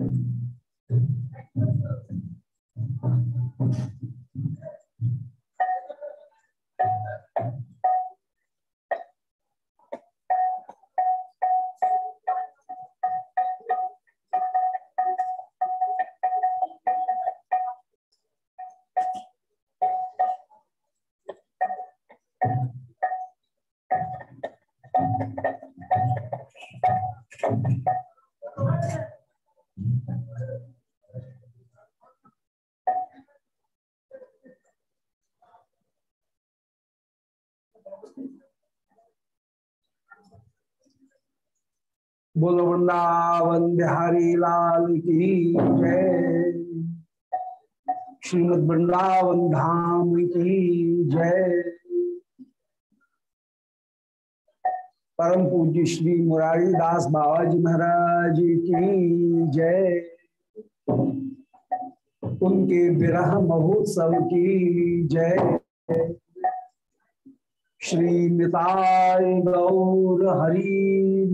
Thank you. पूज्य श्री मुरारी दास बाबा जी महाराज की जय। उनके विरह महोत्सव की जय। श्री निताय गौर हरि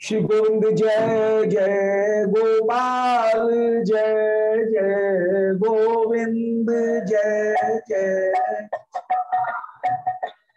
श्री गोविंद जय जय गोपाल, जय जय गोविंद, जय जय।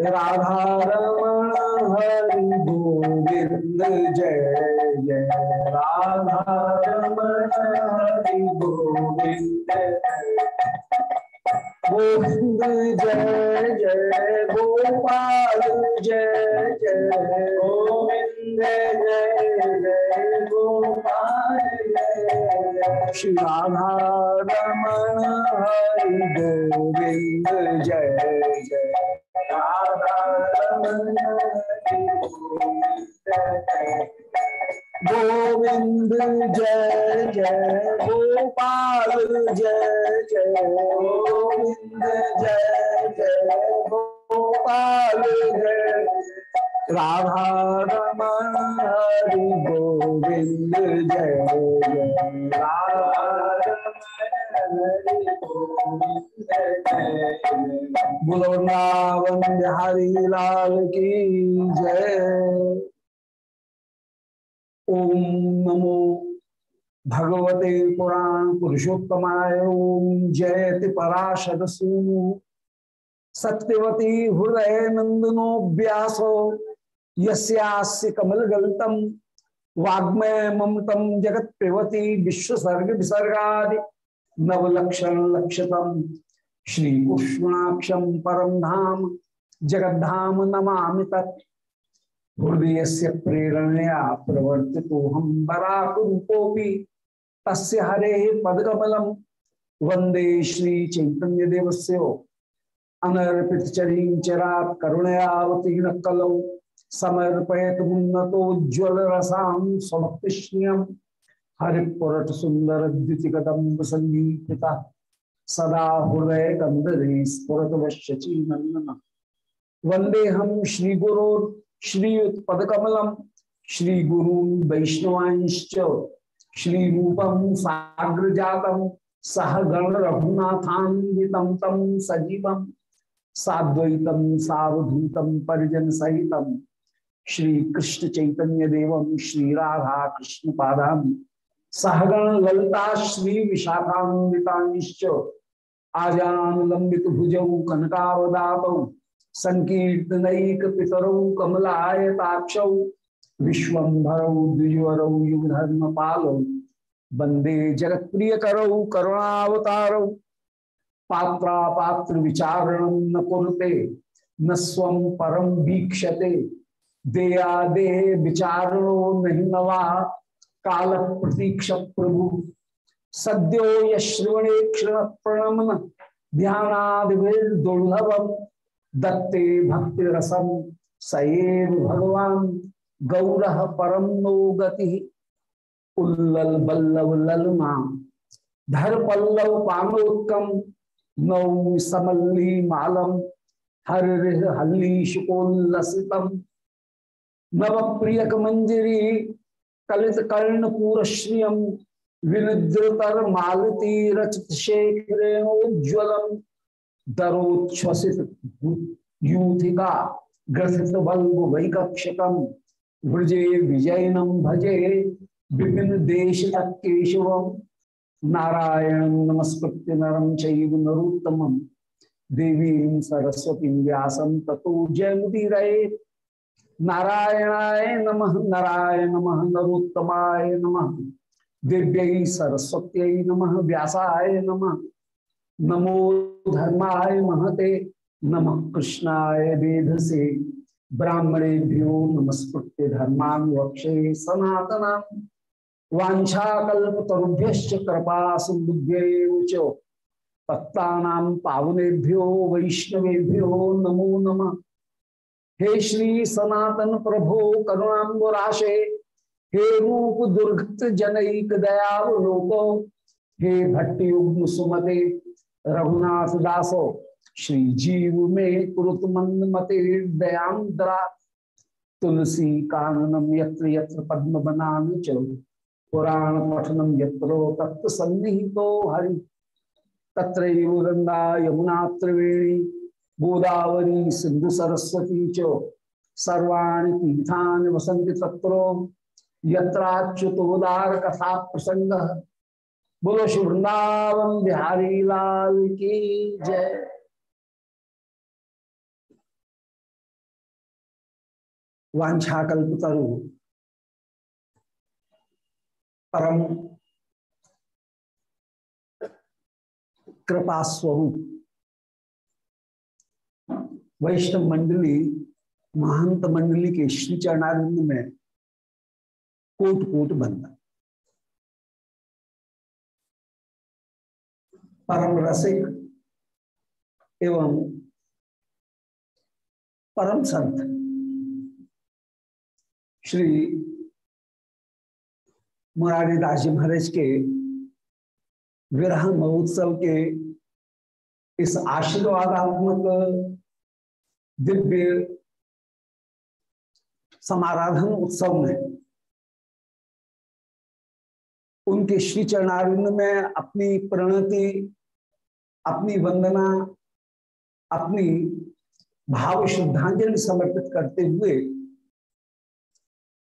राधा रमण हरि गोविंद जय जय। राधा रमण हरि गोविंद गोविंद जय जय गोपाल जय जय गोविंद जय जय गोपाल श्री राधा रमण हरि गोविंद जय जय। राधा रमण हरि गोविंद जय। जय जय, गोपाल जय जय, गोविंद जय जय, गोपाल जय। राधा रमण हरि गोविंद जय जय, राधा बुलवृंदावन बिहारी लाल की जय। ओम नमो भगवते पुराण पुरुषोत्तमाय ओम जयति पराशर सत्यवती हृदय नंदनो व्यासो, यस्यास्य कमल गलतम वाग्मय ममतम जगत विश्वसर्ग विसर्गा नवलक्षण लक्षतम। श्री कृष्णाक्षम परम धाम जगद्धाम नमा तत्। हृदय से प्रेरणया प्रवर्ति तो हम बराक रूपोपी तस् हरे पदकमलम वंदे श्री चैतन्य देवस्य अनर्पित चरीचरात करुणयावतीर्ण कलौ समर्पयत मुन्नतोज्वल रसाम हरिपुरट सुंदर द्युतिगदम्ब संगीता सदा हृदय कंदरे स्फुरत वश्यची नंदन वंदे हम श्री श्री पदकमलम श्री गुरु वैष्णवांश्च श्री रूपम साग्र जातम सह गण रघुनाथान्वितम तम सजीवम साद्वैतम सावधूतम परिजन सहितम श्री कृष्ण चैतन्य देवम श्री राधा कृष्ण पादाम सहगण ललिता श्री विशाखान्विता आजान लंबित भुजौ कनकावदातौ संकीर्तनैक पितरौ कमलायताक्षौ विश्वभरौ द्विजवरौ युगधर्म पालौ वंदे जगत प्रिय करौ करुणावतारौ। पात्रा पात्र विचारण न कुरते, न स्व परम वीक्षते। देया देह विचारणो नहीं नवा काल प्रतीक्ष प्रभु सद्यो यश्रवणे क्षण प्रणमन ध्यानादिर्दुर्लभम दत्ते भक्ति रसम सएव भगवान गौर परम नो गति। उल्लल बल्लव ललमा धर पल्लव पानोत्कम नौ समल्ली मालम। हर हल्ली शुकोल्लसितम। नव प्रियक मंजरी कलित कर्ण पूरश्रियम विनिद्रतर मालती रचित शेखरेणोज्वलम दरोच्छ्वसित यूथिका ग्रथित बल्ब वैकक्षकम विजयनम भजे विभिन्न देश केशवम नारायण नमस्कृत्य नरम चैव नरोत्तम देवी सरस्वती व्यासम ततो जयमुदीर नारायणाय नम नारायण नम, नरोत्तमाय नम। दिव्य सरस्वत नम, व्यासाय नमः। नमो धर्माय महते, नम कृष्णाय वेधसे ब्राह्मणेभ्यो नमस्कृत्य धर्मान वक्षे सनातना वाछाकुभ्य कृपा सिंधुभ्य पत्ता पावनेभ्यो, वैष्णवेभ्यो नमो नमः। हे श्री सनातन प्रभो करुणाबराशे हे रूप दुर्गत जनक दयावलोको हे भट्टयुग्म सुमते रघुनाथ दासो, श्री जीव में कुरुत मंद मते दयांद्रा तुलसी काननम यत्र यत्र पद्म बनान चलो पुराण पठनम यत्रो तत्व सन्निहितो हरि। तत्र गंगा यमुना त्रिवेणी, गोदावरी सिंधु सरस्वती च। सर्वाणि तीर्थानि वसन्ति तत्रो। यत्राच्युतोदार कथा प्रसंग। बोलो श्री वृंदावन बिहारी लाल की जय। वाछाकल्पतरु परम कृपा स्वरूप वैष्णव मंडली, महंत मंडली के श्री चरणारिंद में कोट कोट बंद परम रसिक एवं परम संत श्री मुरारी दास जी महाराज के विरह महोत्सव के इस आशीर्वादात्मक दिव्य समाराधन उत्सव में उनके श्री चरणारिंद में अपनी प्रणति अपनी वंदना, अपनी भाव श्रद्धांजलि समर्पित करते हुए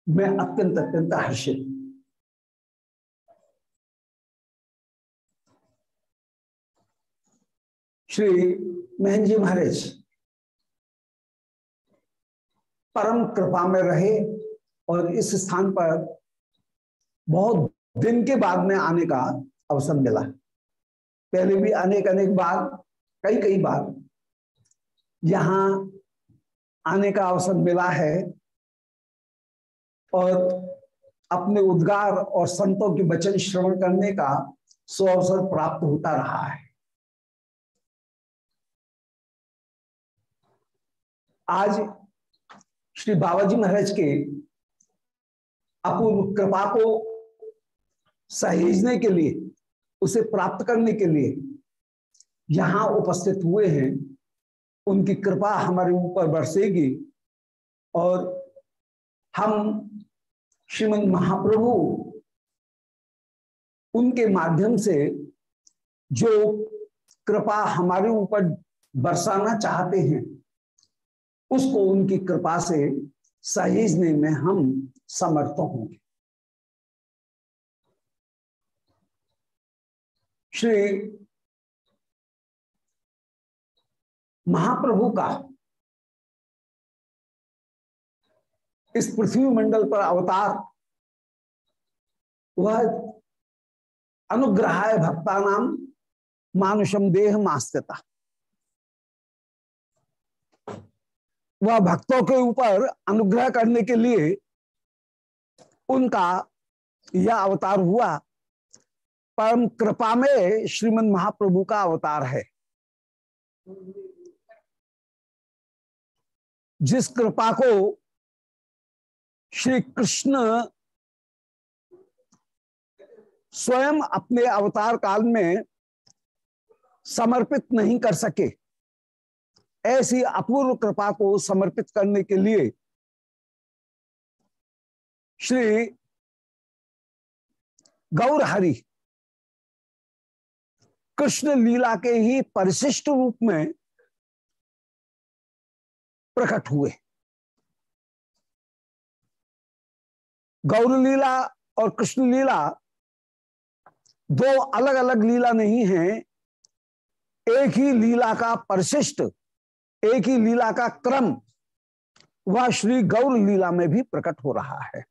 मैं अत्यंत अत्यंत हर्षित श्री महन जी महाराज, परम कृपा में रहे और इस स्थान पर बहुत दिन के बाद में आने का अवसर मिला। पहले भी अनेक अनेक बार, कई कई बार यहाँ आने का अवसर मिला है और अपने उद्गार और संतों के वचन श्रवण करने का सो अवसर प्राप्त होता रहा है। आज श्री बाबाजी महाराज के अपूर्व कृपा को सहेजने के लिए उसे प्राप्त करने के लिए यहाँ उपस्थित हुए हैं। उनकी कृपा हमारे ऊपर बरसेगी और हम श्रीमद महाप्रभु उनके माध्यम से जो कृपा हमारे ऊपर बरसाना चाहते हैं, उसको उनकी कृपा से सहेजने में हम समर्थ होंगे। श्री महाप्रभु का इस पृथ्वी मंडल पर अवतार, वह अनुग्रहाय भक्ता नाम मानुषम देह मास्त्यता। वह भक्तों के ऊपर अनुग्रह करने के लिए उनका यह अवतार हुआ। परम कृपा में श्रीमद महाप्रभु का अवतार है। जिस कृपा को श्री कृष्ण स्वयं अपने अवतार काल में समर्पित नहीं कर सके, ऐसी अपूर्व कृपा को समर्पित करने के लिए श्री गौर हरि कृष्ण लीला के ही परिशिष्ट रूप में प्रकट हुए। गौर लीला और कृष्ण लीला दो अलग अलग लीला नहीं है। एक ही लीला का परिशिष्ट, एक ही लीला का क्रम वह श्री गौर लीला में भी प्रकट हो रहा है।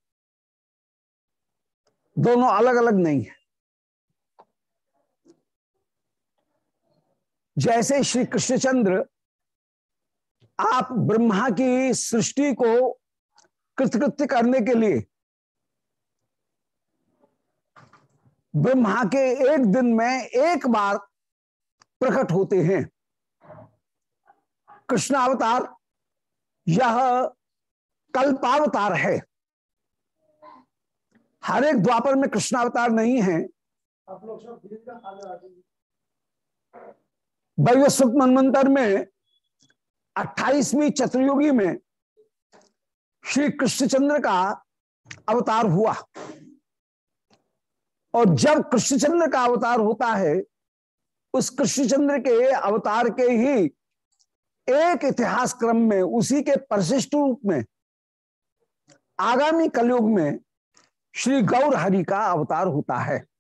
दोनों अलग अलग नहीं है। जैसे श्री कृष्णचंद्र, आप ब्रह्मा की सृष्टि को कृतकृत्य करने के लिए, ब्रह्मा के एक दिन में एक बार प्रकट होते हैं। कृष्ण अवतार यह कल्पावतार है। हर एक द्वापर में कृष्ण अवतार नहीं है। वैवस्वत मनमंत्र में, अट्ठाईसवीं चतुर्युगी में श्री कृष्णचंद्र का अवतार हुआ। और जब कृष्णचंद्र का अवतार होता है, उस कृष्णचंद्र के अवतार के ही एक इतिहास क्रम में, उसी के परिशिष्ट रूप में, आगामी कलयुग में श्री गौर हरि का अवतार होता है।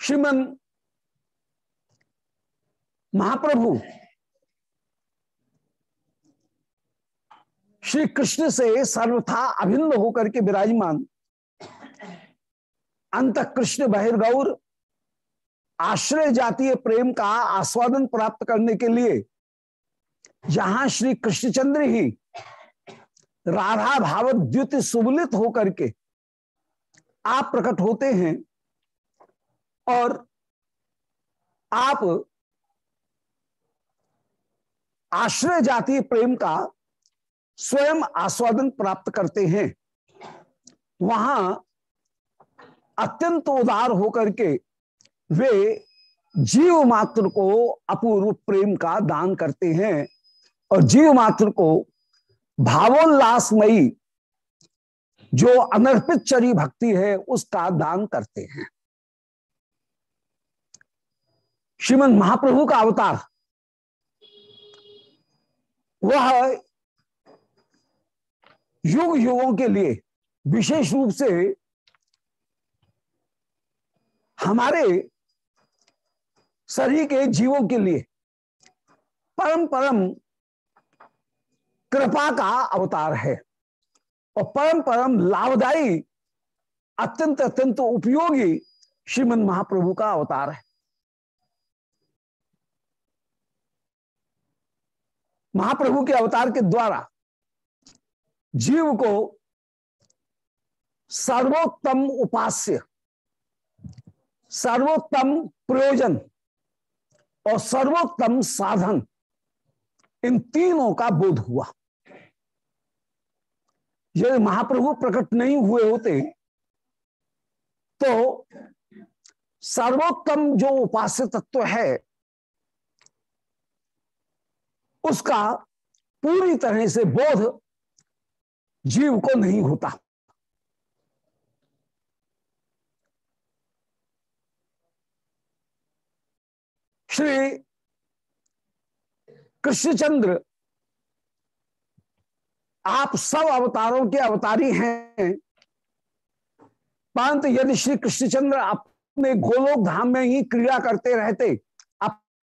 श्रीमन महाप्रभु श्री कृष्ण से सर्वथा अभिन्न होकर के विराजमान अंत कृष्ण बहिर्गौर आश्रय जातीय प्रेम का आस्वादन प्राप्त करने के लिए जहाँ श्री कृष्णचंद्र ही राधा भाव द्युत सुबलित होकर के आप प्रकट होते हैं और आप आश्रय जातीय प्रेम का स्वयं आस्वादन प्राप्त करते हैं। वहाँ अत्यंत उदार होकर के वे जीव मात्र को अपूर्व प्रेम का दान करते हैं और जीव मात्र को भावोल्लासमयी जो अनर्पित चरी भक्ति है उसका दान करते हैं। श्रीमद महाप्रभु का अवतार। वह युग युगों के लिए विशेष रूप से हमारे शरीर के जीवों के लिए परम परम कृपा का अवतार है। और परम परम लाभदायी, अत्यंत अत्यंत उपयोगी श्रीमद महाप्रभु का अवतार है। महाप्रभु के अवतार के द्वारा जीव को सर्वोत्तम उपास्य, सर्वोत्तम प्रयोजन और सर्वोत्तम साधन इन तीनों का बोध हुआ। यदि महाप्रभु प्रकट नहीं हुए होते तो सर्वोत्तम जो उपास्य तत्व है उसका पूरी तरह से बोध जीव को नहीं होता। श्री कृष्णचंद्र, आप सब अवतारों के अवतारी हैं। परंतु यदि श्री कृष्णचंद्र अपने गोलोक धाम में ही क्रीड़ा करते रहते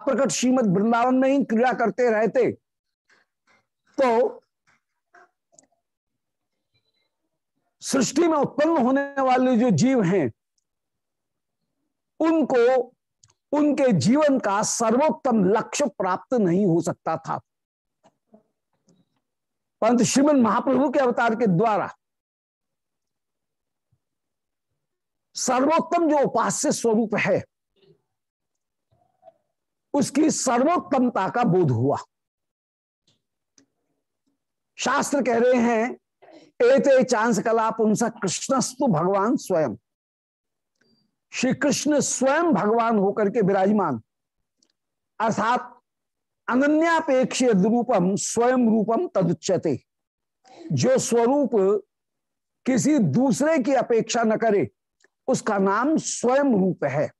प्रकट श्रीमद वृंदावन में ही क्रीड़ा करते रहते तो सृष्टि में उत्पन्न होने वाले जो जीव हैं, उनको, उनके जीवन का सर्वोत्तम लक्ष्य प्राप्त नहीं हो सकता था। परंतु श्रीमद महाप्रभु के अवतार के द्वारा सर्वोत्तम जो उपास्य स्वरूप है उसकी सर्वोत्तमता का बोध हुआ। शास्त्र कह रहे हैं, एते चांस कला पुंस कृष्णस्तु भगवान स्वयं। श्री कृष्ण स्वयं भगवान होकर के विराजमान। अर्थात अनन्यापेक्ष रूपम, स्वयं रूपम तदुच्यते। जो स्वरूप किसी दूसरे की अपेक्षा न करे, उसका नाम स्वयं रूप है।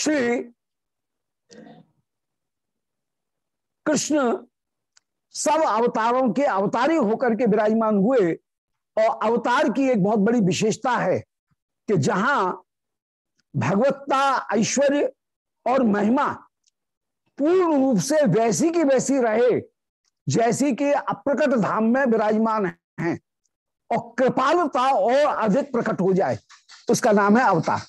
श्री कृष्ण सब अवतारों के अवतारी होकर के विराजमान हुए और अवतार की एक बहुत बड़ी विशेषता है कि जहाँ भगवत्ता, ऐश्वर्य और महिमा पूर्ण रूप से वैसी की वैसी रहे, जैसी कि अप्रकट धाम में विराजमान हैं और कृपालता और अधिक प्रकट हो जाए। उसका नाम है अवतार।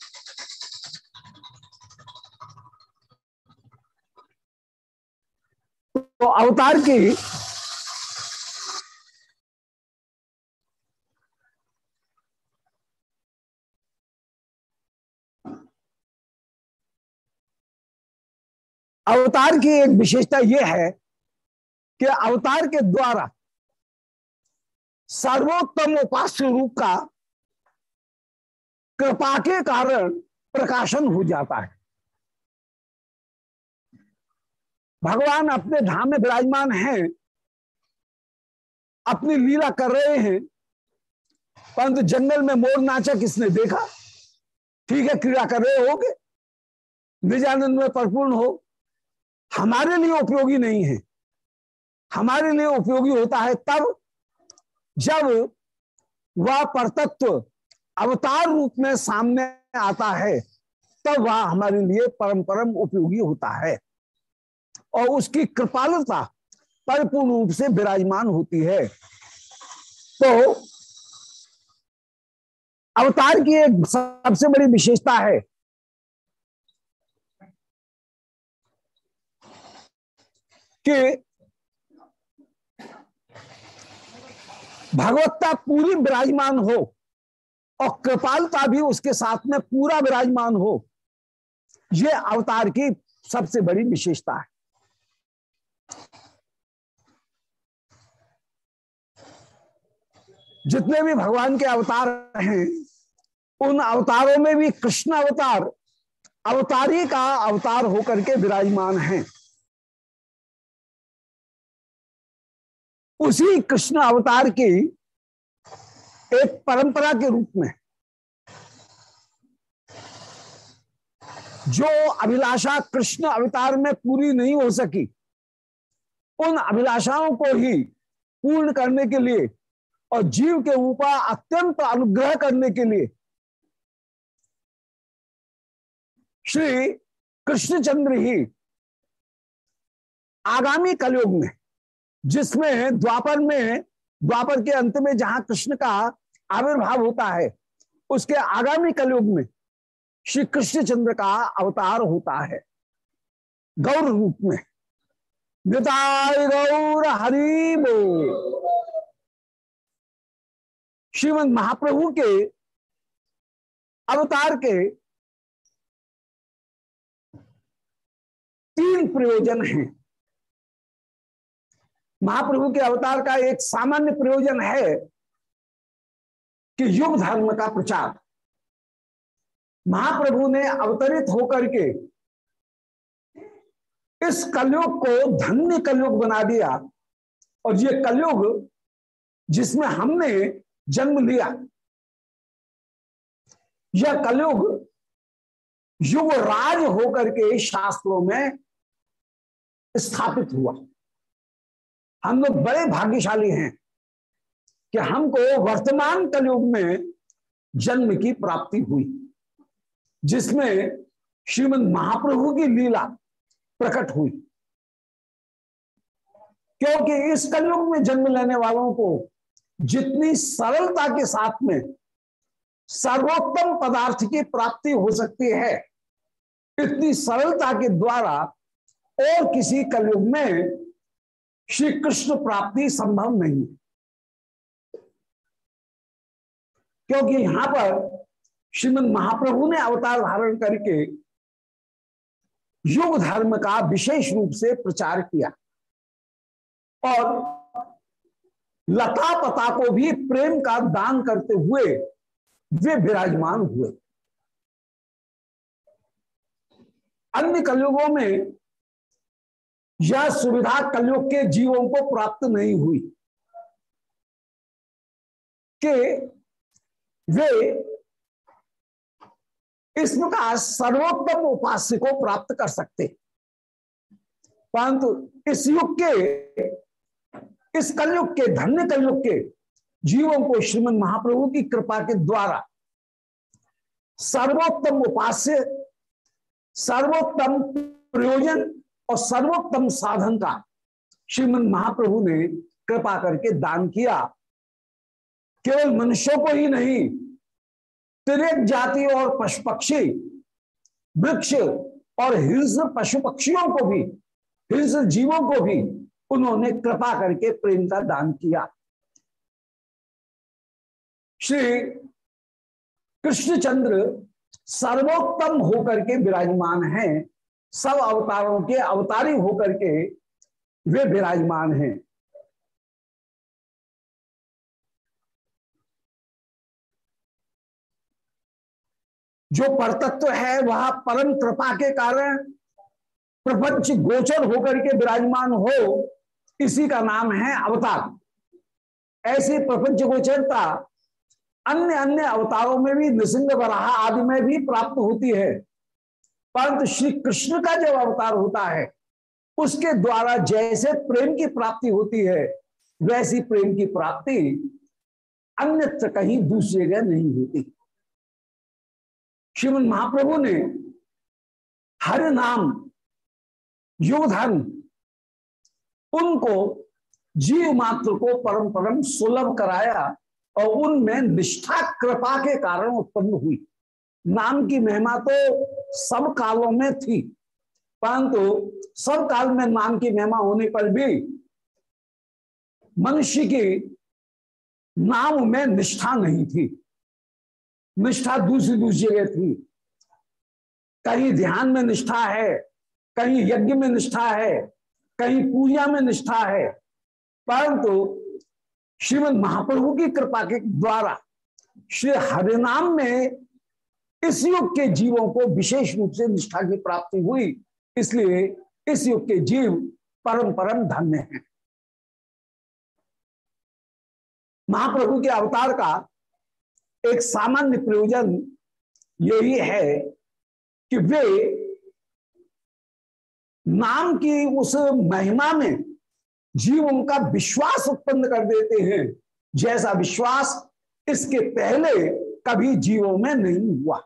तो अवतार की अवतार की एक विशेषता यह है कि अवतार के द्वारा सर्वोत्तम उपास्य रूप का कृपा के कारण प्रकाशन हो जाता है। भगवान अपने धाम में विराजमान हैं, अपनी लीला कर रहे हैं, परंतु जंगल में मोर नाचा किसने देखा? ठीक है, क्रीड़ा कर रहे होगे, निजानंद में परिपूर्ण हो। हमारे लिए उपयोगी नहीं है। हमारे लिए उपयोगी होता है तब जब वह परतत्व अवतार रूप में सामने आता है, तब वह हमारे लिए परम परम उपयोगी होता है। और उसकी कृपालता परिपूर्ण रूप से विराजमान होती है। तो अवतार की एक सबसे बड़ी विशेषता है। कि भगवत्ता पूरी विराजमान हो और कृपालता भी उसके साथ में पूरा विराजमान हो यह अवतार की सबसे बड़ी विशेषता है। जितने भी भगवान के अवतार हैं, उन अवतारों में भी कृष्ण अवतार, अवतारी का अवतार होकर के विराजमान है। उसी कृष्ण अवतार की एक परंपरा के रूप में, जो अभिलाषा कृष्ण अवतार में पूरी नहीं हो सकी, उन अभिलाषाओं को ही पूर्ण करने के लिए और जीव के ऊपर अत्यंत अनुग्रह करने के लिए श्री कृष्णचंद्र ही आगामी कलयुग में, जिसमें द्वापर में, द्वापर के अंत में जहाँ कृष्ण का आविर्भाव होता है, उसके आगामी कलयुग में श्री कृष्णचंद्र का अवतार होता है। गौर रूप में। निताय गौर हरिबो श्रीमद महाप्रभु के अवतार के तीन प्रयोजन हैं। महाप्रभु के अवतार का एक सामान्य प्रयोजन है कि युग धर्म का प्रचार। महाप्रभु ने अवतरित होकर के इस कलयुग को धन्य कलयुग बना दिया और ये कलयुग जिसमें हमने जन्म लिया। यह कलयुग युवराज होकर के शास्त्रों में स्थापित हुआ। हम लोग बड़े भाग्यशाली हैं कि हमको वर्तमान कलयुग में जन्म की प्राप्ति हुई, जिसमें श्रीमद महाप्रभु की लीला प्रकट हुई। क्योंकि इस कलयुग में जन्म लेने वालों को जितनी सरलता के साथ में सर्वोत्तम पदार्थ की प्राप्ति हो सकती है, इतनी सरलता के द्वारा और किसी कलयुग में श्री कृष्ण प्राप्ति संभव नहीं क्योंकि यहाँ पर श्रीमद महाप्रभु ने अवतार धारण करके युग धर्म का विशेष रूप से प्रचार किया और लता पता को भी प्रेम का दान करते हुए वे विराजमान हुए। अन्य कलयुगों में यह सुविधा कलयुग के जीवों को प्राप्त नहीं हुई कि वे इस प्रकार सर्वोत्तम उपास्य को प्राप्त कर सकते। परंतु इस युग के इस कलयुग के, धन्य कलयुग के जीवों को श्रीमद महाप्रभु की कृपा के द्वारा सर्वोत्तम उपास्य, सर्वोत्तम प्रयोजन और सर्वोत्तम साधन का श्रीमद महाप्रभु ने कृपा करके दान किया। केवल मनुष्यों को ही नहीं तिरक जाति और पशु पक्षी वृक्ष और हिंस पशु पक्षियों को भी, हिंस जीवों को भी उन्होंने कृपा करके प्रेम का दान किया। श्री कृष्णचंद्र सर्वोत्तम होकर के विराजमान हैं। सब अवतारों के अवतारी होकर के वे विराजमान हैं। जो परतत्व है, वह परम कृपा के कारण प्रपंच गोचर होकर के विराजमान हो। इसी का नाम है अवतार। ऐसी प्रपंच गोचरता अन्य अन्य अवतारों में भी निसिंग बराह आदि में भी प्राप्त होती है। परंतु श्री कृष्ण का जब अवतार होता है, उसके द्वारा जैसे प्रेम की प्राप्ति होती है, वैसी प्रेम की प्राप्ति अन्यत्र कहीं दूसरी जगह नहीं होती। श्रीमद महाप्रभु ने हर नाम योधन उनको जीव मात्र को परम परम सुलभ कराया और उनमें निष्ठा कृपा के कारण उत्पन्न हुई। नाम की महिमा तो सब कालों में थी, परंतु सब काल में नाम की महिमा होने पर भी मनुष्य की नाम में निष्ठा नहीं थी। निष्ठा दूसरी दूसरी जगह थी। कहीं ध्यान में निष्ठा है, कहीं यज्ञ में निष्ठा है कहीं पूजा में निष्ठा है, परंतु श्रीमद महाप्रभु की कृपा के द्वारा श्री हरिनाम में इस युग के जीवों को विशेष रूप से निष्ठा की प्राप्ति हुई, इसलिए इस युग के जीव परम परम धन्य हैं। महाप्रभु के अवतार का एक सामान्य प्रयोजन यही है कि वे नाम की उस महिमा में जीवों का विश्वास उत्पन्न कर देते हैं। जैसा विश्वास इसके पहले कभी जीवों में नहीं हुआ।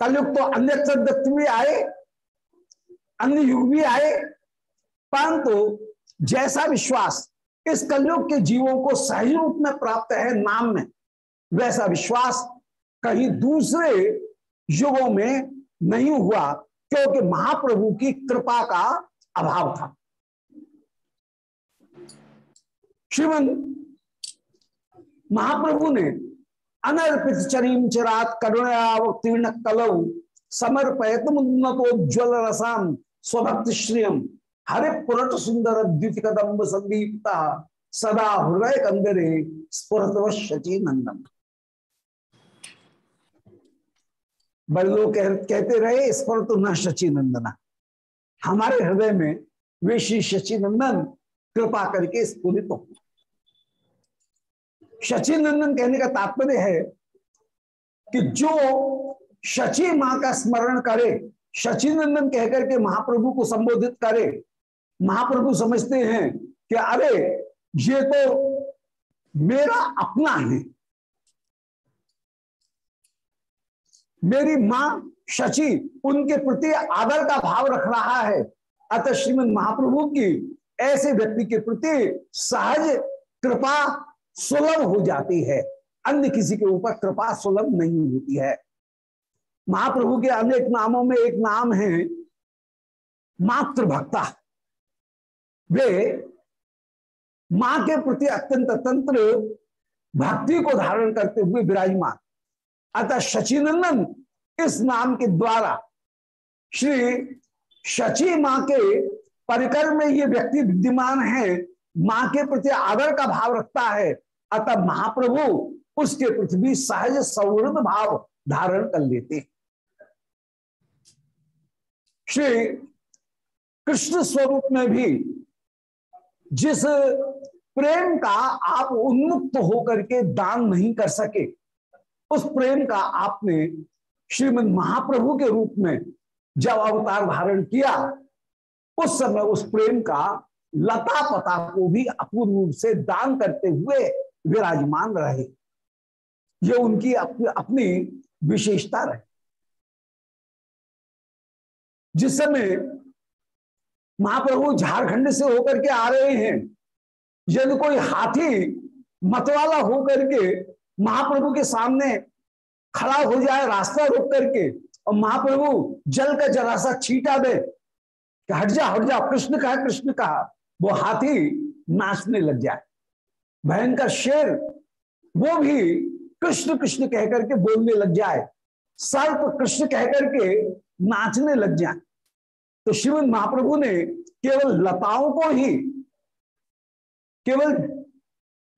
कलयुग तो अन्य भी आए, अन्य युग भी आए, परंतु तो जैसा विश्वास इस कलयुग के जीवों को सही रूप में प्राप्त है नाम में, वैसा विश्वास कहीं दूसरे युगों में नहीं हुआ, क्योंकि महाप्रभु की कृपा का अभाव था। श्रीमन महाप्रभु ने अनर्पित चरीम चिरात करुणावतीर्ण कलौ समर्पयत उन्नतोज्वल रसाम स्वभक्त श्रियम हरे पुरट सुंदर द्वित कदम्ब संदीपता सदा हृदय कंदरे स्फुरत शची नंदन बड़े लोग कह, कहते रहे इस पर तो न शची नंदना हमारे हृदय में वे श्री शची नंदन कृपा करके स्फुरित हो शची नंदन कहने का तात्पर्य है कि जो शची माँ का स्मरण करे शची नंदन कहकर के महाप्रभु को संबोधित करे महाप्रभु समझते हैं कि अरे ये तो मेरा अपना है। मेरी माँ शची उनके प्रति आदर का भाव रख रहा है। अतः श्रीमद महाप्रभु की ऐसे व्यक्ति के प्रति सहज कृपा सुलभ हो जाती है। अन्य किसी के ऊपर कृपा सुलभ नहीं होती है। महाप्रभु के अनेक नामों में एक नाम है मातृभक्ता। वे माँ के प्रति अत्यंत तंत्र, भक्ति को धारण करते हुए विराजमान। अतः शचीनंदन इस नाम के द्वारा श्री शची माँ के परिकर में ये व्यक्ति विद्यमान है, माँ के प्रति आदर का भाव रखता है, अतः महाप्रभु उसके पृथ्वी सहज सौहृद भाव धारण कर लेते श्री कृष्ण स्वरूप में भी जिस प्रेम का आप उन्मुक्त होकर के दान नहीं कर सके उस प्रेम का आपने श्रीमद महाप्रभु के रूप में जब अवतार धारण किया, उस समय उस प्रेम का लता पता को भी अपूर्ण रूप से दान करते हुए विराजमान रहे। ये उनकी अपनी अपनी विशेषता रहे। जिस समय महाप्रभु झारखंड से होकर के आ रहे हैं, यदि कोई हाथी मतवाला होकर के महाप्रभु के सामने खड़ा हो जाए, रास्ता रोक करके, और महाप्रभु जल का जरा सा छीटा दे हट जा हट जा, कृष्ण कहा कृष्ण कहा, वो हाथी नाचने लग जाए। भयंकर शेर, वो भी कृष्ण कृष्ण कहकर के बोलने लग जाए। सर्प कृष्ण कहकर के नाचने लग जाए। तो शिव महाप्रभु ने केवल लताओं को ही, केवल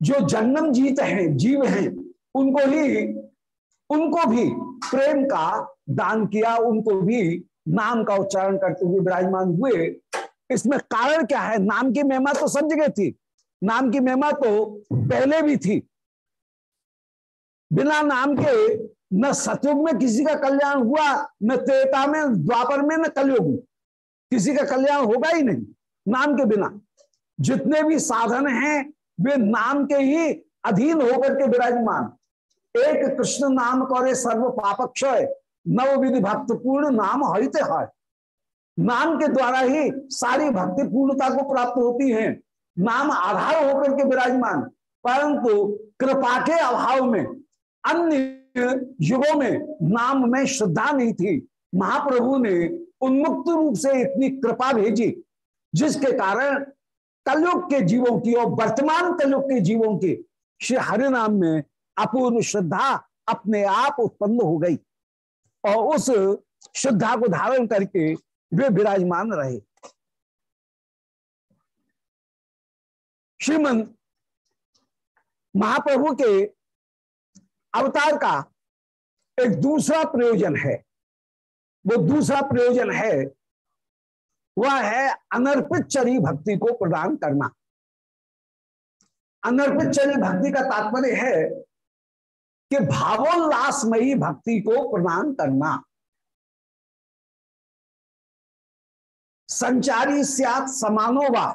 जो जन्म जीत है, जीव हैं उनको ही, उनको भी प्रेम का दान किया, उनको भी नाम का उच्चारण करते हुए विराजमान हुए। इसमें कारण क्या है? नाम की महिमा तो सब जगह थी। नाम की महिमा तो पहले भी थी। बिना नाम के न सतयुग में किसी का कल्याण हुआ, न त्रेता में, द्वापर में न कलयुग में। किसी का कल्याण होगा ही नहीं नाम के बिना। जितने भी साधन हैं, वे नाम के ही अधीन होकर के विराजमान। एक कृष्ण नाम करे सर्व पापक्षय नव विधि भक्तपूर्ण नाम हरित है नाम के द्वारा ही सारी भक्ति पूर्णता को प्राप्त होती है। नाम आधार होकर के विराजमान, परंतु कृपा के अभाव में, अन्य युगों में नाम में श्रद्धा नहीं थी। महाप्रभु ने उन्मुक्त रूप से इतनी कृपा भेजी, जिसके कारण कलयुग के जीवों की और वर्तमान कलयुग के जीवों की श्री हरि नाम में अपूर्व श्रद्धा अपने आप उत्पन्न हो गई। और उस श्रद्धा को धारण करके वे विराजमान रहे। श्रीमन महाप्रभु के अवतार का एक दूसरा प्रयोजन है। वो दूसरा प्रयोजन है, वह है अनर्पित चरी भक्ति को प्रदान करना। अनर्पित चरी भक्ति का तात्पर्य है कि भावोल्लासमयी भक्ति को प्रदान करना। संचारी सियात समानोवा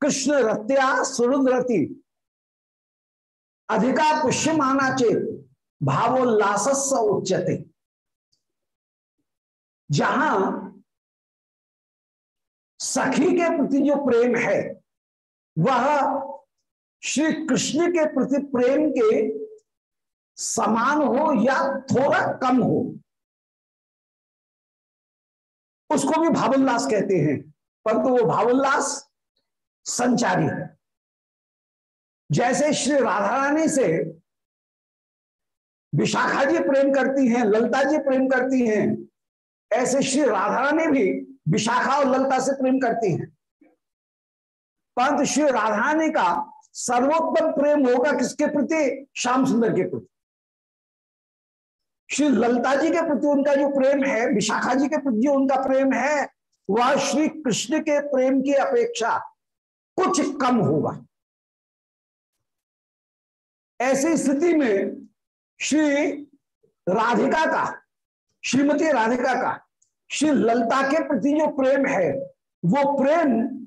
कृष्ण रत्या सुरुद्रति अधिका पुष्य माना चेत। भावोल्लास उच्चते जहाँ सखी के प्रति जो प्रेम है, वह श्री कृष्ण के प्रति प्रेम के समान हो या थोड़ा कम हो। उसको भी भावोल्लास कहते हैं, परंतु वो भावोल्लास संचारी है। जैसे श्री राधा रानी से विशाखा जी प्रेम करती हैं, ललता जी प्रेम करती हैं, ऐसे श्री राधा रानी भी विशाखा और ललता से प्रेम करती हैं। परंतु श्री राधा रानी का सर्वोत्तम प्रेम होगा किसके प्रति? श्याम सुंदर के प्रति। श्री ललता जी के प्रति उनका जो प्रेम है, विशाखा जी के प्रति उनका प्रेम है, वह श्री कृष्ण के प्रेम की अपेक्षा कुछ कम होगा। ऐसी स्थिति में श्री राधिका का, श्रीमती राधिका का, श्री ललता के प्रति जो प्रेम है, वो प्रेम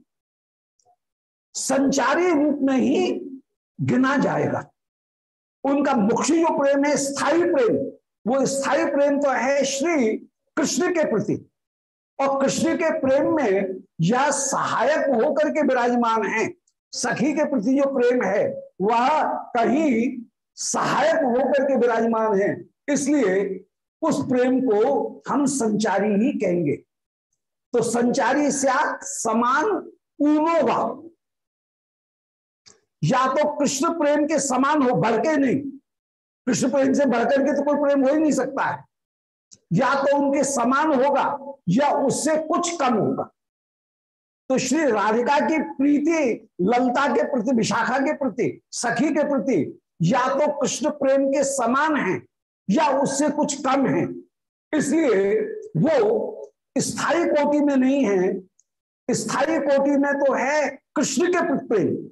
संचारी रूप में ही गिना जाएगा। उनका मुख्य जो प्रेम है, स्थायी प्रेम। वो स्थायी प्रेम तो है श्री कृष्ण के प्रति। और कृष्ण के प्रेम में यह सहायक होकर के विराजमान है, सखी के प्रति जो प्रेम है, वह कहीं सहायक होकर के विराजमान है। इसलिए उस प्रेम को हम संचारी ही कहेंगे। तो संचारी से समान ऊनोवा या तो कृष्ण प्रेम के समान हो बढ़ के नहीं कृष्ण प्रेम से बढ़कर के तो कोई प्रेम हो ही नहीं सकता है। या तो उनके समान होगा, या उससे कुछ कम होगा। तो श्री राधिका की प्रीति, ललता के प्रति, विशाखा के प्रति, सखी के प्रति, या तो कृष्ण प्रेम के समान है, या उससे कुछ कम है। इसलिए वो स्थायी कोटि में नहीं है। स्थायी कोटि में तो है कृष्ण के प्रति प्रेम।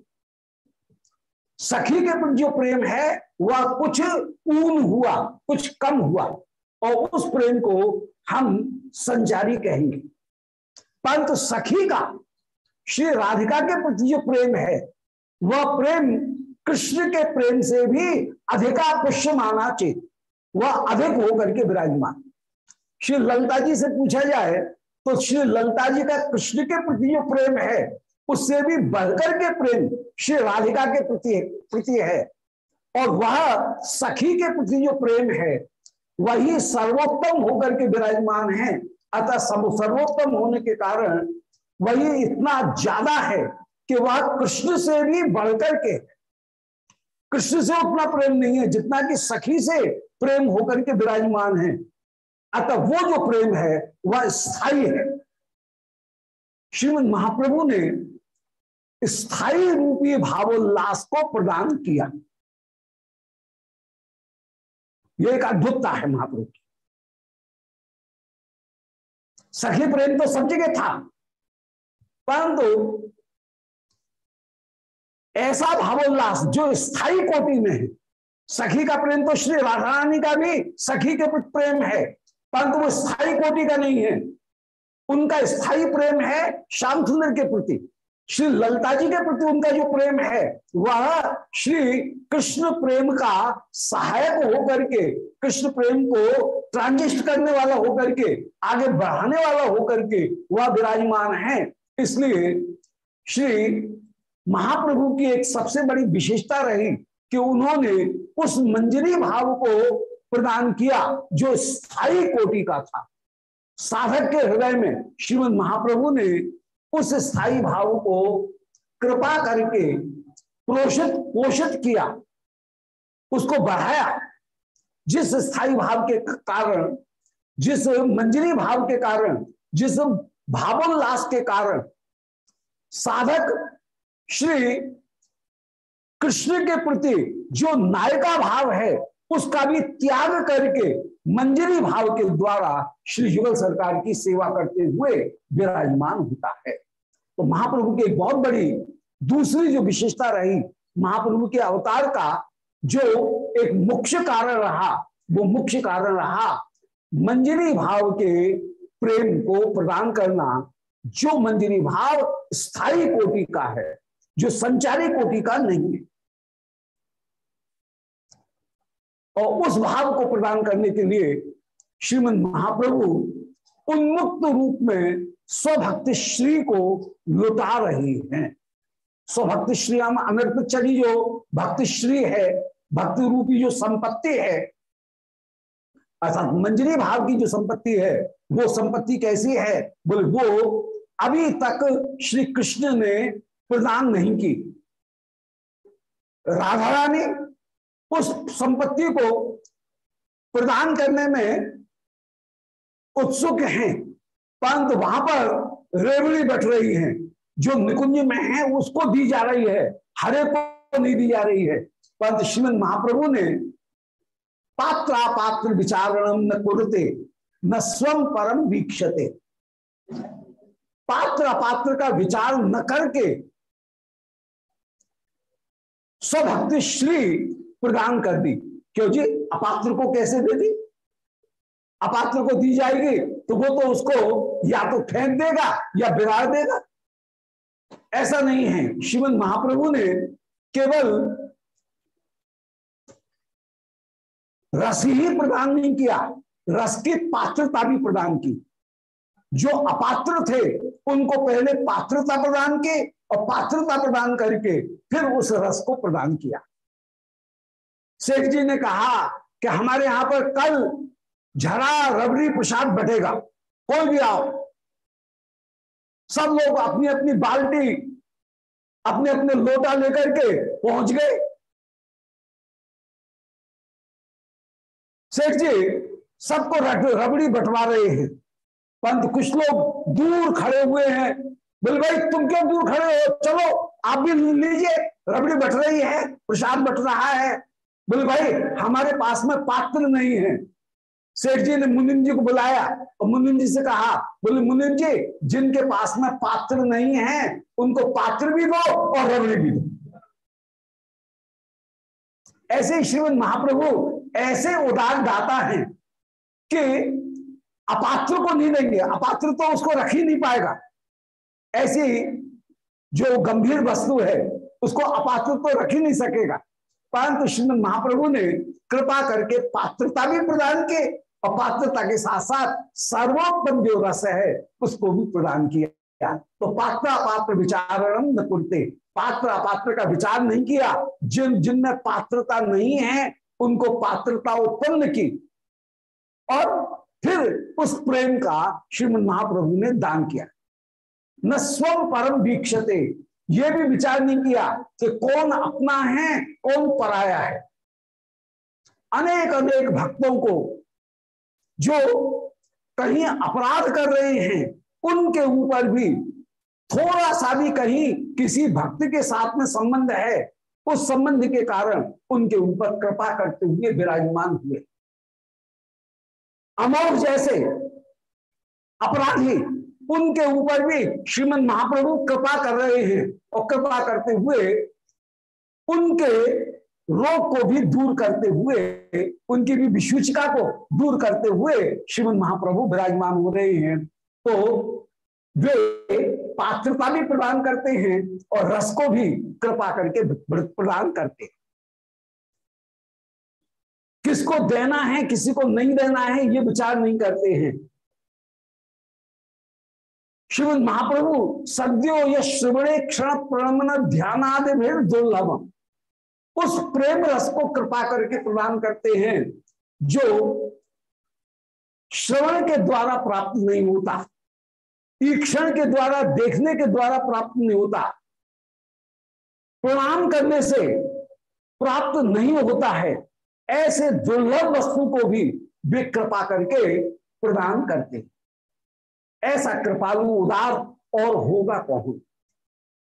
सखी के प्रति जो प्रेम है वह कुछ ऊन हुआ, कुछ कम हुआ, और उस प्रेम को हम संचारी कहेंगे। परंतु सखी का, श्री राधिका के प्रति जो प्रेम है, वह प्रेम कृष्ण के प्रेम से भी अधिका पुष्य माना चेत, वह अधिक होकर के विराजमान। श्री ललता जी से पूछा जाए तो श्री ललता जी का कृष्ण के प्रति जो प्रेम है, उससे भी बढ़कर के प्रेम श्री राधिका के प्रति प्रति है। और वह सखी के प्रति जो प्रेम है, वही सर्वोत्तम होकर के विराजमान है। अतः सर्वोत्तम होने के कारण वही इतना ज़्यादा है कि वह कृष्ण से भी बढ़कर के, कृष्ण से उतना प्रेम नहीं है, जितना कि सखी से प्रेम होकर के विराजमान है। अतः वो जो प्रेम है, वह स्थायी है। श्रीमद महाप्रभु ने स्थायी रूपी भावोल्लास को प्रदान किया। यह एक अद्भुतता है महाप्रभु की। सखी प्रेम तो सब जगह था, परंतु ऐसा भावोल्लास जो स्थायी कोटि में है, सखी का प्रेम तो श्री राधा रानी का भी सखी के प्रति प्रेम है, परंतु वो स्थायी कोटि का नहीं है। उनका स्थायी प्रेम है श्याम सुंदर के प्रति। श्री ललता जी के प्रति उनका जो प्रेम है, वह श्री कृष्ण प्रेम का सहायक होकर के, कृष्ण प्रेम को ट्रांजिस्ट करने वाला होकर के, आगे बढ़ाने वाला होकर के वह विराजमान है। इसलिए श्री महाप्रभु की एक सबसे बड़ी विशेषता रही कि उन्होंने उस मंजरी भाव को प्रदान किया, जो स्थायी कोटि का था। साधक के हृदय में श्रीमद महाप्रभु ने उस स्थायी भाव को कृपा करके पोषित पोषित किया, उसको बढ़ाया। जिस स्थायी भाव के कारण, जिस मंजरी भाव के कारण, जिस भावोल्लास के कारण साधक श्री कृष्ण के प्रति जो नायिका भाव है, उसका भी त्याग करके मंजरी भाव के द्वारा श्री युगल सरकार की सेवा करते हुए विराजमान होता है। तो महाप्रभु की एक बहुत बड़ी दूसरी जो विशेषता रही, महाप्रभु के अवतार का जो एक मुख्य कारण रहा, वो मुख्य कारण रहा मंजरी भाव के प्रेम को प्रदान करना जो मंजरी भाव स्थायी कोटि का है, जो संचारी कोटि का नहीं है। और उस भाव को प्रदान करने के लिए श्रीमद महाप्रभु उन्मुक्त रूप में स्वभक्ति श्री को लुटा रही हैं। स्वभक्ति श्री हम अमृत चली जो भक्ति श्री है, भक्ति रूपी जो संपत्ति है अर्थात मंजरी भाव की जो संपत्ति है, वो संपत्ति कैसी है? बोले, वो अभी तक श्री कृष्ण ने प्रदान नहीं की। राधा रानी उस संपत्ति को प्रदान करने में उत्सुक हैं। परंतु वहाँ पर रेवड़ी बैठ रही है। जो निकुंज में है, उसको दी जा रही है। हरे को नहीं दी जा रही है। परंतु श्रीमद महाप्रभु ने पात्र पात्र विचारणम न कुरते, न स्वम परम वीक्षते। पात्र पात्र का विचार न करके स्वभक्ति श्री प्रदान कर दी। क्यों जी अपात्र को कैसे दे दी? अपात्र को दी जाएगी। तो वो तो उसको या तो फेंक देगा या बिगाड़ देगा। ऐसा नहीं है। श्रीमद महाप्रभु ने केवल रस ही प्रदान नहीं किया, रस की पात्रता भी प्रदान की। जो अपात्र थे, उनको पहले पात्रता प्रदान की और पात्रता प्रदान करके फिर उस रस को प्रदान किया। शेख जी ने कहा कि हमारे यहाँ पर कल झरा रबड़ी प्रसाद बटेगा। कोई भी आओ सब लोग अपनी अपनी बाल्टी अपने अपने लोटा लेकर के पहुँच गए। शेख जी, सबको रबड़ी बटवा रहे हैं। परंतु कुछ लोग दूर खड़े हुए हैं। बोले, भाई, तुम क्यों दूर खड़े हो? चलो, आप भी लीजिए। रबड़ी बट रही है प्रसाद बट रहा है। बोले, भाई, हमारे पास में पात्र नहीं है। सेठ जी ने मुनिम जी को बुलाया और मुनिम जी से कहा, बोले, मुनिम जी, जिनके पास में पात्र नहीं है, उनको पात्र भी दो और रबड़ी भी दो। ऐसे श्रीमद महाप्रभु ऐसे उदार दाता हैं कि अपात्र को नहीं देंगे, अपात्र तो उसको रख ही नहीं पाएगा। ऐसी जो गंभीर वस्तु है, उसको अपात्र तो रख ही नहीं सकेगा। परंतु श्रीमद महाप्रभु ने कृपा करके पात्रता भी प्रदान की। और पात्रता के साथ साथ सर्वोत्तम जो रस है, उसको भी प्रदान किया। तो पात्र अपात्र विचारण न करते। पात्र अपात्र का विचार नहीं किया। जिन जिनमें पात्रता नहीं है, उनको पात्रता उत्पन्न की। और फिर उस प्रेम का श्रीमद महाप्रभु ने दान किया। न स्वम परम वीक्षते। ये भी विचार नहीं किया कि कौन अपना है, कौन पराया है। अनेक अनेक भक्तों को जो कहीं अपराध कर रहे हैं, उनके ऊपर भी थोड़ा सा भी कहीं किसी भक्त के साथ में संबंध है, उस संबंध के कारण उनके ऊपर कृपा करते हुए विराजमान हुए। अमोघ जैसे अपराधी, उनके ऊपर भी श्रीमद महाप्रभु कृपा कर रहे हैं और कृपा करते हुए उनके रोग को भी दूर करते हुए, उनकी भी विशुचिका को दूर करते हुए श्रीमद महाप्रभु विराजमान हो रहे हैं। तो वे पात्रता भी प्रदान करते हैं और रस को भी कृपा करके प्रदान करते हैं। किसको देना है, किसी को नहीं देना है, ये विचार नहीं करते हैं। श्रीमद महाप्रभु सद्यो यह श्रवणे क्षण प्रणमन ध्यान आदि भेद दुर्लभम उस प्रेम रस को कृपा करके प्रदान करते हैं, जो श्रवण के द्वारा प्राप्त नहीं होता, ईक्षण के द्वारा, देखने के द्वारा प्राप्त नहीं होता, प्रणाम करने से प्राप्त नहीं होता है, ऐसे दुर्लभ वस्तु को भी वे कृपा करके प्रदान करते ऐसा कृपालु उदार और होगा कौन?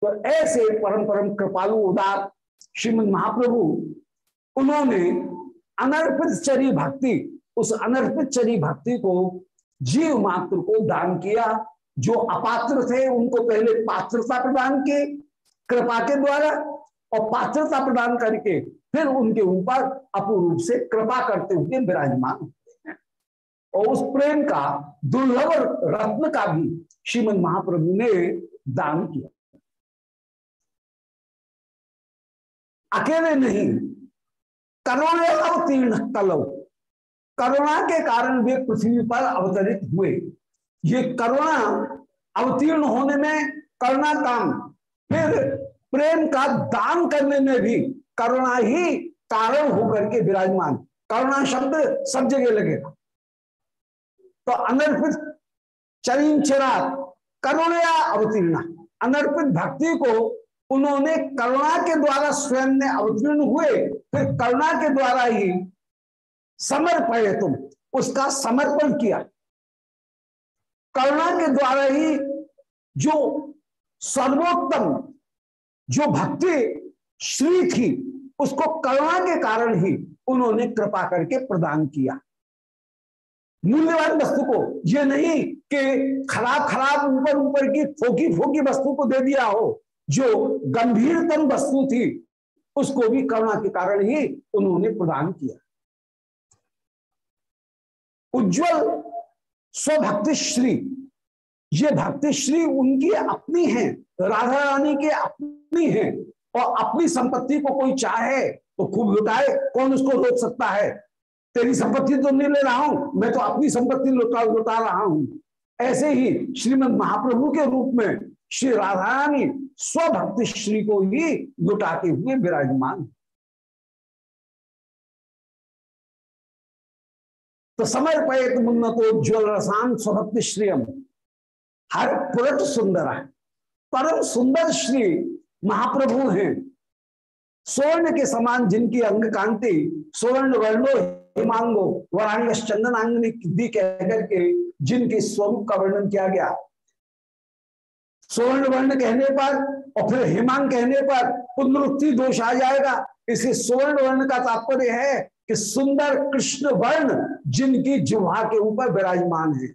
तो ऐसे परम परम कृपालु उदार श्रीमद महाप्रभु, उन्होंने अनर्पित चरी भक्ति, उस अनर्पित चरी भक्ति को जीव मात्र को दान किया, जो अपात्र थे, उनको पहले पात्रता प्रदान की, कृपा के द्वारा, और पात्रता प्रदान करके फिर उनके ऊपर अपूर्व से कृपा करते हुए विराजमान और उस प्रेम का, दुर्लभ रत्न का भी श्रीमद महाप्रभु ने दान किया। अकेले नहीं। करुणा अवतीर्ण कलो करुणा के कारण वे पृथ्वी पर अवतरित हुए। ये करुणा अवतीर्ण होने में करुणा काम, फिर प्रेम का दान करने में भी करुणा ही कारण होकर के विराजमान। करुणा शब्द सब जगह लगेगा तो अनर्पित चरीन चिराग करुणया अवतीर्ण। अनर्पित भक्ति को उन्होंने करुणा के द्वारा स्वयं ने अवतीर्ण हुए, फिर करुणा के द्वारा ही समर्पय तुम, उसका समर्पण किया। करुणा के द्वारा ही जो सर्वोत्तम, जो भक्ति श्री थी, उसको करुणा के कारण ही उन्होंने कृपा करके प्रदान किया। मूल्यवान वस्तु को यह नहीं कि खराब खराब ऊपर ऊपर की फोकी फोकी वस्तु को दे दिया हो। जो गंभीरतम वस्तु थी, उसको भी करुणा के कारण ही उन्होंने प्रदान किया। उज्जवल स्वभक्ति श्री ये भक्ति श्री उनकी अपनी है, राधा रानी के अपनी है, और अपनी संपत्ति को कोई चाहे तो खूब लुटाए, कौन उसको रोक सकता है? तेरी संपत्ति तो नहीं ले रहा हूँ, मैं तो अपनी संपत्ति लुटा लुटा रहा हूँ। ऐसे ही श्रीमद महाप्रभु के रूप में श्री राधारानी स्वभक्ति श्री को ही लुटाते हुए विराजमान। तो पैत मुन्नतो ज्वल रसान स्वभक्ति श्रीयम हर पुरट सुंदर है, परम सुंदर श्री महाप्रभु हैं। स्वर्ण के समान जिनकी अंग कांति, स्वर्ण वर्णो हिमांगो वरांग चंदनांगनी दी कहकर के जिनके स्वरूप का वर्णन किया गया। स्वर्ण वर्ण कहने पर और फिर हेमांग कहने पर पुनरुक्ति दोष आ जाएगा। इसे स्वर्ण वर्ण का तात्पर्य है कि सुंदर कृष्ण वर्ण जिनकी जुहा के ऊपर विराजमान है।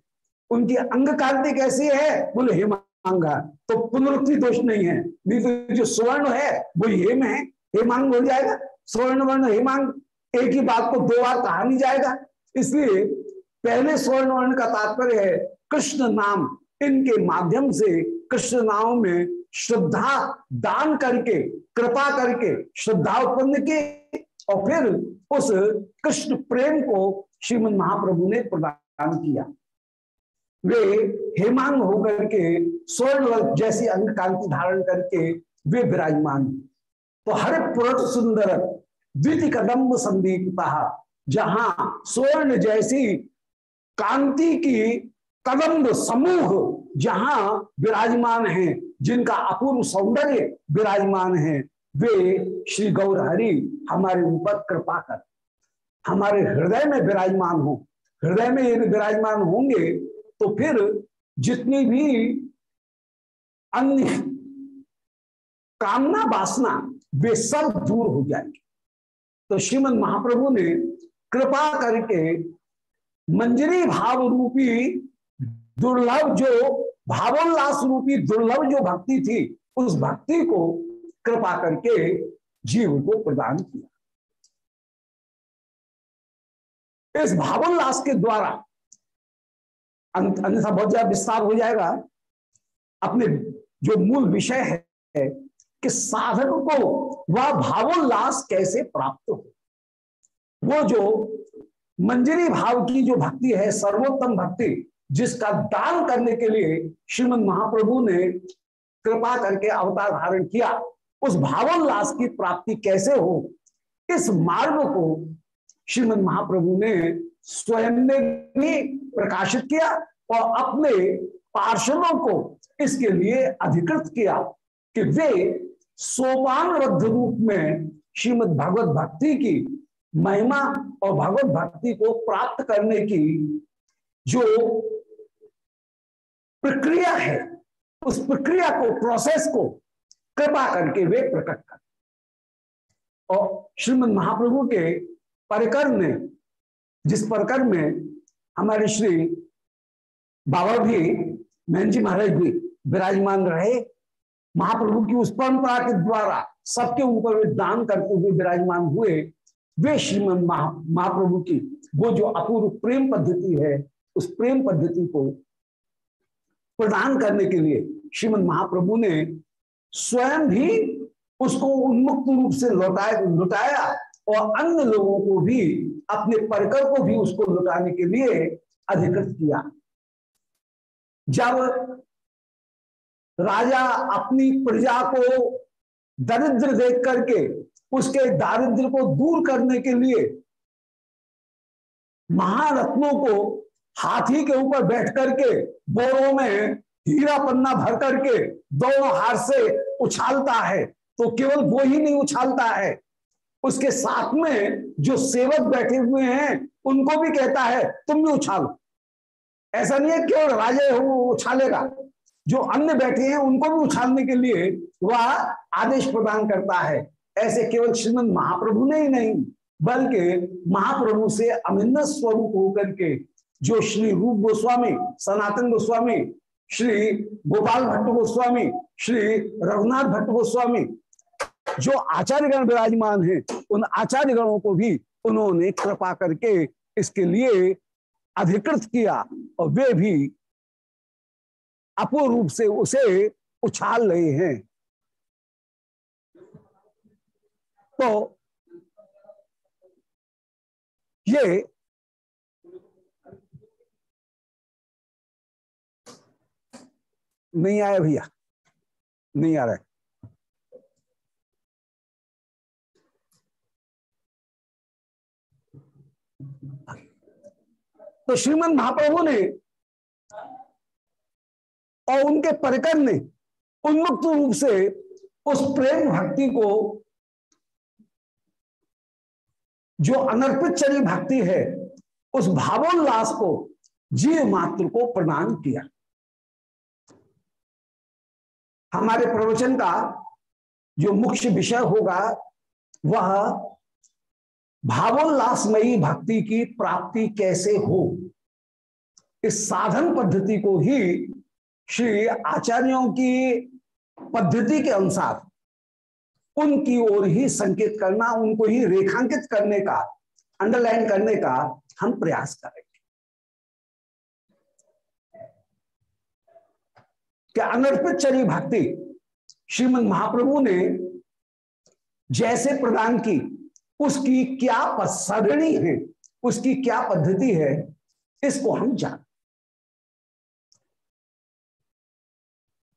उनकी अंग कांति कैसी है? बोले, हेमांग। तो पुनरुक्ति दोष नहीं है। नहीं तो जो स्वर्ण है, वो हेम है। हेमांग हो जाएगा। स्वर्ण वर्ण हेमांग, एक ही बात को दो बार कहा नहीं जाएगा। इसलिए पहले स्वर्ण वर्ण का तात्पर्य है, कृष्ण नाम इनके माध्यम से कृष्ण नाम में श्रद्धा दान करके, कृपा करके, श्रद्धा उत्पन्न की और फिर उस कृष्ण प्रेम को श्रीमद महाप्रभु ने प्रदान किया। वे हेमांग होकर के स्वर्ण जैसी अंग कांति धारण करके वे विराजमान। तो हर पुरुष सुंदर द्वितीय कदम संदीपता, जहाँ स्वर्ण जैसी कांति की कदम्ब समूह जहाँ विराजमान है, जिनका अपूर्व सौंदर्य विराजमान है, वे श्री गौर हरि हमारे ऊपर कृपा कर। हमारे हृदय में विराजमान हो। हृदय में यदि विराजमान होंगे तो फिर जितनी भी अन्य कामना वासना, वे सब दूर हो जाएँगे। तो श्रीमद महाप्रभु ने कृपा करके मंजरी भाव रूपी दुर्लभ जो भावोल्लास रूपी दुर्लभ जो भक्ति थी, उस भक्ति को कृपा करके जीव को प्रदान किया। इस भावोल्लास के द्वारा अन्यथा बहुत ज़्यादा विस्तार हो जाएगा। अपने जो मूल विषय है कि साधक को वह भावोल्लास कैसे प्राप्त हो। वो जो मंजरी भाव की जो भक्ति है, सर्वोत्तम भक्ति जिसका दान करने के लिए श्रीमद महाप्रभु ने कृपा करके अवतार धारण किया, उस भावोल्लास की प्राप्ति कैसे हो? इस मार्ग को श्रीमद महाप्रभु ने स्वयं ने भी प्रकाशित किया और अपने पार्षदों को इसके लिए अधिकृत किया कि वे सोपानबद्ध रूप में श्रीमद भगवत भक्ति की महिमा और भगवत भक्ति को प्राप्त करने की जो प्रक्रिया है। उस प्रक्रिया को प्रोसेस को कृपा करके वे प्रकट कर। और श्रीमद महाप्रभु के परिकर ने जिस परिकर में हमारे श्री बाबा भी महन जी महाराज भी विराजमान रहे, महाप्रभु की उस परंपरा के द्वारा सबके ऊपर वे दान करते हुए विराजमान हुए, वे श्रीमद महाप्रभु की वो जो अपूर्व प्रेम पद्धति है, उस प्रेम पद्धति को प्रदान करने के लिए श्रीमद महाप्रभु ने स्वयं भी उसको उन्मुक्त रूप से लौटाया लुटाया और अन्य लोगों को भी, अपने परिकर को भी उसको लुटाने के लिए अधिकृत किया। जब राजा अपनी प्रजा को दरिद्र देख करके उसके दारिद्र को दूर करने के लिए महारत्नों को हाथी के ऊपर बैठ करके बोरों में हीरा पन्ना भर करके दोनों हाथ से उछालता है तो केवल वो ही नहीं उछालता है। उसके साथ में जो सेवक बैठे हुए हैं, उनको भी कहता है, तुम भी उछालो। ऐसा नहीं है केवल राजे उछालेगा। जो अन्य बैठे हैं, उनको भी उछालने के लिए वह आदेश प्रदान करता है। ऐसे केवल श्रीमद महाप्रभु ने ही नहीं, बल्कि महाप्रभु से अमिन्न स्वरूप होकर के जो श्री रूप गोस्वामी, सनातन गोस्वामी, श्री गोपाल भट्ट गोस्वामी, श्री रघुनाथ भट्ट गोस्वामी, जो आचार्यगण विराजमान हैं, उन आचार्यगणों को भी उन्होंने कृपा करके इसके लिए अधिकृत किया और वे भी अपूर्ण रूप से उसे उछाल रहे हैं। तो ये नहीं आया भैया। नहीं आ रहा तो श्रीमद महाप्रभु ने और उनके परिकर ने उन्मुक्त रूप से उस प्रेम भक्ति को जो अनर्पित चली भक्ति है, उस भावोल्लास को जीव मात्र को प्रदान किया। हमारे प्रवचन का जो मुख्य विषय होगा, वह भावोल्लासमयी भक्ति की प्राप्ति कैसे हो? इस साधन पद्धति को ही श्री आचार्यों की पद्धति के अनुसार उनकी ओर ही संकेत करना, उनको ही रेखांकित करने का अंडरलाइन करने का हम प्रयास करेंगे। कि अनर्पित चरी भक्ति श्रीमद महाप्रभु ने जैसे प्रदान की, उसकी क्या सरणी है, उसकी क्या पद्धति है, इसको हम जान।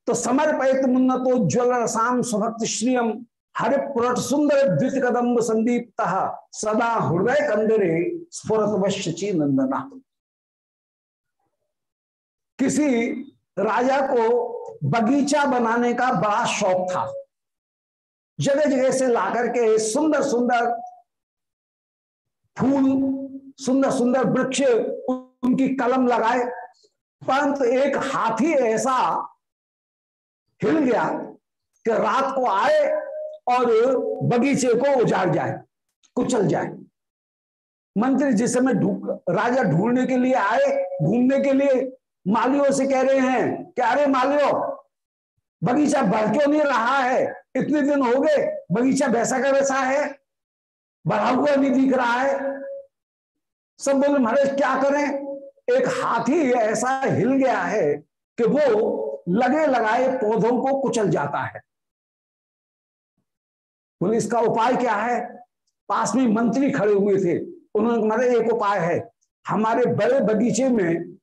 तो समर्पित मुन्नतो ज्वल रसाम सुभक्त श्रियम हरि पुरट सुंदर द्वित कदम्ब संदीप्त सदा हृदय कंदरे स्फुरत नंदना। किसी राजा को बगीचा बनाने का बड़ा शौक था। जगह जगह से लाकर के सुंदर सुंदर फूल, सुंदर सुंदर वृक्ष उनकी कलम लगाए, परंतु एक हाथी ऐसा हिल गया कि रात को आए और बगीचे को उजाड़ जाए, कुचल जाए। मंत्री जिस समय राजा ढूँढने के लिए आए घूमने के लिए मालियों से कह रहे हैं कि, अरे मालियो बगीचा बढ़ क्यों नहीं रहा है? इतने दिन हो गए, बगीचा वैसा का वैसा है, बढ़ा हुआ नहीं दिख रहा है। सब बोले, महाराज, क्या करें? एक हाथी ऐसा हिल गया है कि वो लगे लगाए पौधों को कुचल जाता है। बोले इसका उपाय क्या है? पास में मंत्री खड़े हुए थे। उन्होंने महाराज, एक उपाय है। हमारे बड़े बगीचे में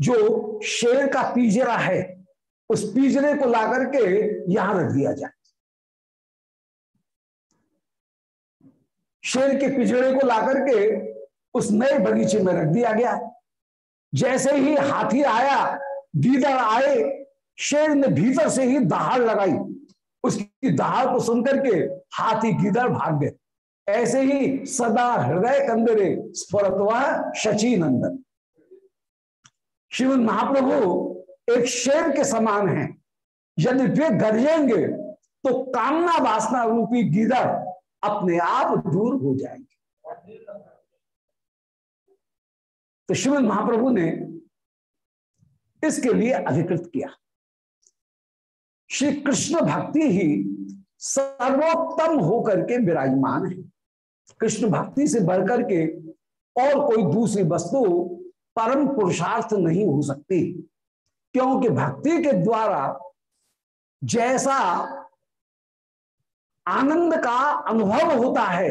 जो शेर का पिजरा है उस पिजरे को ला करके यहाँ रख दिया जाए। शेर के पिजड़े को ला करके उस नए बगीचे में रख दिया गया। जैसे ही हाथी आया, दीदर आए, शेर ने भीतर से ही दहाड़ लगाई। उसकी दहाड़ को सुनकर के हाथी गीदड़ भाग गए। ऐसे ही सदा हृदय कंदरे, स्फुरतवा शची नंदन श्रीमद महाप्रभु एक शेर के समान हैं। यदि वे गरजेंगे तो कामना वासना रूपी गीदड़ अपने आप दूर हो जाएँगे। तो श्रीमद महाप्रभु ने इसके लिए अधिकृत किया। श्री कृष्ण भक्ति ही सर्वोत्तम होकर के विराजमान है। कृष्ण भक्ति से बढ़कर के और कोई दूसरी वस्तु परम पुरुषार्थ नहीं हो सकती। क्योंकि भक्ति के द्वारा जैसा आनंद का अनुभव होता है,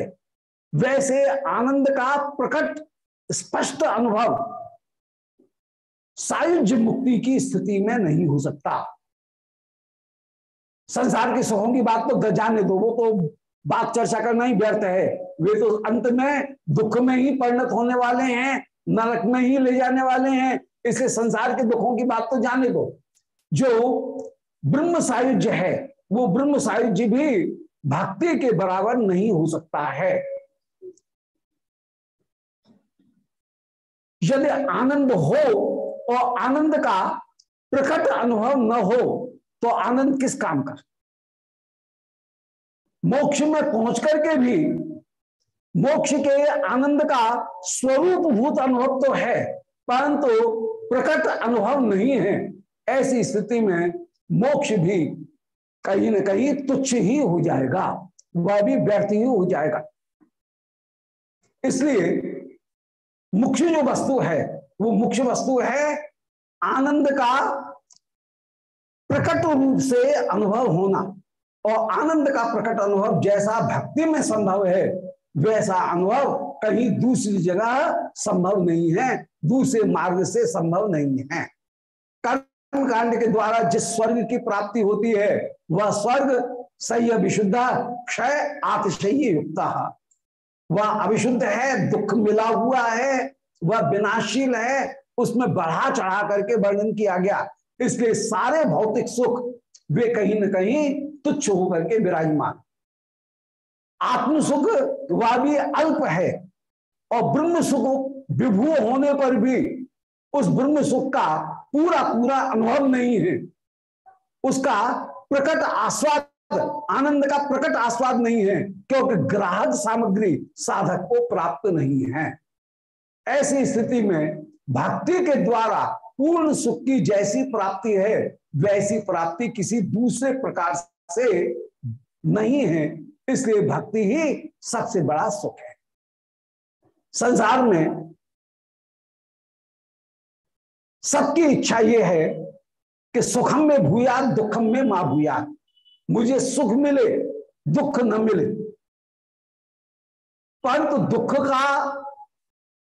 वैसे आनंद का प्रकट, स्पष्ट अनुभव सायुज मुक्ति की स्थिति में नहीं हो सकता। संसार के सुखों की बात तो जाने दो, वो तो बात चर्चा करना ही व्यर्थ है। वे तो अंत में दुख में ही परिणत होने वाले हैं, नरक में ही ले जाने वाले हैं इसलिए संसार के दुखों की बात तो जाने दो। जो ब्रह्म सायुज्य है, वो ब्रह्म सायुज्य भी भक्ति के बराबर नहीं हो सकता है। यदि आनंद हो और आनंद का प्रकट अनुभव न हो तो आनंद किस काम का? मोक्ष में पहुँच करके भी मोक्ष के आनंद का स्वरूप भूत अनुभव तो है, परंतु प्रकट अनुभव नहीं है, ऐसी स्थिति में मोक्ष भी कहीं ना कहीं तुच्छ ही हो जाएगा, वह भी व्यर्थ ही हो जाएगा। इसलिए मुख्य जो वस्तु है, वो मुख्य वस्तु है आनंद का प्रकट रूप से अनुभव होना। और आनंद का प्रकट अनुभव जैसा भक्ति में संभव है, वैसा अनुभव कहीं दूसरी जगह संभव नहीं है, दूसरे मार्ग से संभव नहीं है। कर्म कांड के द्वारा जिस स्वर्ग की प्राप्ति होती है, वह स्वर्ग सही विशुद्ध, क्षय, आतिशयी युक्त वह अविशुद्ध है, दुख मिला हुआ है, वह विनाशील है, उसमें बढ़ा चढ़ा करके वर्णन किया गया। इसलिए सारे भौतिक सुख, वे कहीं ना कहीं तुच्छ होकर के विराजमान। आत्म सुख वह भी अल्प है और ब्रह्म सुख विभू होने पर भी उस ब्रह्म सुख का पूरा पूरा अनुभव नहीं है। उसका प्रकट आस्वाद, आनंद का प्रकट आस्वाद नहीं है, क्योंकि ग्राहक सामग्री साधक को प्राप्त नहीं है। ऐसी स्थिति में भक्ति के द्वारा पूर्ण सुख की जैसी प्राप्ति है, वैसी प्राप्ति किसी दूसरे प्रकार से नहीं है, इसलिए भक्ति ही सबसे बड़ा सुख है। संसार में सबकी इच्छा यह है कि सुखम में भूयात दुखम में माँ भूयात मुझे सुख मिले, दुख न मिले। परंतु दुख का,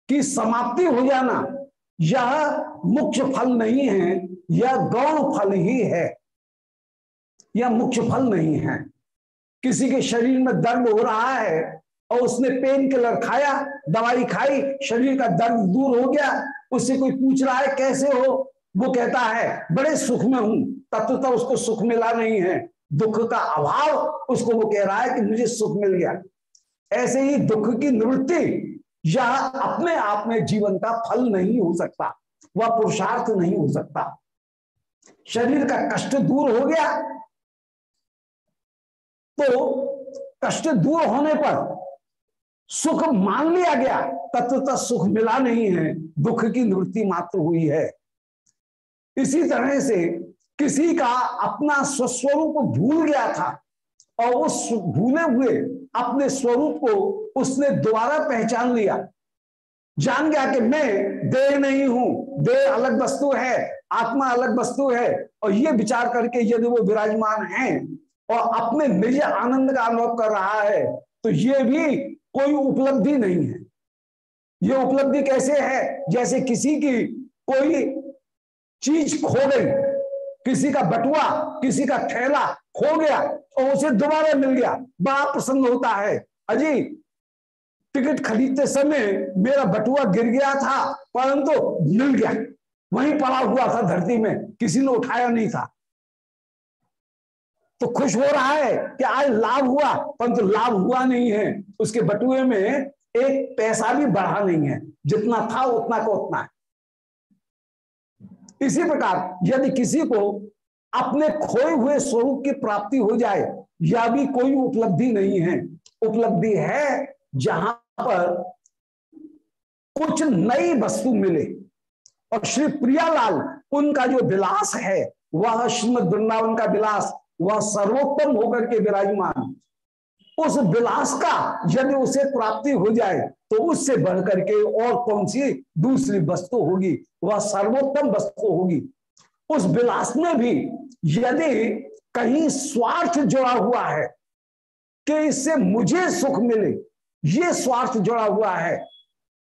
की समाप्ति हो जाना, यह मुख्य फल नहीं है, यह गौण फल ही है। यह मुख्य फल नहीं है। किसी के शरीर में दर्द हो रहा है और उसने पेन किलर खाया, दवाई खाई, शरीर का दर्द दूर हो गया। उससे कोई पूछ रहा है, कैसे हो? वो कहता है, बड़े सुख में हूँ, तत्वता उसको सुख मिला नहीं है। दुख का अभाव उसको वो कह रहा है कि मुझे सुख मिल गया। ऐसे ही दुख की निवृत्ति यह अपने आप में जीवन का फल नहीं हो सकता, वह पुरुषार्थ नहीं हो सकता। शरीर का कष्ट दूर हो गया तो कष्ट दूर होने पर सुख मान लिया गया, तत्वतः सुख मिला नहीं है, दुख की निवृत्ति मात्र हुई है। इसी तरह से किसी का अपना स्वस्वरूप भूल गया था और उस भूले हुए अपने स्वरूप को उसने दोबारा पहचान लिया। जान गया कि मैं देह नहीं हूँ, देह अलग वस्तु है, आत्मा अलग वस्तु है और ये विचार करके यदि वो विराजमान है और अपने निज आनंद का अनुभव कर रहा है तो ये भी कोई उपलब्धि नहीं है। ये उपलब्धि कैसे है? जैसे किसी की कोई चीज़ खो गई, किसी का बटुआ, किसी का थैला खो गया और उसे दोबारा मिल गया, बड़ा प्रसन्न होता है। अजी, टिकट खरीदते समय मेरा बटुआ गिर गया था, परंतु मिल गया। वहीं पड़ा हुआ था धरती में, किसी ने उठाया नहीं था। तो खुश हो रहा है कि आज लाभ हुआ, परंतु लाभ हुआ नहीं है। उसके बटुए में एक पैसा भी बढ़ा नहीं है। जितना था, उतना का उतना है। इसी प्रकार, यदि किसी को अपने खोए हुए स्वरूप की प्राप्ति हो जाए, यह भी कोई उपलब्धि नहीं है। उपलब्धि है जहाँ पर कुछ नई वस्तु मिले। और श्री प्रियालाल, उनका जो विलास है, वह श्रीमद वृंदावन का विलास वह सर्वोत्तम होकर के विराजमान उस विलास का यदि उसे प्राप्ति हो जाए तो उससे बढ़ करके और कौन सी दूसरी वस्तु होगी? वह सर्वोत्तम वस्तु होगी। उस विलास में भी यदि कहीं स्वार्थ जुड़ा हुआ है, कि इससे मुझे सुख मिले, ये स्वार्थ जुड़ा हुआ है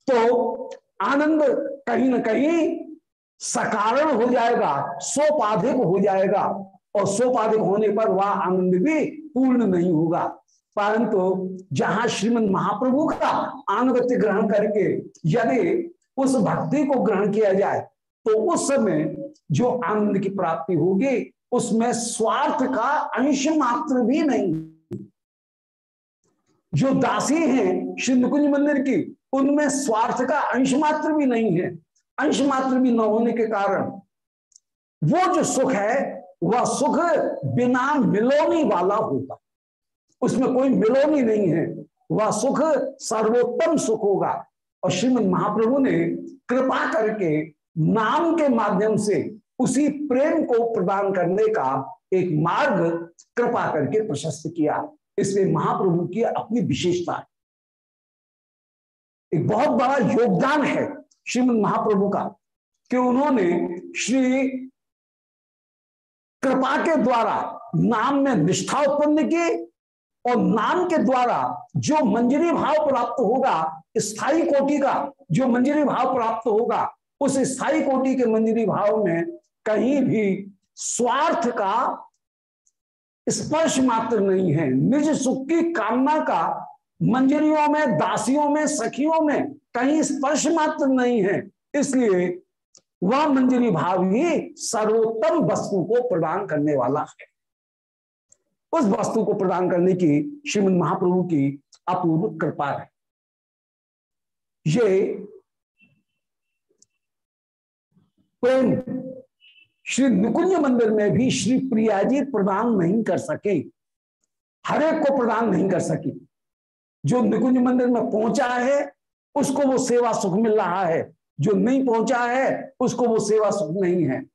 तो आनंद कहीं ना कहीं सकारण हो जाएगा, सोपाधिक हो जाएगा। और सोपाधिक होने पर वह आनंद भी पूर्ण नहीं होगा। परंतु जहाँ श्रीमद महाप्रभु का आनुगत्य ग्रहण करके यदि उस भक्ति को ग्रहण किया जाए तो उस समय जो आनंद की प्राप्ति होगी, उसमें स्वार्थ का अंश मात्र भी नहीं। जो दासी हैं श्री नुकुंज मंदिर की, उनमें स्वार्थ का अंश मात्र भी नहीं है। अंश मात्र भी न होने के कारण वो जो सुख है वह सुख बिना मिलोनी वाला होगा। उसमें कोई मिलोनी नहीं है। वह सुख सर्वोत्तम सुख होगा। और श्रीमद महाप्रभु ने कृपा करके नाम के माध्यम से उसी प्रेम को प्रदान करने का एक मार्ग कृपा करके प्रशस्त किया। इसलिए महाप्रभु की अपनी विशेषता है। एक बहुत बड़ा योगदान है श्रीमद महाप्रभु का कि उन्होंने श्री कृपा के द्वारा नाम में निष्ठा उत्पन्न की और नाम के द्वारा जो मंजरी भाव प्राप्त होगा स्थायी कोटि का जो मंजरी भाव प्राप्त होगा, उस स्थायी कोटि के मंजरी भाव में कहीं भी स्वार्थ का स्पर्श मात्र नहीं है। निज सुख की कामना का मंजरियों में, दासियों में, सखियों में कहीं स्पर्श मात्र नहीं है। इसलिए वह मंजरी भाव ही सर्वोत्तम वस्तु को प्रदान करने वाला है। उस वस्तु को प्रदान करने की श्रीमद महाप्रभु की अपूर्व कृपा है। ये प्रेम श्री निकुंज मंदिर में भी श्री प्रिया जी प्रदान नहीं कर सके, हर एक को प्रदान नहीं कर सकी। जो निकुंज मंदिर में पहुँचा है, उसको वो सेवा सुख मिल रहा है। जो नहीं पहुँचा है, उसको वो सेवा सुख नहीं है।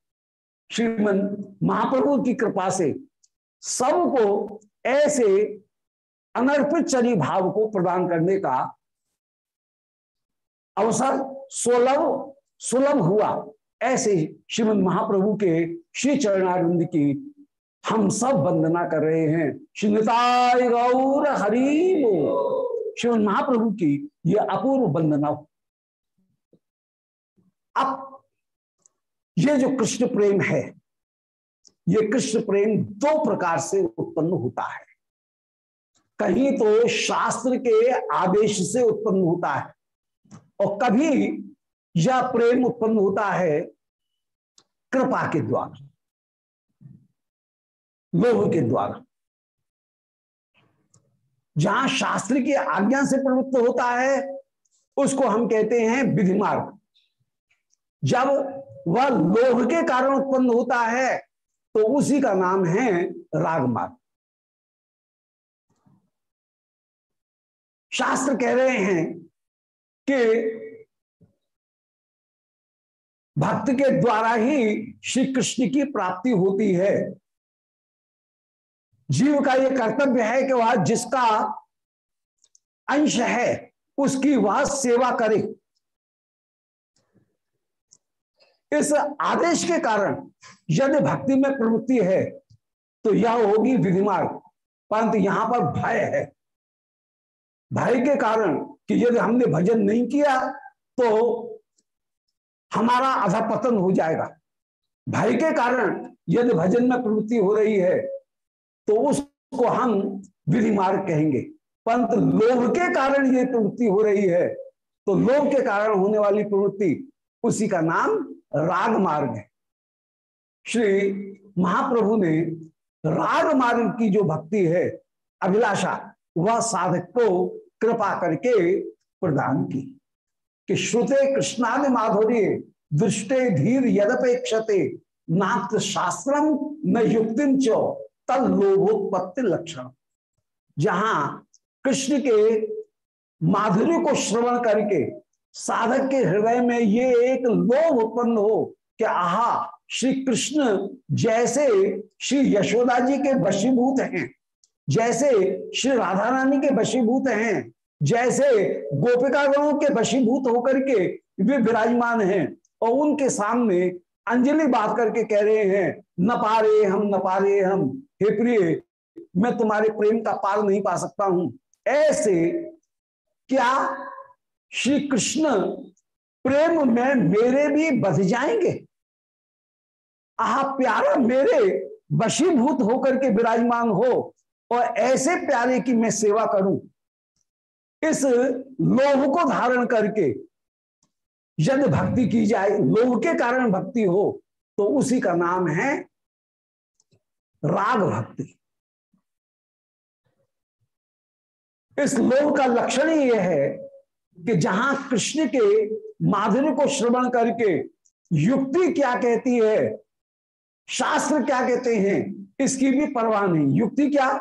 श्रीमन महाप्रभु की कृपा से सबको ऐसे अनर्पित चरी भाव को प्रदान करने का अवसर सुलभ सुलभ हुआ। ऐसे श्रीमद महाप्रभु के श्री चरणारिंद की हम सब वंदना कर रहे हैं। श्रीताय गौर हरि श्रीमद महाप्रभु की यह अपूर्व वंदना अब ये जो कृष्ण प्रेम है, ये कृष्ण प्रेम दो प्रकार से उत्पन्न होता है। कहीं तो शास्त्र के आदेश से उत्पन्न होता है और कभी यह प्रेम उत्पन्न होता है कृपा के द्वारा लोह के द्वारा। जहाँ शास्त्र की आज्ञा से प्रवृत्त होता है, उसको हम कहते हैं विधि मार्ग जब वह लोभ के कारण उत्पन्न होता है तो उसी का नाम है राग मार्ग शास्त्र कह रहे हैं कि भक्त के द्वारा ही श्री कृष्ण की प्राप्ति होती है। जीव का यह कर्तव्य है कि वह जिसका अंश है, उसकी वह सेवा करे। इस आदेश के कारण यदि भक्ति में प्रवृत्ति है तो यह होगी विधिमार्ग। परंतु यहाँ पर भय है। भय के कारण कि यदि हमने भजन नहीं किया तो हमारा अधा पतन हो जाएगा। भय के कारण यदि भजन में प्रवृत्ति हो रही है तो उसको हम विधि मार्ग कहेंगे। परंतु लोभ के कारण ये प्रवृत्ति हो रही है तो लोभ के कारण होने वाली प्रवृत्ति उसी का नाम राग मार्ग है। श्री महाप्रभु ने राग मार्ग की जो भक्ति है, अभिलाषा, वह साधक को कृपा करके प्रदान की। कि श्रुते कृष्णादि माधुर्य, दृष्टे धीर यदपेक्षते नात्र शास्त्रम न युक्ति चो, तद लोभोत्पत्ति लक्षण जहाँ कृष्ण के माधुर्य को श्रवण करके साधक के हृदय में ये एक लोभ उत्पन्न हो कि आहा, श्री कृष्ण जैसे श्री यशोदा जी के वशीभूत हैं, जैसे श्री राधा रानी के वशीभूत हैं, जैसे गोपिका गोपिकागणों के वशीभूत होकर के वे विराजमान हैं और उनके सामने अंजलि बात करके कह रहे हैं, न पारे हम, न पारे हम, हे प्रिय, मैं तुम्हारे प्रेम का पार नहीं पा सकता हूँ। ऐसे क्या श्री कृष्ण प्रेम में मेरे भी बध जाएँगे। आह, प्यारा मेरे वशीभूत होकर के विराजमान हो और ऐसे प्यारे की मैं सेवा करूँ। इस लोभ को धारण करके यदि भक्ति की जाए, लोभ के कारण भक्ति हो तो उसी का नाम है राग भक्ति। इस लोभ का लक्षण ही यह है कि जहाँ कृष्ण के माधुर्य को श्रवण करके युक्ति क्या कहती है, शास्त्र क्या कहते हैं, इसकी भी परवाह नहीं। युक्ति क्या?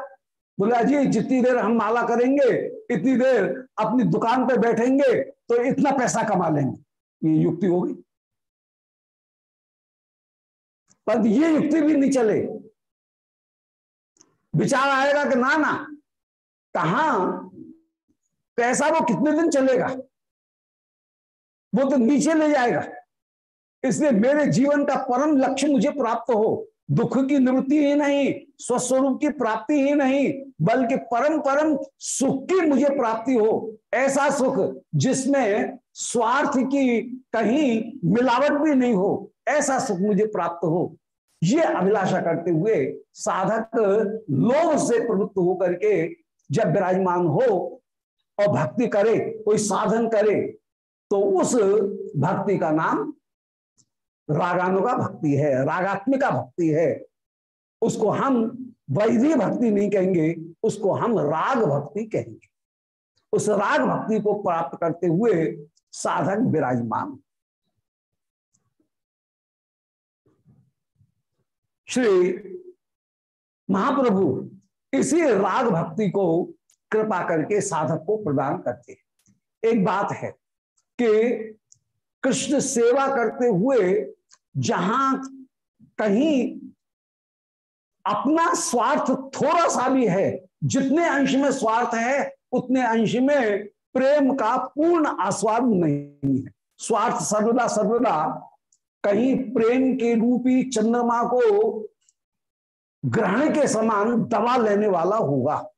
बोला, जी, जितनी देर हम माला करेंगे, इतनी देर अपनी दुकान पर बैठेंगे तो इतना पैसा कमा लेंगे। ये युक्ति होगी पर ये युक्ति भी नहीं चले। विचार आएगा कि ना ना, कहा पैसा वो कितने दिन चलेगा? वो तो नीचे ले जाएगा। इसलिए मेरे जीवन का परम लक्ष्य मुझे प्राप्त हो। दुख की निवृत्ति ही नहीं स्वस्वरूप की प्राप्ति ही नहीं, बल्कि परम परम सुख की मुझे प्राप्ति हो। ऐसा सुख जिसमें स्वार्थ की कहीं मिलावट भी नहीं हो, ऐसा सुख मुझे प्राप्त हो। ये अभिलाषा करते हुए साधक लोभ से प्रवृत्त होकर के जब विराजमान हो और भक्ति करे, कोई साधन करे तो उस भक्ति का नाम रागानुगा भक्ति है, रागात्मिका भक्ति है। उसको हम वैधि भक्ति नहीं कहेंगे, उसको हम राग भक्ति कहेंगे। उस राग भक्ति को प्राप्त करते हुए साधक विराजमान। श्री महाप्रभु इसी राग भक्ति को कृपा करके साधक को प्रदान करते हैं। एक बात है कि कृष्ण सेवा करते हुए जहाँ कहीं अपना स्वार्थ थोड़ा सा भी है, जितने अंश में स्वार्थ है, उतने अंश में प्रेम का पूर्ण आस्वाद नहीं है। स्वार्थ सर्वदा सर्वदा कहीं प्रेम के रूपी चंद्रमा को ग्रहण के समान दबा लेने वाला होगा।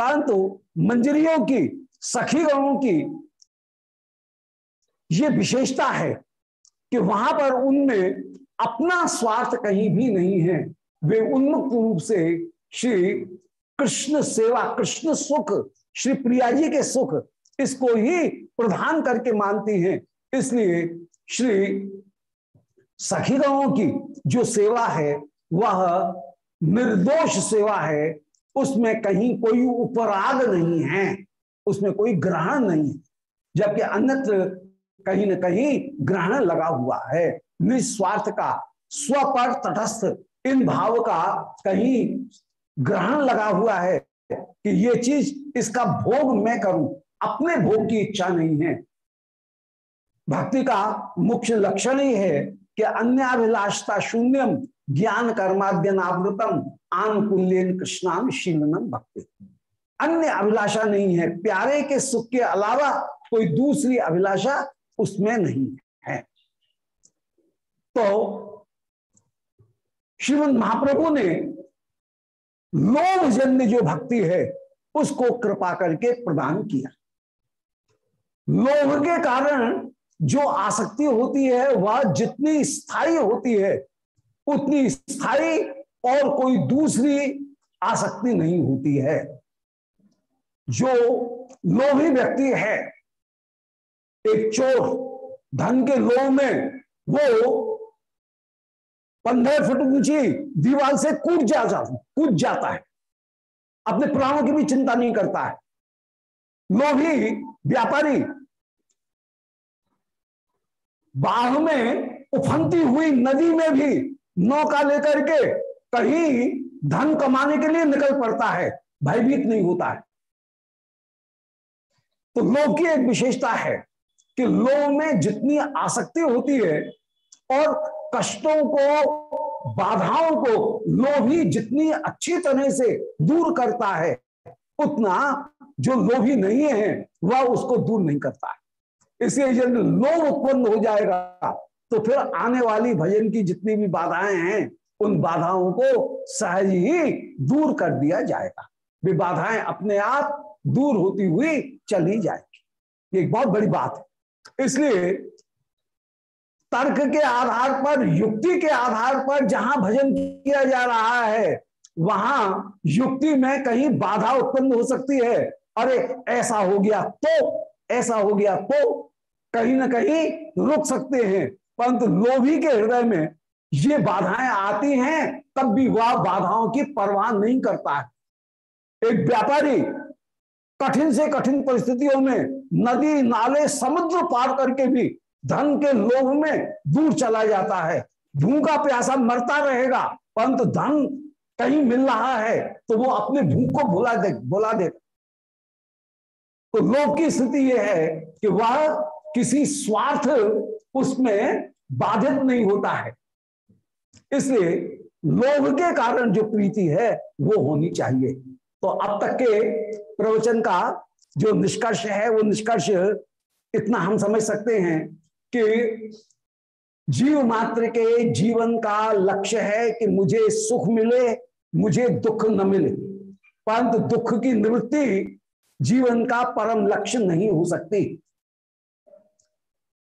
परंतु मंजरियों की सखी गणों की ये विशेषता है कि वहाँ पर उनमें अपना स्वार्थ कहीं भी नहीं है। वे उन्मुक्त रूप से श्री कृष्ण सेवा, कृष्ण सुख, श्री प्रिया जी के सुख, इसको ही प्रधान करके मानती हैं। इसलिए श्री सखीगणों की जो सेवा है, वह निर्दोष सेवा है उसमें कहीं कोई उपराग नहीं है, उसमें कोई ग्रहण नहीं है, जबकि अन्यत्र कहीं न कहीं ग्रहण लगा हुआ है। निस्वार्थ का स्व पर तटस्थ, इन भाव का कहीं ग्रहण लगा हुआ है कि ये चीज़ इसका भोग मैं करूँ, अपने भोग की इच्छा नहीं है। भक्ति का मुख्य लक्षण ही है कि अन्याभिलाषता शून्यम, ज्ञान कर्माद्यनावृतम आनुकूल्यन कृष्णान शीलनम भक्ति। अन्य अभिलाषा नहीं है। प्यारे के सुख के अलावा कोई दूसरी अभिलाषा उसमें नहीं है। तो श्रीमद महाप्रभु ने लोभ जन्य जो भक्ति है, उसको कृपा करके प्रदान किया। लोभ के कारण जो आसक्ति होती है, वह जितनी स्थायी होती है, उतनी स्थायी और कोई दूसरी आसक्ति नहीं होती है। जो लोभी व्यक्ति है, एक चोर, धन के लोभ में, वो पंद्रह फुट ऊँची दीवार से कूद जा, कूद जाता है। अपने प्राणों की भी चिंता नहीं करता है। लोभी व्यापारी बाढ़ में उफनती हुई नदी में भी नौका लेकर के कहीं धन कमाने के लिए निकल पड़ता है, भयभीत नहीं होता है। तो लोभ की एक विशेषता है कि लोभ में जितनी आसक्ति होती है और कष्टों को, बाधाओं को लोभी जितनी अच्छी तरह से दूर करता है, उतना जो लोभी नहीं है, वह उसको दूर नहीं करता है। इसलिए जब लोभ उत्पन्न हो जाएगा तो फिर आने वाली भजन की जितनी भी बाधाएँ हैं उन बाधाओं को सहज ही दूर कर दिया जाएगा। वे बाधाएँ अपने आप दूर होती हुई चली जाएगी। एक बहुत बड़ी बात है। इसलिए तर्क के आधार पर, युक्ति के आधार पर जहाँ भजन किया जा रहा है, वहाँ युक्ति में कहीं बाधा उत्पन्न हो सकती है। अरे, ऐसा हो गया तो ऐसा हो गया तो कहीं ना कहीं रुक सकते हैं। परंतु लोभी के हृदय में ये बाधाएँ आती हैं, तब भी वह बाधाओं की परवाह नहीं करता है। एक व्यापारी कठिन से कठिन परिस्थितियों में नदी, नाले, समुद्र पार करके भी धन के लोभ में दूर चला जाता है। भूखा प्यासा मरता रहेगा, परंतु धन कहीं मिल रहा है तो वो अपने भूख को भुला दे भुला दे। तो लोभ की स्थिति यह है कि वह किसी स्वार्थ उसमें बाधित नहीं होता है। इसलिए लोभ के कारण जो प्रीति है, वो होनी चाहिए। तो अब तक के प्रवचन का जो निष्कर्ष है, वो निष्कर्ष इतना हम समझ सकते हैं कि जीव मात्र के जीवन का लक्ष्य है कि मुझे सुख मिले, मुझे दुख न मिले। परंतु दुख की निवृत्ति जीवन का परम लक्ष्य नहीं हो सकती।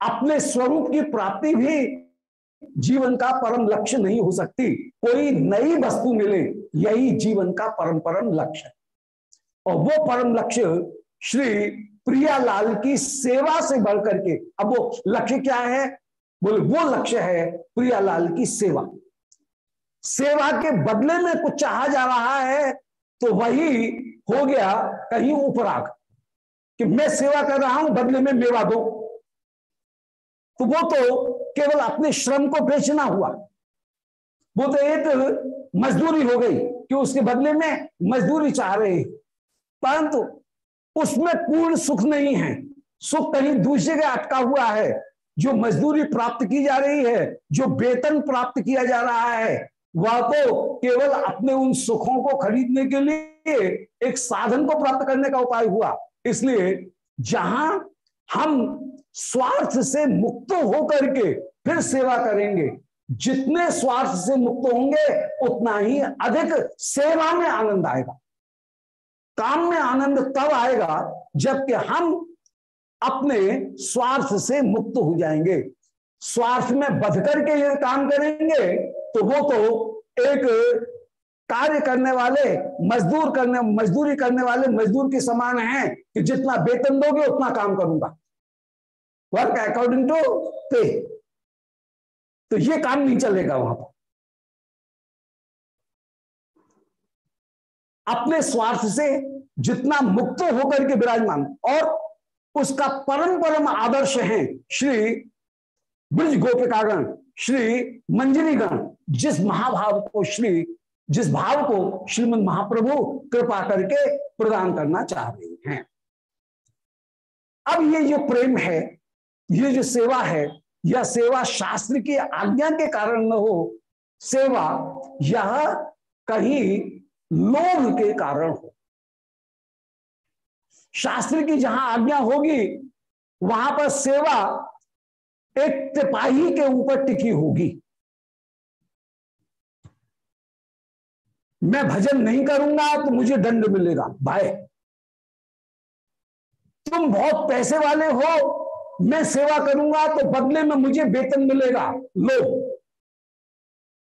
अपने स्वरूप की प्राप्ति भी जीवन का परम लक्ष्य नहीं हो सकती। कोई नई वस्तु मिले, यही जीवन का परम परम लक्ष्य। और वो परम लक्ष्य श्री प्रियालाल की सेवा से बढ़ करके अब वो लक्ष्य क्या है? बोले, वो लक्ष्य है प्रियालाल की सेवा। सेवा के बदले में कुछ चाहा जा रहा है तो वही हो गया कहीं उपराग, कि मैं सेवा कर रहा हूँ, बदले में मेवा दो। तो वो तो केवल अपने श्रम को बेचना हुआ। वो तो एक मजदूरी हो गई कि उसके बदले में मजदूरी चाह रहे परंतु उसमें पूर्ण सुख नहीं है। सुख कहीं दूसरे के अटका हुआ है। जो मजदूरी प्राप्त की जा रही है, जो वेतन प्राप्त किया जा रहा है, वह तो केवल अपने उन सुखों को खरीदने के लिए एक साधन को प्राप्त करने का उपाय हुआ। इसलिए जहाँ हम स्वार्थ से मुक्त होकर के फिर सेवा करेंगे। जितने स्वार्थ से मुक्त होंगे, उतना ही अधिक सेवा में आनंद आएगा। काम में आनंद तब आएगा जबकि हम अपने स्वार्थ से मुक्त हो जाएँगे। स्वार्थ में बध करके ये काम करेंगे तो वो तो एक कार्य करने वाले, मजदूर करने, मजदूरी करने वाले मजदूर के समान है कि जितना वेतन दोगे, उतना काम करूँगा। वर्क अकॉर्डिंग टू पे तो ये काम नहीं चलेगा वहाँ पर। अपने स्वार्थ से जितना मुक्त होकर के विराजमान, और उसका परम परम आदर्श है श्री ब्रज गोपिकागण श्री मंजरीगण, जिस महाभाव को श्री, जिस भाव को श्रीमद महाप्रभु कृपा करके प्रदान करना चाह रहे हैं। अब ये जो प्रेम है ये जो सेवा है यह सेवा शास्त्र की आज्ञा के कारण न हो, सेवा यह कहीं लोभ के कारण हो। शास्त्र की जहाँ आज्ञा होगी, वहाँ पर सेवा एक तिपाही के ऊपर टिकी होगी। मैं भजन नहीं करूँगा तो मुझे दंड मिलेगा। भाई तुम बहुत पैसे वाले हो मैं सेवा करूँगा तो बदले में मुझे वेतन मिलेगा, लो।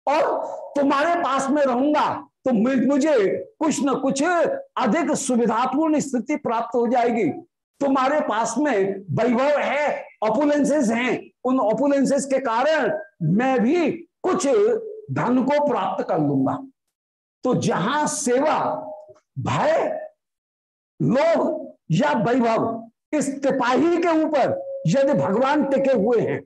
और तुम्हारे पास में रहूँगा तो मुझे कुछ न कुछ अधिक सुविधापूर्ण स्थिति प्राप्त हो जाएगी। तुम्हारे पास में वैभव है ऑपुलेंसेस हैं। उन ऑपुलेंसेस के कारण मैं भी कुछ धन को प्राप्त कर लूँगा। तो जहाँ सेवा, भय, लोभ या वैभव इस तिपाही के ऊपर यदि भगवान टिके हुए हैं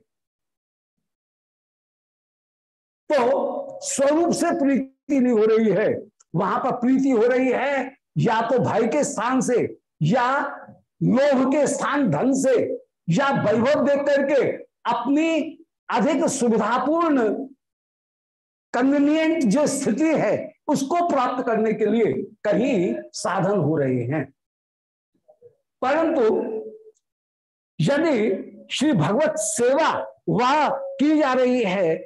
तो स्वरूप से प्रीति नहीं हो रही है। वहाँ पर प्रीति हो रही है, या तो भाई के स्थान से, या लोभ के स्थान धन से, या वैभव देख करके अपनी अधिक सुविधापूर्ण कन्वीनियंट जो स्थिति है, उसको प्राप्त करने के लिए कहीं साधन हो रहे हैं। परंतु यदि श्री भगवत सेवा वह की जा रही है,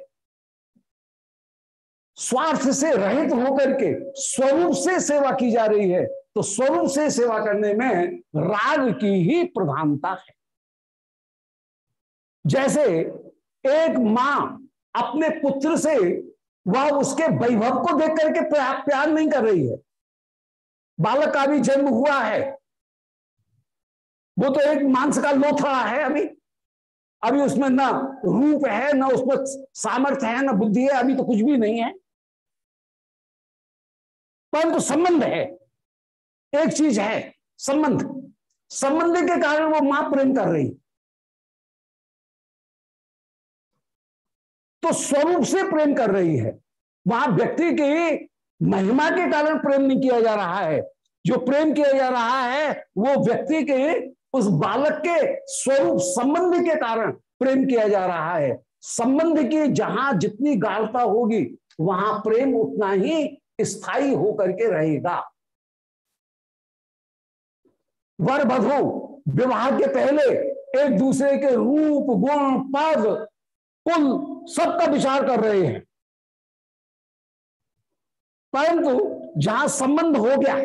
स्वार्थ से रहित होकर के स्वरूप से सेवा की जा रही है तो स्वरूप से सेवा करने में राग की ही प्रधानता है। जैसे एक माँ अपने पुत्र से वह उसके वैभव को देख करके प्यार नहीं कर रही है। बालक का भी जन्म हुआ है वो तो एक मांस का लोथड़ा है अभी। अभी उसमें ना रूप है, ना उसमें सामर्थ्य है, ना बुद्धि है, अभी तो कुछ भी नहीं है। परंतु तो संबंध है। एक चीज़ है, संबंध। संबंध के कारण वो माँ प्रेम कर रही। तो स्वरूप से प्रेम कर रही है। वहाँ व्यक्ति की महिमा के कारण प्रेम नहीं किया जा रहा है। जो प्रेम किया जा रहा है, वो व्यक्ति के उस बालक के स्वरूप संबंध के कारण प्रेम किया जा रहा है। संबंध की जहाँ जितनी गाढ़ता होगी, वहाँ प्रेम उतना ही स्थायी होकर के रहेगा। वर बधु विवाह के पहले एक दूसरे के रूप, गुण, पद, कुल सबका विचार कर रहे हैं। परंतु जहाँ संबंध हो गया,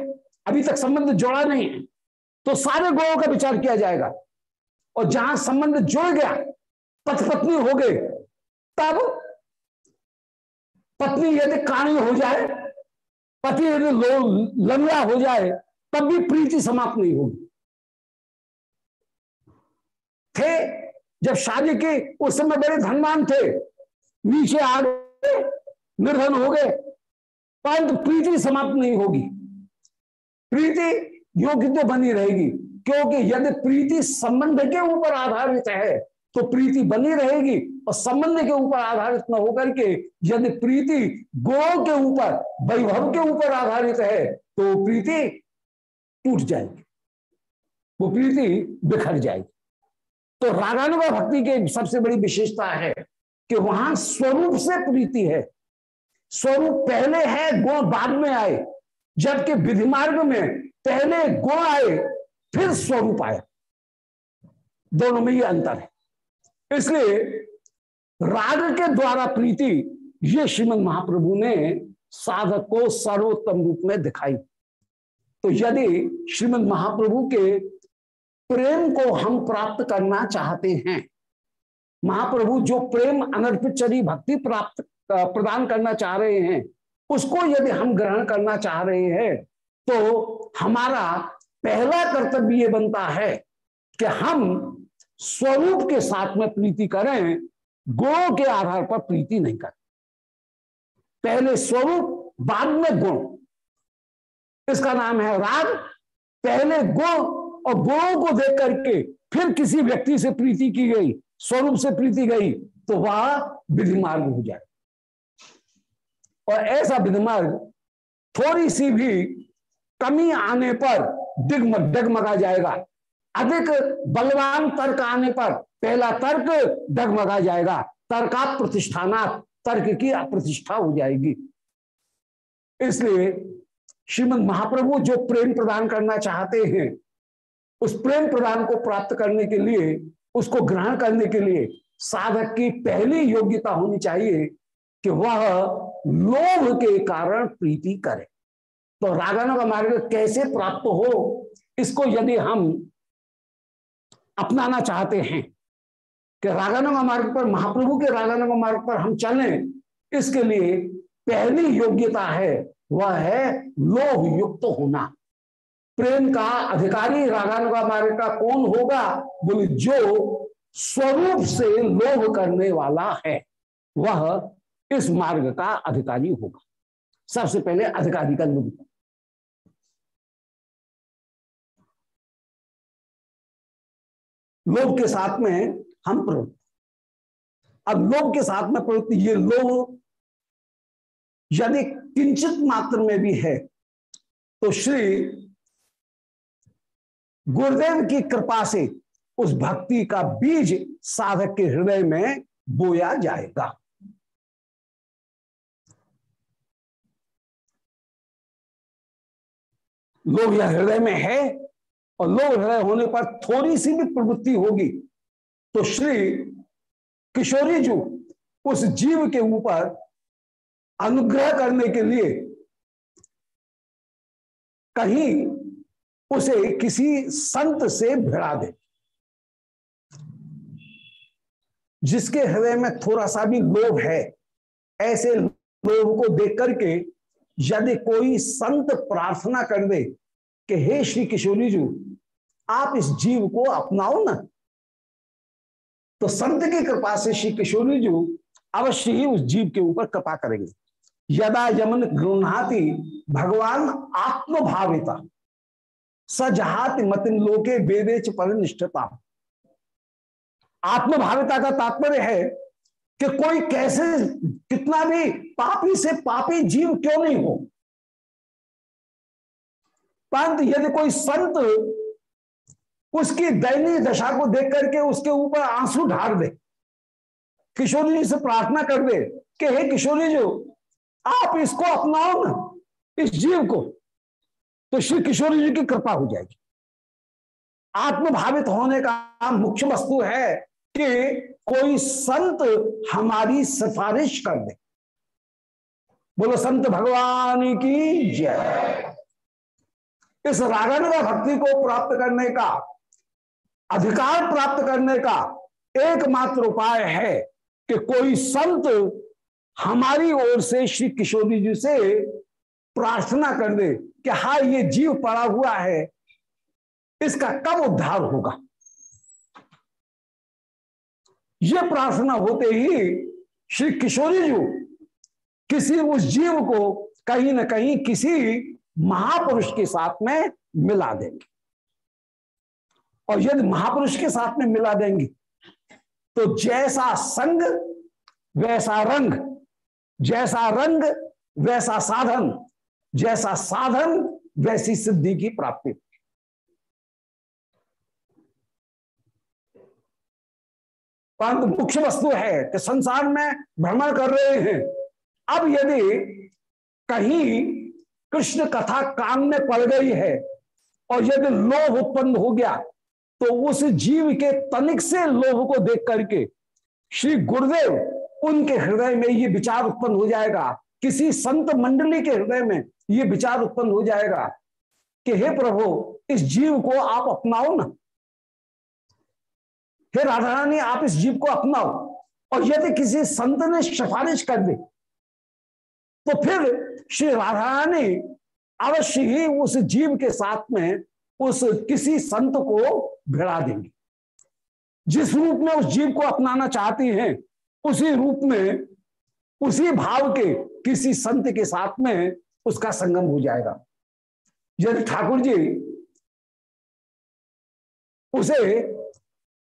अभी तक संबंध जोड़ा नहीं है। तो सारे गुणों का विचार किया जाएगा। और जहाँ संबंध जुड़ गया पथ पत्नी हो गए तब पत्नी यदि काणी हो जाए, पति यदि लंगड़ा हो जाए, तब भी प्रीति समाप्त नहीं होगी। थे, जब शादी की उस समय बड़े धनवान थे, नीचे आ गए, निर्धन हो गए, परंतु प्रीति समाप्त नहीं होगी। प्रीति योग्य तो बनी रहेगी। क्योंकि यदि प्रीति संबंध के ऊपर आधारित है तो प्रीति बनी रहेगी और संबंध के ऊपर आधारित न होकर के यदि प्रीति गुणों के ऊपर, वैभव के ऊपर आधारित है तो प्रीति टूट जाएगी। वो प्रीति बिखर जाएगी। तो रागानुगा भक्ति की सबसे बड़ी विशेषता है कि वहाँ स्वरूप से प्रीति है। स्वरूप पहले है, गुण बाद में आए। जबकि विधि मार्ग में पहले गुण आए, फिर स्वरूप आया। दोनों में ये अंतर है। इसलिए राग के द्वारा प्रीति, ये श्रीमद महाप्रभु ने साधक को सर्वोत्तम रूप में दिखाई। तो यदि श्रीमद महाप्रभु के प्रेम को हम प्राप्त करना चाहते हैं, महाप्रभु जो प्रेम अनर्पित चरी भक्ति प्राप्त प्रदान करना चाह रहे हैं, उसको यदि हम ग्रहण करना चाह रहे हैं तो हमारा पहला कर्तव्य ये बनता है कि हम स्वरूप के साथ में प्रीति करें, गुणों के आधार पर प्रीति नहीं करें। पहले स्वरूप, बाद में गुण। इसका नाम है राग। पहले गुण और गुणों को देख करके फिर किसी व्यक्ति से प्रीति की गई, स्वरूप से प्रीति गई तो वह विधि मार्ग हो जाए। और ऐसा विधि मार्ग थोड़ी सी भी कमी आने पर डिगमग डगमगा जाएगा। अधिक बलवान तर्क आने पर पहला तर्क डगमगा जाएगा। तर्का प्रतिष्ठाना तर्क की अप्रतिष्ठा हो जाएगी। इसलिए श्रीमद महाप्रभु जो प्रेम प्रदान करना चाहते हैं, उस प्रेम प्रदान को प्राप्त करने के लिए, उसको ग्रहण करने के लिए साधक की पहली योग्यता होनी चाहिए कि वह लोभ के कारण प्रीति करे। तो रागानों का मार्ग कैसे प्राप्त हो, इसको यदि हम अपनाना चाहते हैं कि रागानों का मार्ग पर, महाप्रभु के रागानों का मार्ग पर हम चलें, इसके लिए पहली योग्यता है, वह है लोभ युक्त होना। प्रेम का अधिकारी रागानु का मार्ग का कौन होगा? बोले, जो स्वरूप से लोभ करने वाला है, वह इस मार्ग का अधिकारी होगा। सबसे पहले अधिकारी का लोभ लोभ के साथ में हम प्रवृत्ति अब लोभ के साथ में प्रवृत्ति ये लोभ यदि किंचित मात्र में भी है तो श्री गुरुदेव की कृपा से उस भक्ति का बीज साधक के हृदय में बोया जाएगा। लोग यह हृदय में है और लोग हृदय होने पर थोड़ी सी भी प्रवृत्ति होगी। तो श्री किशोरी जी उस जीव के ऊपर अनुग्रह करने के लिए कहीं उसे किसी संत से भिड़ा दे, जिसके हृदय में थोड़ा सा भी लोभ है। ऐसे लोभ को देख करके यदि कोई संत प्रार्थना कर दे कि हे श्री किशोरी जी आप इस जीव को अपनाओ ना। तो संत की कृपा से श्री किशोरी जी अवश्य ही उस जीव के ऊपर कृपा करेंगे। यदा यमन गृहती भगवान आत्मभाविता सजहाति मतिन लोके वेदेच पर निष्ठता आत्मभाविता का तात्पर्य है कि कोई कैसे, कितना भी पापी से पापी जीव क्यों नहीं हो। परंतु यदि कोई संत उसकी दयनीय दशा को देख करके उसके ऊपर आँसू ढार दे। किशोरी जी से प्रार्थना कर दे कि हे किशोरी जी, आप इसको अपनाओ ना, इस जीव को तो श्री किशोरी जी की कृपा हो जाएगी। आत्मभावित होने का मुख्य वस्तु है कि कोई संत हमारी सिफारिश कर दे। बोलो, संत भगवान की जय। इस रागानुगा भक्ति को प्राप्त करने का अधिकार प्राप्त करने का एकमात्र उपाय है कि कोई संत हमारी ओर से श्री किशोरी जी से प्रार्थना कर दे कि हा ये जीव पड़ा हुआ है, इसका कब उद्धार होगा? ये प्रार्थना होते ही श्री किशोरी जी किसी उस जीव को कहीं ना कहीं किसी महापुरुष के साथ में मिला देंगे। और यदि महापुरुष के साथ में मिला देंगे तो जैसा संग, वैसा रंग, जैसा रंग, वैसा साधन, जैसा साधन, वैसी सिद्धि की प्राप्ति। परंतु मुख्य वस्तु है कि संसार में भ्रमण कर रहे हैं। अब यदि कहीं कृष्ण कथा कान में पड़ गई है और यदि लोभ उत्पन्न हो गया तो उस जीव के तनिक से लोभ को देख करके श्री गुरुदेव, उनके हृदय में ये विचार उत्पन्न हो जाएगा। किसी संत मंडली के हृदय में ये विचार उत्पन्न हो जाएगा कि हे प्रभु, इस जीव को आप अपनाओ ना। हे राधा रानी आप इस जीव को अपनाओ। और यदि किसी संत ने सिफारिश कर दी तो फिर श्री राधा रानी अवश्य ही उस जीव के साथ में उस किसी संत को भिड़ा देंगे। जिस रूप में उस जीव को अपनाना चाहती हैं, उसी रूप में, उसी भाव के किसी संत के साथ में उसका संगम हो जाएगा। यदि ठाकुर जी उसे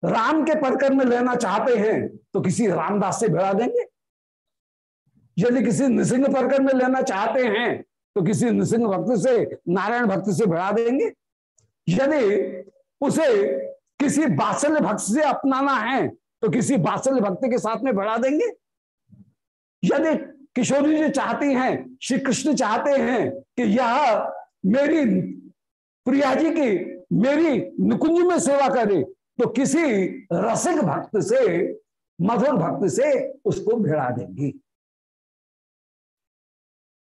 राम के परकर में लेना चाहते हैं तो किसी रामदास से भिड़ा देंगे। यदि किसी नृसिंह परकर में लेना चाहते हैं तो किसी नृसिंह भक्त से, नारायण भक्त से भिड़ा देंगे। यदि उसे किसी बात्सल्य भक्त से अपनाना है तो किसी बात्सल्य भक्त के साथ में बढ़ा देंगे। यदि किशोरी जी चाहती हैं श्री कृष्ण चाहते हैं कि यह मेरी प्रिया जी की मेरी निकुंज में सेवा करे तो किसी रसिक भक्त से, मधुर भक्त से उसको भिड़ा देंगी।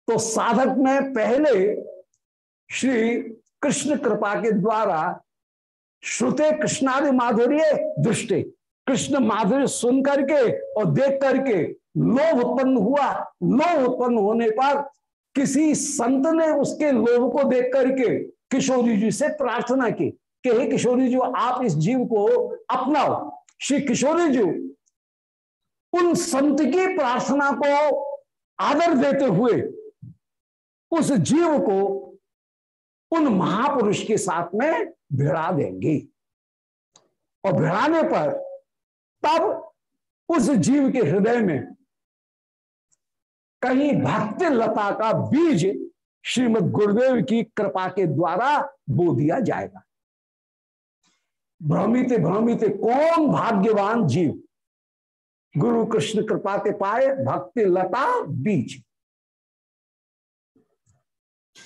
तो साधक में पहले श्री कृष्ण कृपा के द्वारा श्रुते कृष्णादि माधुर्य दृष्टि। कृष्ण माधुर्य सुन करके और देख करके लोभ उत्पन्न हुआ। लोभ उत्पन्न होने पर किसी संत ने उसके लोभ को देख करके किशोरी जी से प्रार्थना की कि, हे किशोरी जी, आप इस जीव को अपनाओ। श्री किशोरी जी उन संत की प्रार्थना को आदर देते हुए उस जीव को उन महापुरुष के साथ में भिड़ा देंगी। और भिड़ाने पर तब उस जीव के हृदय में कहीं भक्ति लता का बीज श्रीमद गुरुदेव की कृपा के द्वारा बो दिया जाएगा। भ्रमित भ्रमित, कौन भाग्यवान जीव? गुरु कृष्ण कृपा के पाए भक्ति लता बीज।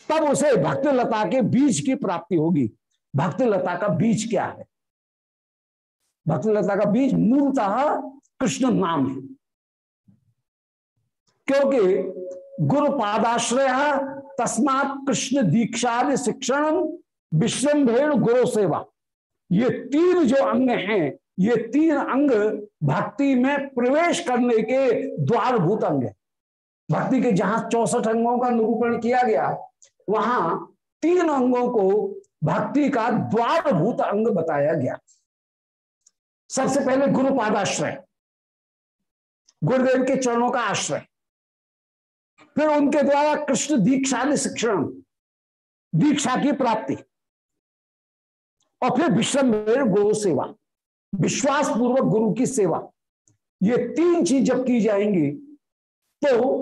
तब उसे भक्ति लता के बीज की प्राप्ति होगी। भक्ति लता का बीज क्या है? भक्ति लता का बीज मूलतः कृष्ण नाम है। क्योंकि गुरु पादाश्रय तस्मात कृष्ण दीक्षा शिक्षण, विश्रम्भेण गुरु सेवा। ये तीन जो अंग हैं, ये तीन अंग भक्ति में प्रवेश करने के द्वारभूत अंग है। भक्ति के जहाँ चौसठ अंगों का निरूपण किया गया वहाँ तीन अंगों को भक्ति का द्वारभूत अंग बताया गया। सबसे पहले गुरु पादाश्रय गुरुदेव के चरणों का आश्रय, फिर उनके द्वारा कृष्ण दीक्षा शिक्षण दीक्षा की प्राप्ति, और फिर विश्रम गुरु सेवा विश्वास पूर्वक गुरु की सेवा। ये तीन चीज़ जब की जाएँगी तो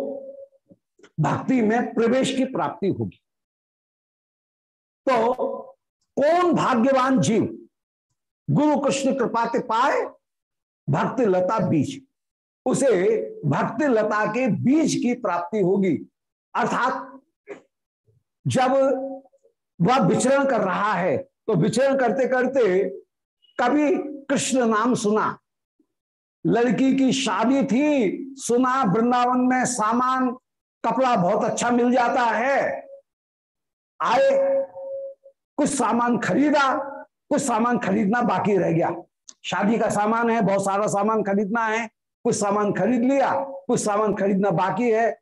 भक्ति में प्रवेश की प्राप्ति होगी। तो कौन भाग्यवान जीव? गुरु कृष्ण कृपा के पाए भक्ति लता बीज। उसे भक्ति लता के बीज की प्राप्ति होगी। अर्थात जब वह विचरण कर रहा है तो विचरण करते करते कभी कृष्ण नाम सुना। लड़की की शादी थी, सुना वृंदावन में सामान, कपड़ा बहुत अच्छा मिल जाता है। आए कुछ सामान खरीदा, कुछ सामान खरीदना बाकी रह गया। शादी का सामान है, बहुत सारा सामान खरीदना है, कुछ सामान खरीद लिया, कुछ सामान खरीदना बाकी है।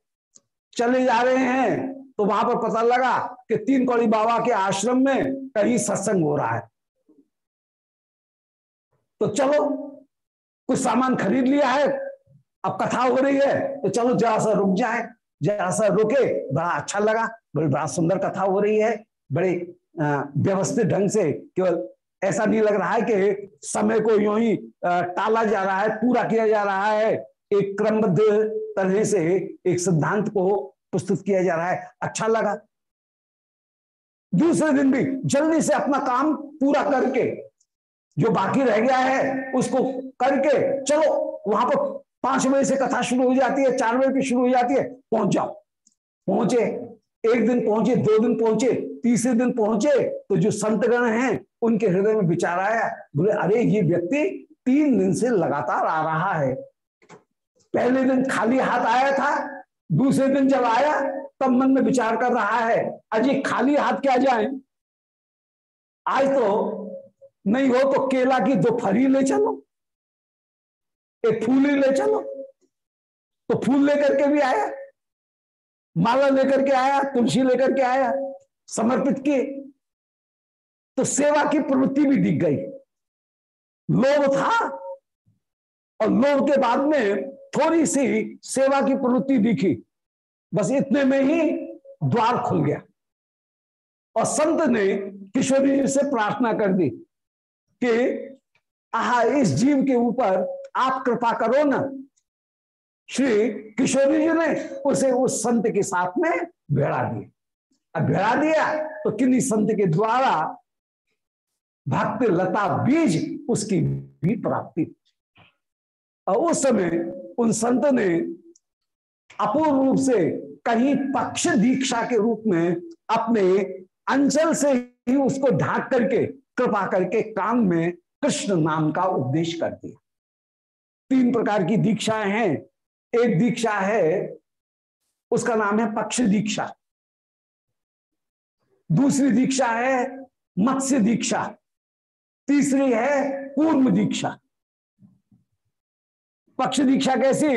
चले जा रहे हैं तो वहाँ पर पता लगा कि तीन कौड़ी बाबा के आश्रम में कहीं सत्संग हो रहा है। तो चलो, कुछ सामान खरीद लिया है, अब कथा हो रही है तो चलो जरा सा रुक जाए। जरा सा रुके, बड़ा अच्छा लगा बड़ी बड़ा सुंदर कथा हो रही है, बड़े व्यवस्थित ढंग से केवल ऐसा नहीं लग रहा है कि समय को यू ही टाला जा रहा है, पूरा किया जा रहा है। एक क्रमबद्ध तरह से एक सिद्धांत को प्रस्तुत किया जा रहा है। अच्छा लगा। दूसरे दिन भी जल्दी से अपना काम पूरा करके जो बाकी रह गया है, उसको करके चलो, वहाँ पर पाँच बजे से कथा शुरू हो जाती है, चार बजे की शुरू हो जाती है, पहुँच जाओ। पहुँचे, एक दिन पहुँचे, दो दिन पहुँचे तीसरे दिन पहुँचे तो जो संतगण हैं, उनके हृदय में विचार आया, बोले, अरे, ये व्यक्ति तीन दिन से लगातार आ रहा है। पहले दिन खाली हाथ आया था, दूसरे दिन जब आया, तब मन में विचार कर रहा है अजय खाली हाथ क्या जाए? आज तो नहीं हो तो केला की दो फरी ले चलो, एक फूल ही ले चलो। तो फूल लेकर के भी आया, माला लेकर के आया, तुलसी लेकर के आया समर्पित किए तो सेवा की प्रवृत्ति भी दिख गई। लोभ था, और लोभ के बाद में थोड़ी सी सेवा की प्रवृत्ति दिखी। बस इतने में ही द्वार खुल गया। और संत ने किशोरी जी से प्रार्थना कर दी कि, आहा, इस जीव के ऊपर आप कृपा करो ना। श्री किशोरी जी ने उसे उस संत के साथ में भेड़ा दिया। भेड़ा दिया तो किन्हीं संत के द्वारा भक्त लता बीज उसकी भी प्राप्ति। और उस समय उन संत ने अपूर्व रूप से कहीं पक्ष दीक्षा के रूप में अपने अंचल से ही उसको ढाक करके, कृपा करके कान में कृष्ण नाम का उपदेश कर दिया। तीन प्रकार की दीक्षाएँ हैं। एक दीक्षा है, उसका नाम है पक्ष दीक्षा। दूसरी दीक्षा है मत्स्य दीक्षा, तीसरी है पूर्व दीक्षा। पक्ष दीक्षा कैसी?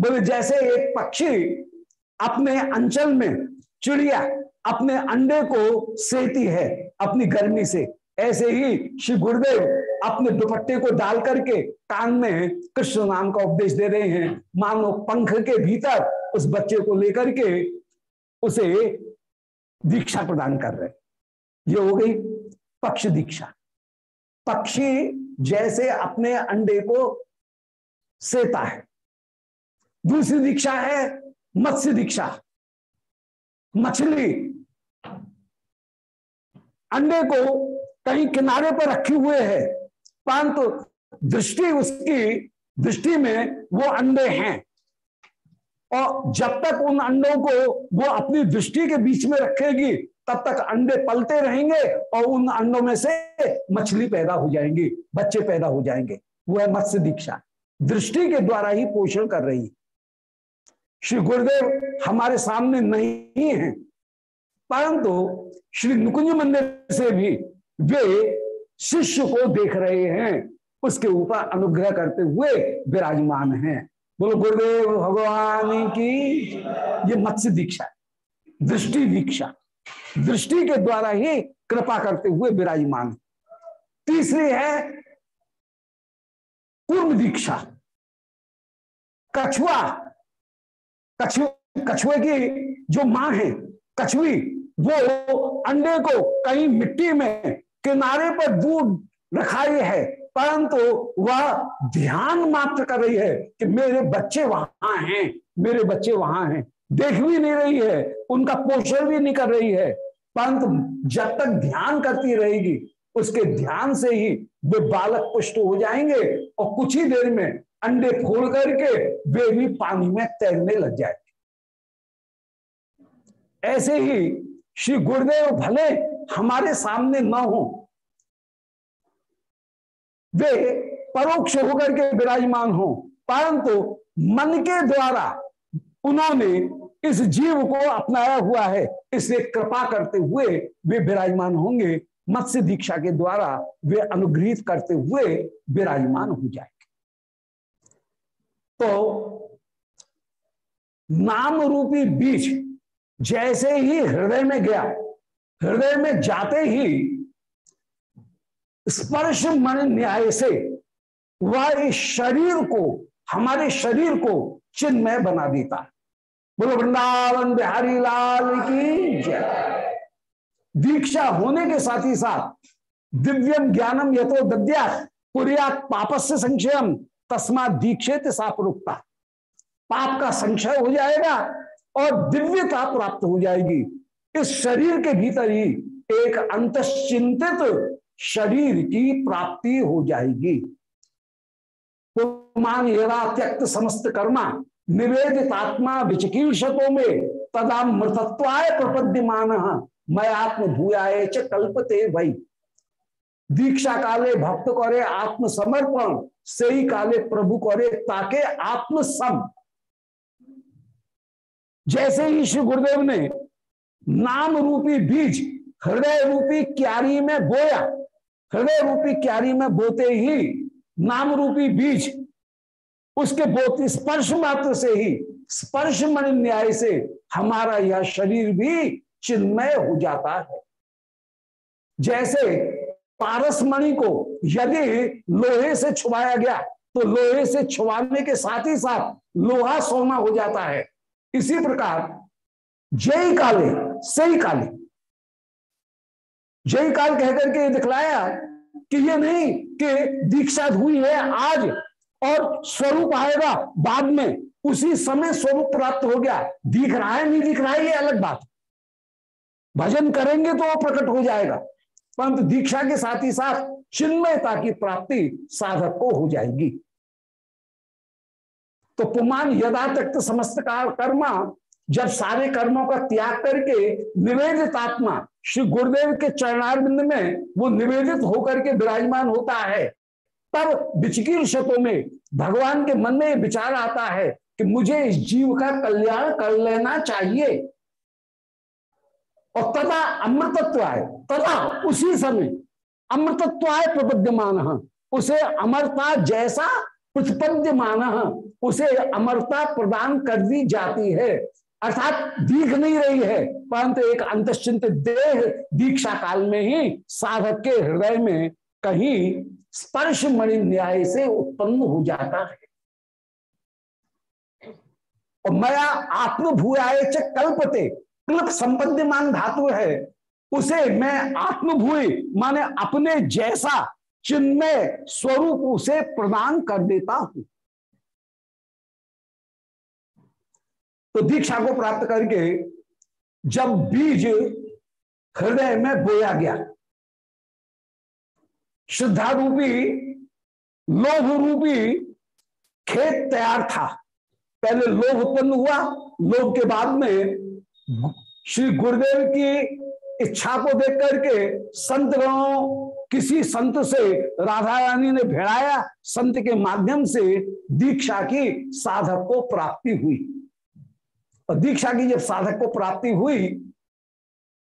बोले, जैसे एक पक्षी अपने अंचल में चिड़िया अपने अंडे को सेती है अपनी गर्मी से, ऐसे ही श्री गुरुदेव अपने दुपट्टे को डाल करके कान में कृष्ण नाम का उपदेश दे रहे हैं। मानो पंख के भीतर उस बच्चे को लेकर के उसे दीक्षा प्रदान कर रहे ये हो गई पक्ष दीक्षा। पक्षी जैसे अपने अंडे को सेता है। दूसरी दीक्षा है मत्स्य दीक्षा। मछली अंडे को कहीं किनारे पर रखे हुए है, परंतु दृष्टि उसकी, दृष्टि में वो अंडे हैं। और जब तक उन अंडों को वो अपनी दृष्टि के बीच में रखेगी, तब तक अंडे पलते रहेंगे और उन अंडों में से मछली पैदा हो जाएँगी, बच्चे पैदा हो जाएँगे। वो है मत्स्य दीक्षा। दृष्टि के द्वारा ही पोषण कर रही। श्री गुरुदेव हमारे सामने नहीं है, परंतु श्री नुकुंज मंदिर से भी वे शिष्य को देख रहे हैं। उसके ऊपर अनुग्रह करते हुए विराजमान हैं। बोलो, गुरुदेव भगवान की ये मत्स्य दीक्षा, दृष्टि दीक्षा, दृष्टि के द्वारा ही कृपा करते हुए विराजमान तीसरी है, पूर्व दीक्षा, कछुआ कछु कछुए की जो माँ है, कछुई, वो अंडे को कहीं मिट्टी में किनारे पर दूर रखाई है परंतु वह ध्यान मात्र कर रही है कि मेरे बच्चे वहाँ हैं, मेरे बच्चे वहाँ हैं। देख भी नहीं रही है, उनका पोषण भी नहीं कर रही है। परंतु जब तक ध्यान करती रहेगी, उसके ध्यान से ही वे बालक पुष्ट हो जाएँगे और कुछ ही देर में अंडे फोड़ करके वे भी पानी में तैरने लग जाएँगे। ऐसे ही श्री गुरुदेव भले हमारे सामने न हो वे परोक्ष होकर के विराजमान हो। परंतु मन के द्वारा उन्होंने इस जीव को अपनाया हुआ है इसे कृपा करते हुए वे विराजमान होंगे। मत्स्य दीक्षा के द्वारा वे अनुग्रहित करते हुए विराजमान हो जाएँगे। तो नाम रूपी बीज जैसे ही हृदय में गया, हृदय में जाते ही स्पर्श मन न्याय से वह इस शरीर को, हमारे शरीर को चिन्मय बना देता बोलो, वृंदावन बिहारी लाल की जय। दीक्षा होने के साथ ही साथ दिव्यम ज्ञानम यथो दद्या, कुरियात पापस्य संशयम तस्मा दीक्षित सापरुक्ता पाप का संशय हो जाएगा और दिव्यता प्राप्त हो जाएगी। इस शरीर के भीतर ही एक अंतश्चिंतित शरीर की प्राप्ति हो जाएगी। मान यदा त्यक्त समस्त कर्मा निवेदित आत्मा विचिकीर्षकों में तदा मृतत्वाय प्रपद्यमान, मैं आत्म भूयाय च कल्पते वही दीक्षा काले भक्त करे आत्मसमर्पण से ही काले प्रभु करे ताके आत्मसम। जैसे ही श्री गुरुदेव ने नाम रूपी बीज हृदय रूपी क्यारी में बोया हृदय रूपी क्यारी में बोते ही, नाम रूपी बीज, उसके बोते स्पर्श मात्र से ही, स्पर्श मन न्याय से हमारा यह शरीर भी चिन्मय हो जाता है। जैसे पारस मणि को यदि लोहे से छुपाया गया तो लोहे से छुपाने के साथ ही साथ लोहा सोना हो जाता है। इसी प्रकार जय काले सही काले जय काल कहकर के दिखलाया कि ये नहीं, कि दीक्षा हुई है आज और स्वरूप आएगा बाद में। उसी समय स्वरूप प्राप्त हो गया। दिख रहा है, नहीं दिख रहा है, ये अलग बात। भजन करेंगे तो वो प्रकट हो जाएगा। परंतु दीक्षा के साथ ही साथ चिन्मयता की प्राप्ति साधक को हो जाएगी। तो पुमान यदा तक समस्त कर्मा जब सारे कर्मों का त्याग करके निवेदित आत्मा श्री गुरुदेव के चरणारविंद में वो निवेदित होकर के विराजमान होता है, तब बिचकीर शतों में भगवान के मन में विचार आता है कि मुझे इस जीव का कल्याण कर लेना चाहिए। और तथा अमृतत्व आए तथा उसी समय अमृतत्व आए प्रबद्यमान उसे अमरता जैसा प्रतिपद्यमान, उसे अमरता प्रदान कर दी जाती है। अर्थात दीख नहीं रही है, परंतु एक अंतश्चिंत देह दीक्षा काल में ही साधक के हृदय में कहीं स्पर्श मणि न्याय से उत्पन्न हो जाता है। और मया आत्मभूयाय च कल्पते क्लप संबंधमान धातु है, उसे मैं आत्मभूय, माने अपने जैसा चिन्मय स्वरूप उसे प्रदान कर देता हूँ। तो दीक्षा को प्राप्त करके जब बीज हृदय में बोया गया श्रद्धा रूपी लोभ रूपी खेत तैयार था। पहले लोभ उत्पन्न हुआ, लोभ के बाद में श्री गुरुदेव की इच्छा को देख करके संत गणों, किसी संत से राधा रानी ने भेड़ाया, संत के माध्यम से दीक्षा की साधक को प्राप्ति हुई। और दीक्षा की जब साधक को प्राप्ति हुई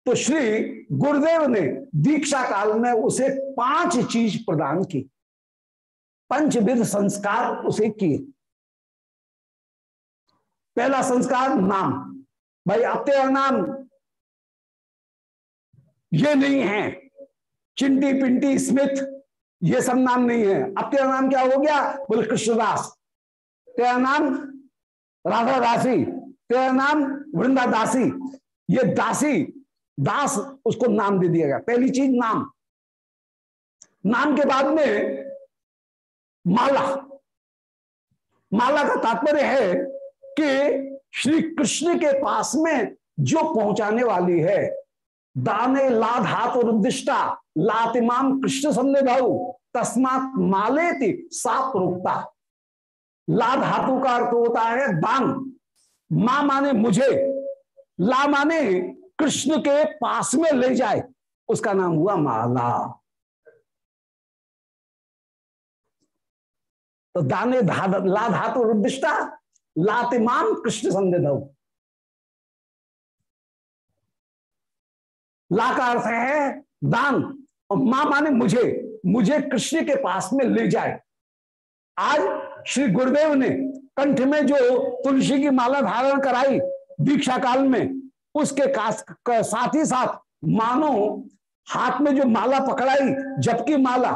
तो श्री गुरुदेव ने दीक्षा काल में उसे पाँच चीज़ प्रदान की। पंचविध संस्कार उसे किए। पहला संस्कार, नाम। भाई अब तेरा नाम? ये नहीं है। चिंटी पिंटी स्मिथ ये सब नाम नहीं है। अब तेरा नाम क्या हो गया? बोले, कृष्णदास। तेरा नाम? राधा दासी। तेरा नाम वृंदा दासी। ये दासी, दास उसको नाम दे दिया गया। पहली चीज़ नाम। नाम के बाद में माला। माला का तात्पर्य है कि श्री कृष्ण के पास में जो पहुँचाने वाली है, दाने, लाद, हाथ और उद्दिष्टा लातिमाम कृष्ण सन्निधु तस्मात माले थी सात रुकता लाद धातु का अर्थ होता है दान। माँ माने मुझे, ला माने कृष्ण के पास में ले जाए। उसका नाम हुआ माला। तो दाने धा, ला धातु उद्दिष्टा लातिमान कृष्ण संदेधव ला का अर्थ है दान। और माँ माने मुझे मुझे कृष्ण के पास में ले जाए। आज श्री गुरुदेव ने कंठ में जो तुलसी की माला धारण कराई दीक्षा काल में उसके का, साथ ही साथ मानो हाथ में जो माला पकड़ाई जबकि माला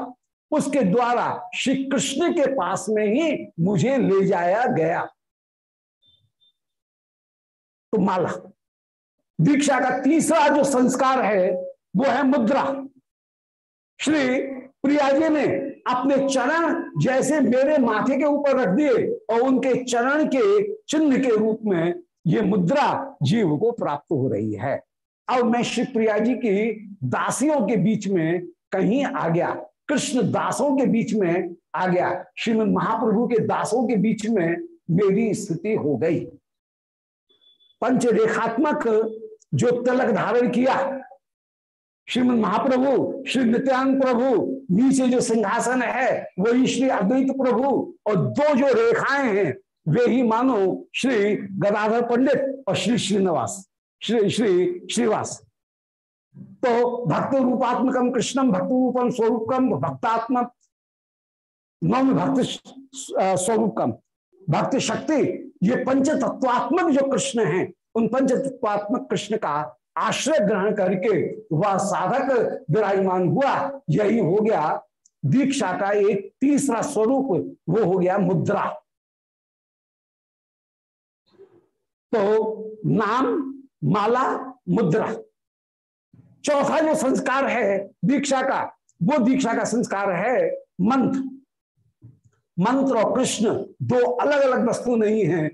उसके द्वारा श्री कृष्ण के पास में ही मुझे ले जाया गया। तो माला। दीक्षा का तीसरा जो संस्कार है वो है मुद्रा। श्री प्रिया जी ने अपने चरण जैसे मेरे माथे के ऊपर रख दिए और उनके चरण के चिन्ह के रूप में ये मुद्रा जीव को प्राप्त हो रही है। अब मैं श्री प्रिया जी की दासियों के बीच में कहीं आ गया, कृष्ण दासों के बीच में आ गया, श्रीमद महाप्रभु के दासों के बीच में मेरी स्थिति हो गई। पंचरेखात्मक जो तिलक धारण किया, श्रीमद महाप्रभु, श्री नित्यानंद प्रभु नीचे जो सिंहासन है वही श्री अद्वैत प्रभु, और दो जो रेखाएँ हैं, वे ही मानो श्री गदाधर पंडित और श्री श्रीनिवास, श्री श्री श्रीवास। तो भक्त रूपात्मकम कृष्णम भक्त रूपम स्वरूपम भक्तात्म नवम भक्त स्वरूपम भक्त शक्ति, ये पंच तत्वात्मक जो कृष्ण हैं, उन पंच तत्वात्मक कृष्ण का आश्रय ग्रहण करके वह साधक विराजमान हुआ। यही हो गया दीक्षा का एक तीसरा स्वरूप, वो हो गया मुद्रा। तो नाम, माला, मुद्रा। चौथा जो संस्कार है दीक्षा का, वो दीक्षा का संस्कार है मंत्र। मंत्र और कृष्ण दो अलग अलग वस्तु नहीं है।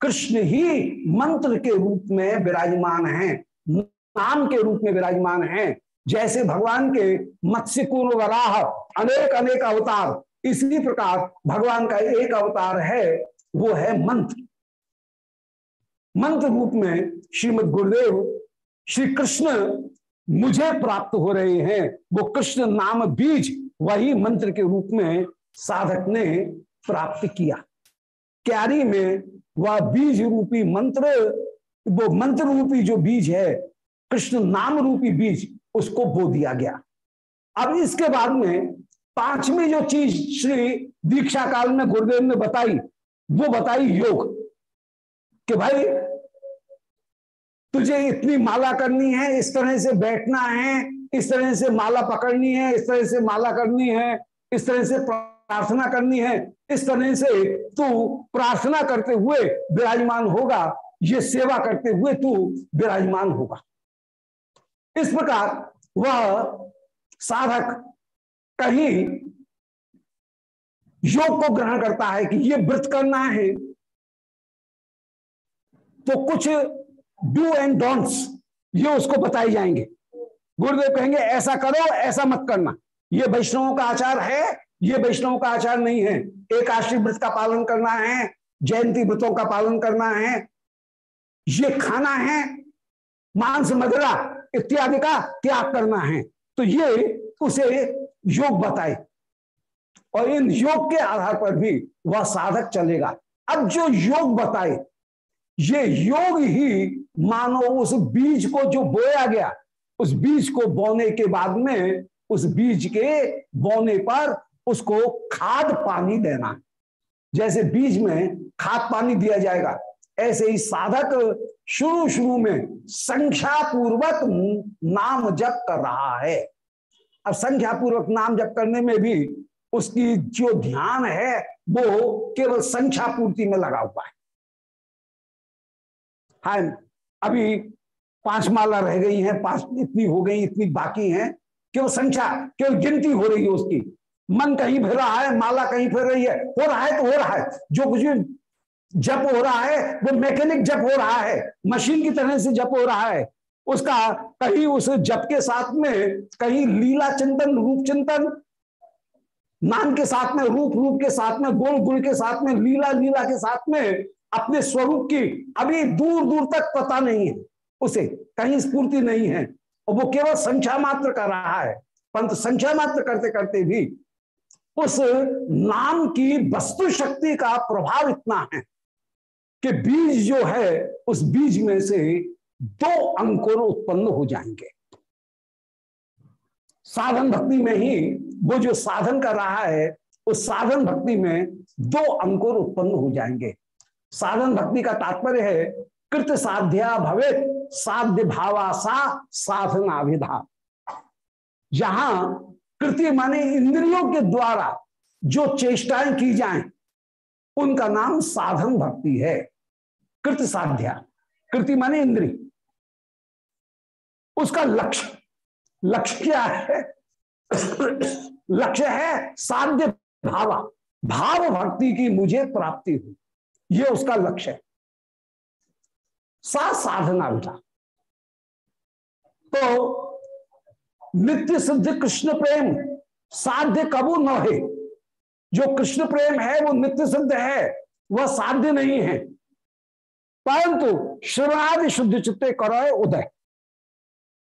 कृष्ण ही मंत्र के रूप में विराजमान है। नाम के रूप में विराजमान है। जैसे भगवान के मत्स्य वराह अनेक अनेक अवतार। इसी प्रकार भगवान का एक अवतार है, वो है मंत्र। मंत्र रूप में श्रीमद गुरुदेव श्री कृष्ण मुझे प्राप्त हो रहे हैं। वो कृष्ण नाम बीज वही मंत्र के रूप में साधक ने प्राप्त किया। क्यारी में वह बीज रूपी मंत्र वो मंत्र रूपी जो बीज है, कृष्ण नाम रूपी बीज, उसको बो दिया गया। अब इसके बाद में पांचवी जो चीज़ श्री दीक्षा काल में गुरुदेव ने बताई, वो बताई योग, कि भाई, तुझे इतनी माला करनी है, इस तरह से बैठना है, इस तरह से माला पकड़नी है, इस तरह से माला करनी है, इस तरह से प्रार्थना करनी है, इस तरह से तू प्रार्थना करते हुए विराजमान होगा ये सेवा करते हुए तू विराजमान होगा। इस प्रकार वह साधक कहीं योग को ग्रहण करता है कि ये व्रत करना है तो कुछ डू एंड डोंट्स ये उसको बताए जाएँगे। गुरुदेव कहेंगे, ऐसा करो, ऐसा मत करना। ये वैष्णवों का आचार है, ये वैष्णवों का आचार नहीं है। एक आश्री व्रत का पालन करना है, जयंती व्रतों का पालन करना है ये खाना है, मांस मदरा इत्यादि का त्याग करना है। तो ये उसे योग बताए। और इन योग के आधार पर भी वह साधक चलेगा। अब जो योग बताए, ये योग ही मानो उस बीज को जो बोया गया, उस बीज को बोने के बाद में उस बीज के बोने पर उसको खाद पानी देना। जैसे बीज में खाद पानी दिया जाएगा ऐसे ही साधक शुरू शुरू में संख्या पूर्वक नाम जप कर रहा है। अब संख्या पूर्वक नाम जप करने में भी उसकी जो ध्यान है, वो केवल संख्या पूर्ति में लगा हुआ है। हाँ अभी पाँच माला रह गई हैं, पाँच इतनी हो गई, इतनी बाकी हैं, केवल संख्या, केवल गिनती हो रही है उसकी। मन कहीं फिर रहा है, माला कहीं फिर रही है, हो रहा है तो हो रहा है, जो कुछ जप हो रहा है, वो मैकेनिक जप हो रहा है, मशीन की तरह से जप हो रहा है। उसका कहीं उस जप के साथ में कहीं लीला चिंतन, रूप चिंतन, नाम के साथ में, रूप रूप के साथ में गुण गुण के साथ में, लीला लीला के साथ में अपने स्वरूप की अभी दूर दूर तक पता नहीं है। उसे कहीं स्फूर्ति नहीं है। और वो केवल संख्या मात्र कर रहा है। परंतु संख्या मात्र करते करते भी उस नाम की वस्तु शक्ति का प्रभाव इतना है। कि बीज जो है, उस बीज में से दो अंकुर उत्पन्न हो जाएँगे। साधन भक्ति में ही वो जो साधन कर रहा है, उस साधन भक्ति में दो अंकुर उत्पन्न हो जाएँगे। साधन भक्ति का तात्पर्य है, कृत साध्या भवे साध्य भावा सा, साधना विधा। जहाँ कृति माने इंद्रियों के द्वारा जो चेष्टाएँ की जाएँ उनका नाम साधन भक्ति है। कृत साध्या, कृति माने इंद्री। उसका लक्ष्य लक्ष्य क्या है? लक्ष्य है साध्य भावा। भाव भक्ति की मुझे प्राप्ति हो। ये उसका लक्ष्य है। सा साधना बेटा तो नित्य सिद्ध कृष्ण प्रेम, साध्य कबू न है। जो कृष्ण प्रेम है, वो नित्य सिद्ध है, वह साध्य नहीं है। परंतु श्रवणादि शुद्ध चित्ते करो उदय।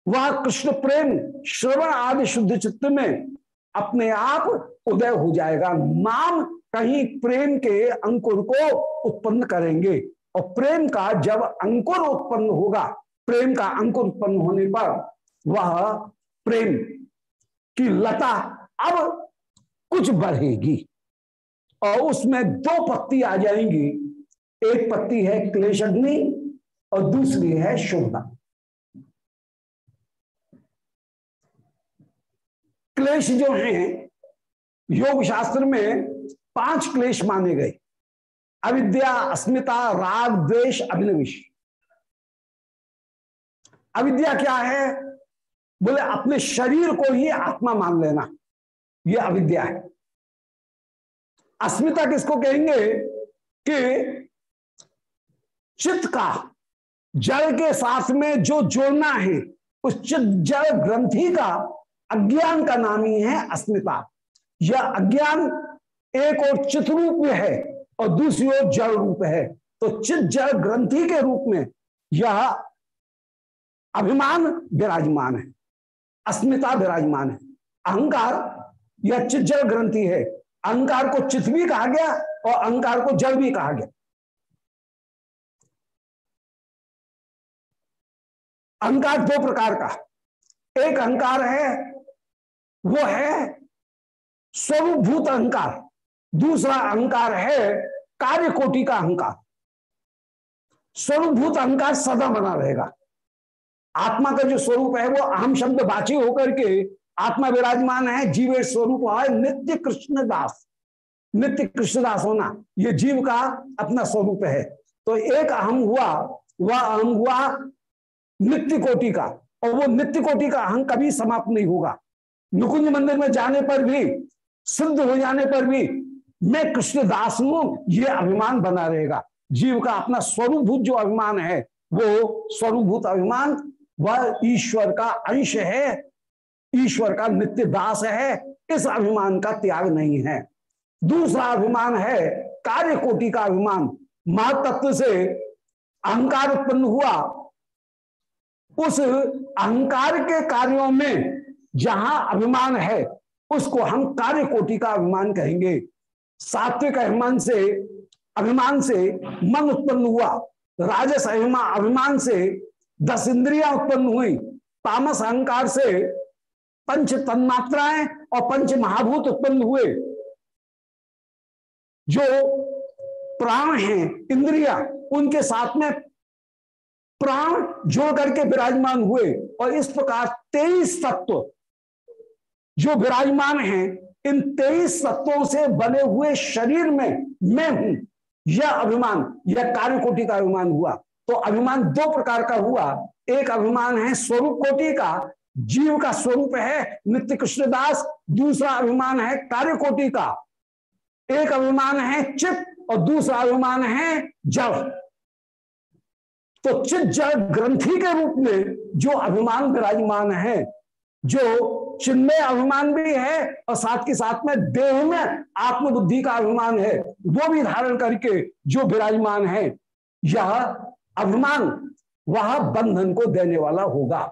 वह कृष्ण प्रेम श्रवण आदि शुद्ध चित्त में अपने आप उदय हो जाएगा। नाम कहीं प्रेम के अंकुर को उत्पन्न करेंगे। और प्रेम का जब अंकुर उत्पन्न होगा, प्रेम का अंकुर उत्पन्न होने पर वह प्रेम की लता अब कुछ बढ़ेगी। और उसमें दो पत्ती आ जाएँगी। एक पत्ती है क्लेश अग्नि और दूसरी है शुभा। क्लेश जो है, योग शास्त्र में पाँच क्लेश माने गए। अविद्या, अस्मिता, राग द्वेश अभिनविश। अविद्या क्या है? बोले, अपने शरीर को ही आत्मा मान लेना। यह अविद्या है। अस्मिता किसको कहेंगे कि चित्त का जल के साथ में जो जोड़ना है, उस चित्त जल ग्रंथि का अज्ञान का नाम ही है अस्मिता। यह अज्ञान एक और चित रूप में है और दूसरी ओर जल रूप है। तो चित्त जल ग्रंथि के रूप में यह अभिमान विराजमान है। अस्मिता विराजमान है। अहंकार यह चित जल ग्रंथि है। अहंकार को चित भी कहा गया और अहंकार को जल भी कहा गया। अहंकार दो प्रकार का। एक अहंकार है, वो है स्वरूपभूत अहंकार। दूसरा अहंकार है कार्य कोटि का अहंकार। स्वरूपभूत अहंकार सदा बना रहेगा। आत्मा का जो स्वरूप है, वो अहम शब्द बाची होकर के आत्मा विराजमान है, जीव स्वरूप है, नित्य कृष्ण दास नित्य कृष्णदास होना, ये जीव का अपना स्वरूप है। तो एक अहम हुआ, वह अहम हुआ नित्य कोटि का, और वो नित्य कोटि का अहम कभी समाप्त नहीं होगा। नुकुंज मंदिर में जाने पर भी, सिद्ध हो जाने पर भी, मैं कृष्ण दास हूँ, ये अभिमान बना रहेगा। जीव का अपना स्वरूपभूत जो अभिमान है, वो स्वरूपभूत अभिमान, वह ईश्वर का अंश है ईश्वर का नित्य दास है, इस अभिमान का त्याग नहीं है। दूसरा अभिमान है कार्य कोटि का अभिमान। महातत्व से अहंकार उत्पन्न हुआ। उस अहंकार के कार्यों में जहाँ अभिमान है, उसको हम कार्य कोटि का अभिमान कहेंगे। सात्विक अभिमान से अभिमान से मन उत्पन्न हुआ। राजस अभिमान से दस इंद्रिया उत्पन्न हुई। तामस अहंकार से पंच तन्मात्राएँ और पंच महाभूत उत्पन्न हुए। जो प्राण हैं, इंद्रिया, उनके साथ में प्राण जोड़ करके विराजमान हुए और इस प्रकार तेईस तत्व जो विराजमान हैं, इन तेईस तत्वों से बने हुए शरीर में मैं हूँ। यह अभिमान, यह कार्य कोटि का अभिमान हुआ। तो अभिमान दो प्रकार का हुआ। एक अभिमान है स्वरूप कोटि का जीव का स्वरूप है नित्य कृष्णदास, दूसरा अभिमान है कार्य कोटि का। एक अभिमान है चित्त और दूसरा अभिमान है जड़ तो चित जड़ ग्रंथि के रूप में जो अभिमान विराजमान है, जो चिन्मय अभिमान भी है और साथ के साथ में देह में आत्मबुद्धि का अभिमान है, वो भी धारण करके जो विराजमान है, यह अभिमान, वह बंधन को देने वाला होगा।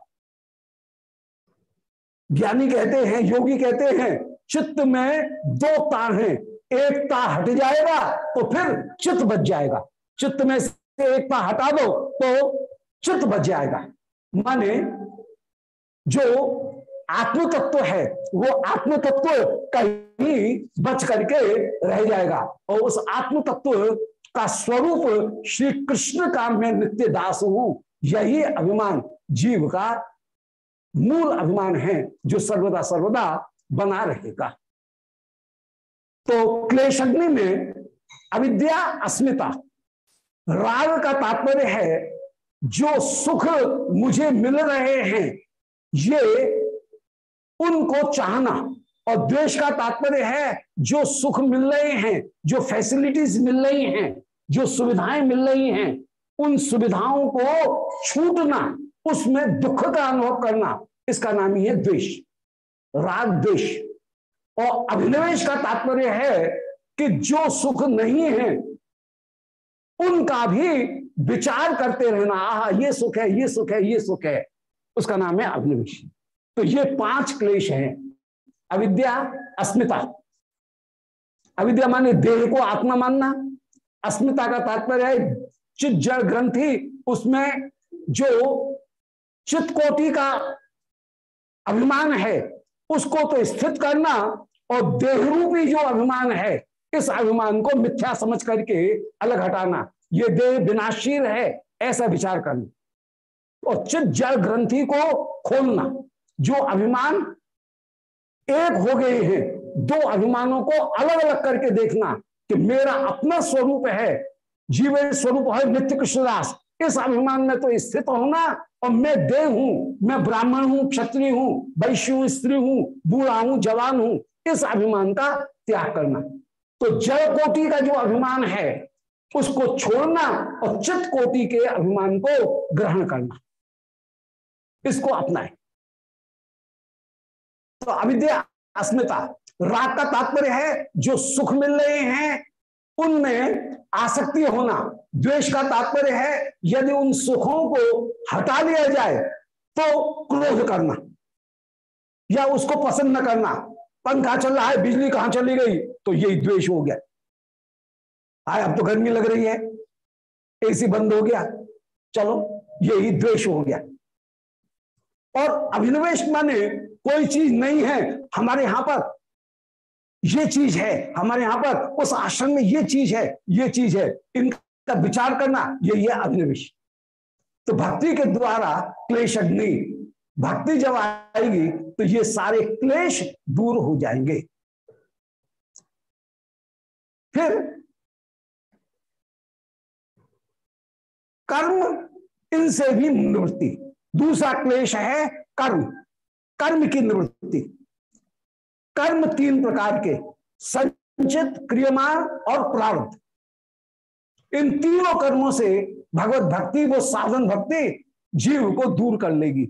ज्ञानी कहते हैं, योगी कहते हैं, चित्त में दो तार हैं। एक ता हट जाएगा तो फिर चित्त बच जाएगा। चित्त में से एक ता हटा दो तो चित्त बच जाएगा। माने जो आत्म तत्व है, वो आत्म तत्व कहीं बच करके रह जाएगा। और उस आत्म तत्व का स्वरूप श्री कृष्ण का मैं नित्य दास हूँ, यही अभिमान जीव का मूल अभिमान है जो सर्वदा सर्वदा बना रहेगा। तो क्लेशग्नि में अविद्या, अस्मिता, राग का तात्पर्य है, जो सुख मुझे मिल रहे हैं, ये उनको चाहना और द्वेष का तात्पर्य है, जो सुख मिल रहे हैं, जो फैसिलिटीज़ मिल रही हैं, जो सुविधाएँ मिल रही हैं, उन सुविधाओं को छूटना उसमें दुख का अनुभव करना, इसका नाम ही है द्वेष। राग द्वेष। और अभिनिवेश का तात्पर्य है कि जो सुख नहीं है, उनका भी विचार करते रहना, आह, ये सुख है, ये सुख है, ये सुख है। उसका नाम है अभिनिवेश। तो ये पाँच क्लेश हैं। अविद्या, अस्मिता। अविद्या माने देह को आत्मा मानना। अस्मिता का तात्पर्य है चित जड़ ग्रंथि, उसमें जो चित्कोटि का अभिमान है, उसको तो स्थित करना और देहरूपी जो अभिमान है, इस अभिमान को मिथ्या समझ करके अलग हटाना, ये देह विनाशील है, ऐसा विचार करना। और चित जड़ ग्रंथि को खोलना, जो अभिमान एक हो गए हैं, दो अभिमानों को अलग अलग करके देखना कि मेरा अपना स्वरूप है, जीवन स्वरूप है नित्य कृष्णदास। इस अभिमान में तो स्थित होना और मैं देव हूँ, मैं ब्राह्मण हूँ, क्षत्रिय हूँ, वैश्य हूँ, स्त्री हूँ, बूढ़ा हूँ, जवान हूँ, इस अभिमान का त्याग करना। तो जल कोटि का जो अभिमान है, उसको छोड़ना और चित कोटि के अभिमान को ग्रहण करना। इसको अपनाए। तो अविद्या, अस्मिता, राग का तात्पर्य है, जो सुख मिल रहे हैं उनमें आसक्ति होना, द्वेष का तात्पर्य है, यदि उन सुखों को हटा लिया जाए तो क्रोध करना, या उसको पसंद न करना, पंखा चल रहा है, बिजली कहाँ चली गई तो यही द्वेष हो गया। आए अब तो गर्मी लग रही है, एसी बंद हो गया, चलो, यही द्वेष हो गया। और अभिनिवेश माने कोई चीज़ नहीं है, हमारे यहाँ पर ये चीज़ है हमारे यहाँ पर, उस आश्रम में ये चीज़ है, ये चीज़ है। इनका विचार करना, ये ये अभिनिवेश तो भक्ति के द्वारा क्लेश अग्नि, भक्ति जब आएगी तो ये सारे क्लेश दूर हो जाएँगे। फिर कर्म इनसे भी निवृत्ति। दूसरा क्लेश है कर्म कर्म की निवृत्ति। कर्म तीन प्रकार के, संचित क्रियमान और प्रारब्ध। इन तीनों कर्मों से भगवत भक्ति वो साधन भक्ति जीव को दूर कर लेगी।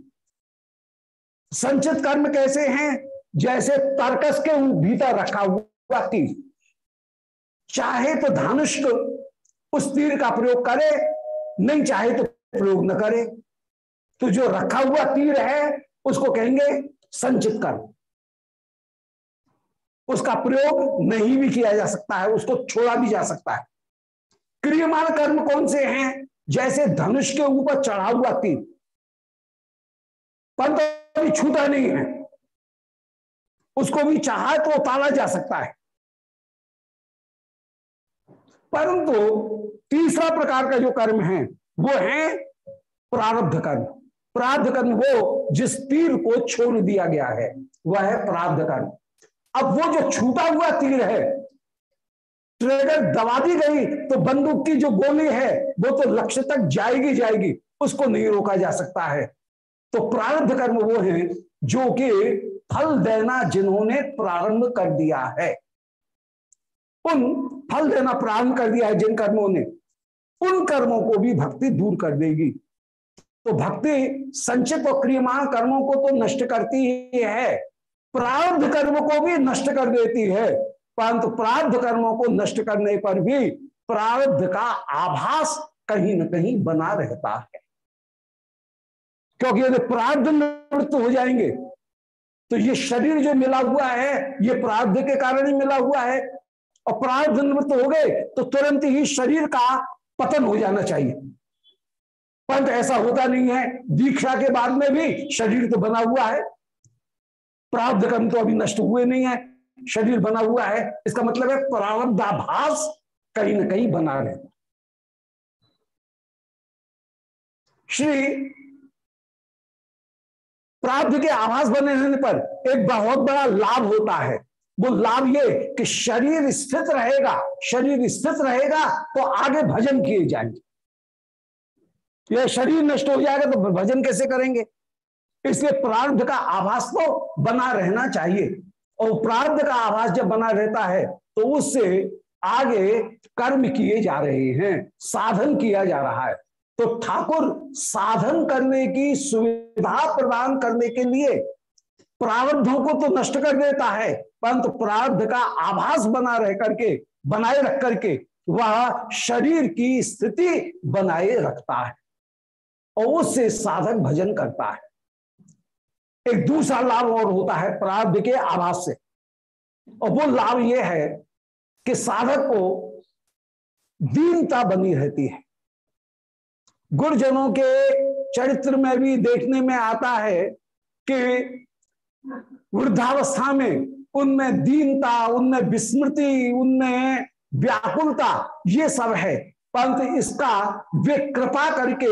संचित कर्म कैसे हैं? जैसे तर्कस के भीतर रखा हुआ तीर। चाहे तो धनुष उस तीर का प्रयोग करे, नहीं चाहे तो प्रयोग न करे। तो जो रखा हुआ तीर है, उसको कहेंगे संचित कर्म। उसका प्रयोग नहीं भी किया जा सकता है, उसको छोड़ा भी जा सकता है। क्रियमान कर्म कौन से हैं? जैसे धनुष के ऊपर चढ़ा हुआ तीर। परंतु तो छूटा नहीं है। उसको भी चाहा तो उतारा जा सकता है। परंतु तीसरा प्रकार का जो कर्म है, वो है प्रारब्ध कर्म। प्रारब्ध कर्म वो जिस तीर को छोड़ दिया गया है, वह है प्रारब्ध कर्म। अब वो जो छूटा हुआ तीर है, ट्रेगर दबा दी गई तो बंदूक की जो गोली है, वो तो लक्ष्य तक जाएगी जाएगी, उसको नहीं रोका जा सकता है। तो प्रारब्ध कर्म वो है, जो कि फल देना जिन्होंने प्रारंभ कर दिया है। उन फल देना प्रारंभ कर दिया है जिन कर्मों ने, उन कर्मों को भी भक्ति दूर कर देगी। तो भक्ति संचित और क्रियमान कर्मों को तो नष्ट करती ही है प्रारब्ध कर्म को भी नष्ट कर देती है। परंतु प्रारब्ध कर्मों को नष्ट करने पर भी प्रारब्ध का आभास कहीं न कहीं बना रहता है। क्योंकि यदि प्रारब्ध निवृत्त हो जाएँगे तो ये शरीर जो मिला हुआ है, ये प्रारब्ध के कारण ही मिला हुआ है। और प्रारब्ध निवृत्त हो गए तो तुरंत ही शरीर का पतन हो जाना चाहिए। परंतु ऐसा होता नहीं है। दीक्षा के बाद में भी शरीर तो बना हुआ है। प्रारब्ध कर्म तो अभी नष्ट हुए नहीं है, शरीर बना हुआ है, इसका मतलब है प्रारब्धाभास कहीं ना कहीं बना रहता श्री प्रारब्ध के आभास बने रहने पर एक बहुत बड़ा लाभ होता है। वो लाभ ये कि शरीर स्थित रहेगा, शरीर स्थित रहेगा तो आगे भजन किए जाएँगे। यह शरीर नष्ट हो जाएगा तो भजन कैसे करेंगे? इसलिए प्रारब्ध का आभास तो बना रहना चाहिए। और प्रारब्ध का आभास जब बना रहता है तो उससे आगे कर्म किए जा रहे हैं, साधन किया जा रहा है। तो ठाकुर साधन करने की सुविधा प्रदान करने के लिए प्रारब्धों को तो नष्ट कर देता है, परंतु प्रारब्ध का आभास बना रह करके, बनाए रख करके वह शरीर की स्थिति बनाए रखता है। और उससे साधक भजन करता है। एक दूसरा लाभ और होता है प्रारब्ध के आभास से। और वो लाभ ये है कि साधक को दीनता बनी रहती है। गुरुजनों के चरित्र में भी देखने में आता है कि वृद्धावस्था में उनमें दीनता, उनमें विस्मृति, उनमें व्याकुलता, ये सब है। परंतु इसका वे कृपा करके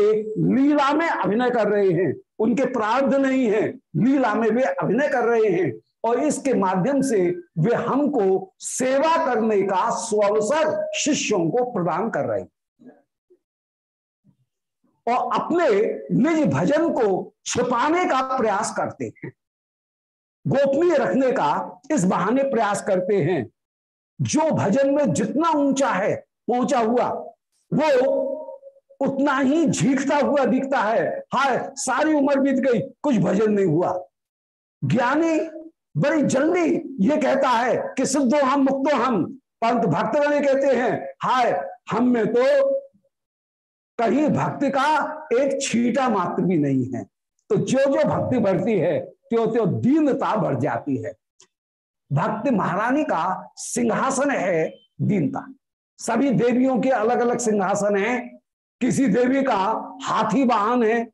लीला में अभिनय कर रहे हैं। उनके प्रार्थ नहीं है। लीला में वे अभिनय कर रहे हैं और इसके माध्यम से वे हमको सेवा करने का स्वअवसर शिष्यों को प्रदान कर रहे हैं और अपने निज भजन को छिपाने का प्रयास करते हैं। गोपनीय रखने का इस बहाने प्रयास करते हैं। जो भजन में जितना ऊँचा है पहुँचा हुआ वो उतना ही झीकता हुआ दिखता है। हाय, सारी उम्र बीत गई, कुछ भजन नहीं हुआ। ज्ञानी बड़ी जल्दी ये कहता है कि सिद्धो हम, मुक्तो हम। परंतु भक्तगण कहते हैं, हाय, हम में तो कहीं भक्ति का एक छीटा मात्र भी नहीं है। तो जो जो भक्ति बढ़ती है त्यो त्यो दीनता बढ़ जाती है। भक्ति महारानी का सिंहासन है दीनता। सभी देवियों के अलग अलग सिंहासन हैं। किसी देवी का हाथी वाहन है,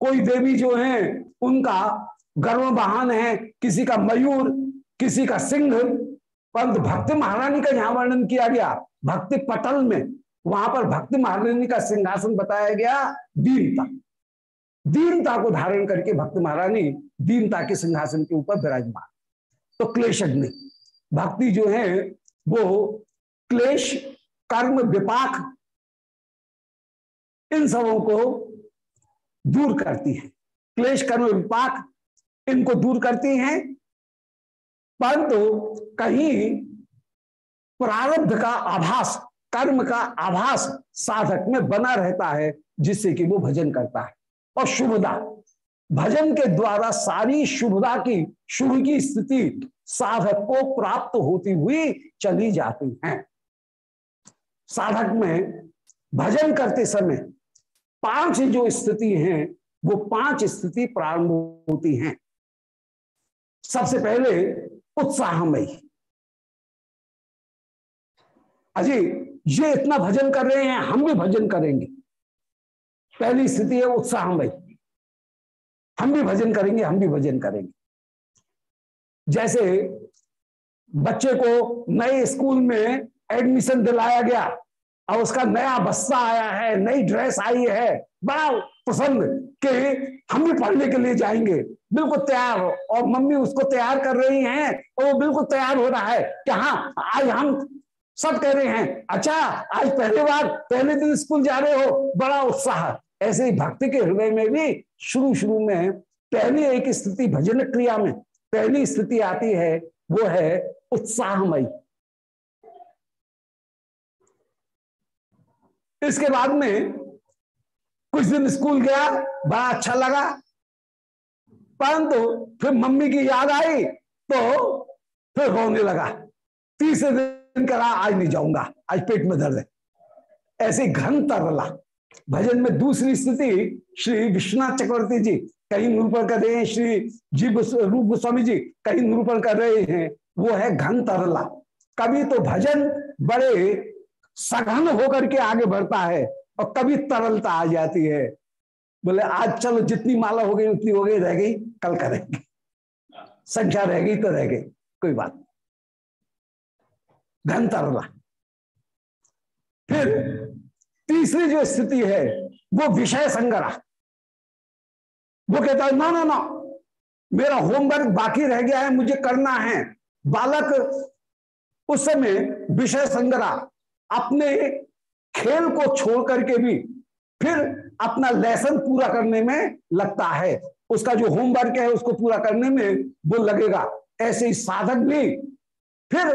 कोई देवी जो है, उनका गर्व वाहन है, किसी का मयूर, किसी का सिंह। परंतु भक्ति महारानी का यहाँ वर्णन किया गया, भक्ति पटल में। वहाँ पर भक्ति महारानी का सिंहासन बताया गया दीनता। दीनता को धारण करके भक्ति महारानी दीनता के सिंहासन के ऊपर विराजमान। तो क्लेश अग्नि। भक्ति जो है, वो क्लेश कर्म विपाक इन सबों को दूर करती है। क्लेश कर्म विपाक इनको दूर करती हैं। परंतु कहीं प्रारब्ध का आभास, कर्म का आभास साधक में बना रहता है, जिससे कि वो भजन करता है। और शुभदा, भजन के द्वारा सारी शुभदा की, शुभ की स्थिति साधक को प्राप्त होती हुई चली जाती हैं। साधक में भजन करते समय पाँच जो स्थिति हैं, वो पाँच स्थिति प्रारंभ होती हैं। सबसे पहले उत्साहमयी। अजी, ये इतना भजन कर रहे हैं, हम भी भजन करेंगे। पहली स्थिति है उत्साहमयी। हम भी भजन करेंगे, हम भी भजन करेंगे। जैसे बच्चे को नए स्कूल में एडमिशन दिलाया गया अब उसका नया बस्ता आया है, नई ड्रेस आई है। बड़ा पसंद कि हम भी पढ़ने के लिए जाएँगे। बिल्कुल तैयार हो। और मम्मी उसको तैयार कर रही हैं, और वो बिल्कुल तैयार हो रहा है कि हाँ आज हम सब कह रहे हैं अच्छा आज पहले बार, पहले दिन स्कूल जा रहे हो। बड़ा उत्साह। ऐसे ही भक्ति के हृदय में भी शुरू शुरू में पहली एक स्थिति, भजन क्रिया में पहली स्थिति आती है, वो है उत्साहमयी। इसके बाद में कुछ दिन स्कूल गया, बड़ा अच्छा लगा। परंतु फिर मम्मी की याद आई तो फिर रोने लगा। तीसरे दिन करा, आज नहीं जाऊँगा, आज पेट में दर्द है। ऐसे घन तरला भजन में दूसरी स्थिति, श्री विश्वनाथ चक्रवर्ती जी कहीं निरूपण कर रहे हैं, श्री जी रूप गोस्वामी जी कहीं निरूपण कर रहे हैं, वो है घन तरला कभी तो भजन बड़े सघन होकर के आगे बढ़ता है और कभी तरलता आ जाती है। बोले, आज चलो, जितनी माला हो गई, उतनी हो गई, रह गई, कल करेंगे। संख्या रह गई तो रह गई, कोई बात नहीं। घन तरला। फिर तीसरी जो स्थिति है, वो विषय संग्रह। वो कहता है, ना ना ना, मेरा होमवर्क बाकी रह गया है, मुझे करना है। बालक उस समय विषय संग्रह अपने खेल को छोड़ करके भी फिर अपना लेसन पूरा करने में लगता है। उसका जो होमवर्क है, उसको पूरा करने में वो लगेगा। ऐसे ही साधक भी फिर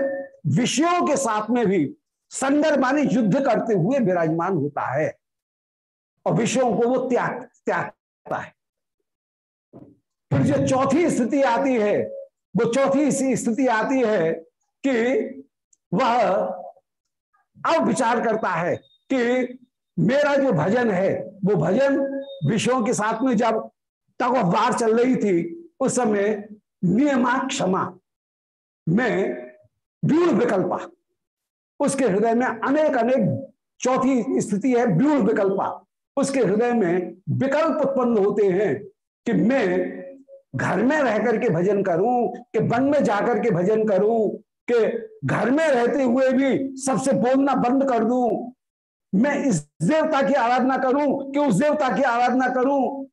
विषयों के साथ में भी संदर्भ युद्ध करते हुए विराजमान होता है और विषयों को वो त्याग, त्यागता है। फिर जो चौथी स्थिति आती है, वो चौथी स्थिति आती है कि वह अब विचार करता है कि मेरा जो भजन है, वो भजन विषयों के साथ में जब तक बार चल रही थी, उस समय नियमा क्षमा में व्यूढ़ विकल्पा, उसके हृदय में अनेक अनेक चौथी स्थिति है, व्यूढ़ विकल्पा, उसके हृदय में विकल्प उत्पन्न होते हैं कि मैं घर में रह करके भजन करूँ, कि वन में जाकर के भजन करूँ कि घर में रहते हुए भी सबसे बोलना बंद कर दूँ। मैं इस देवता की आराधना करूँ कि उस देवता की आराधना करूँ।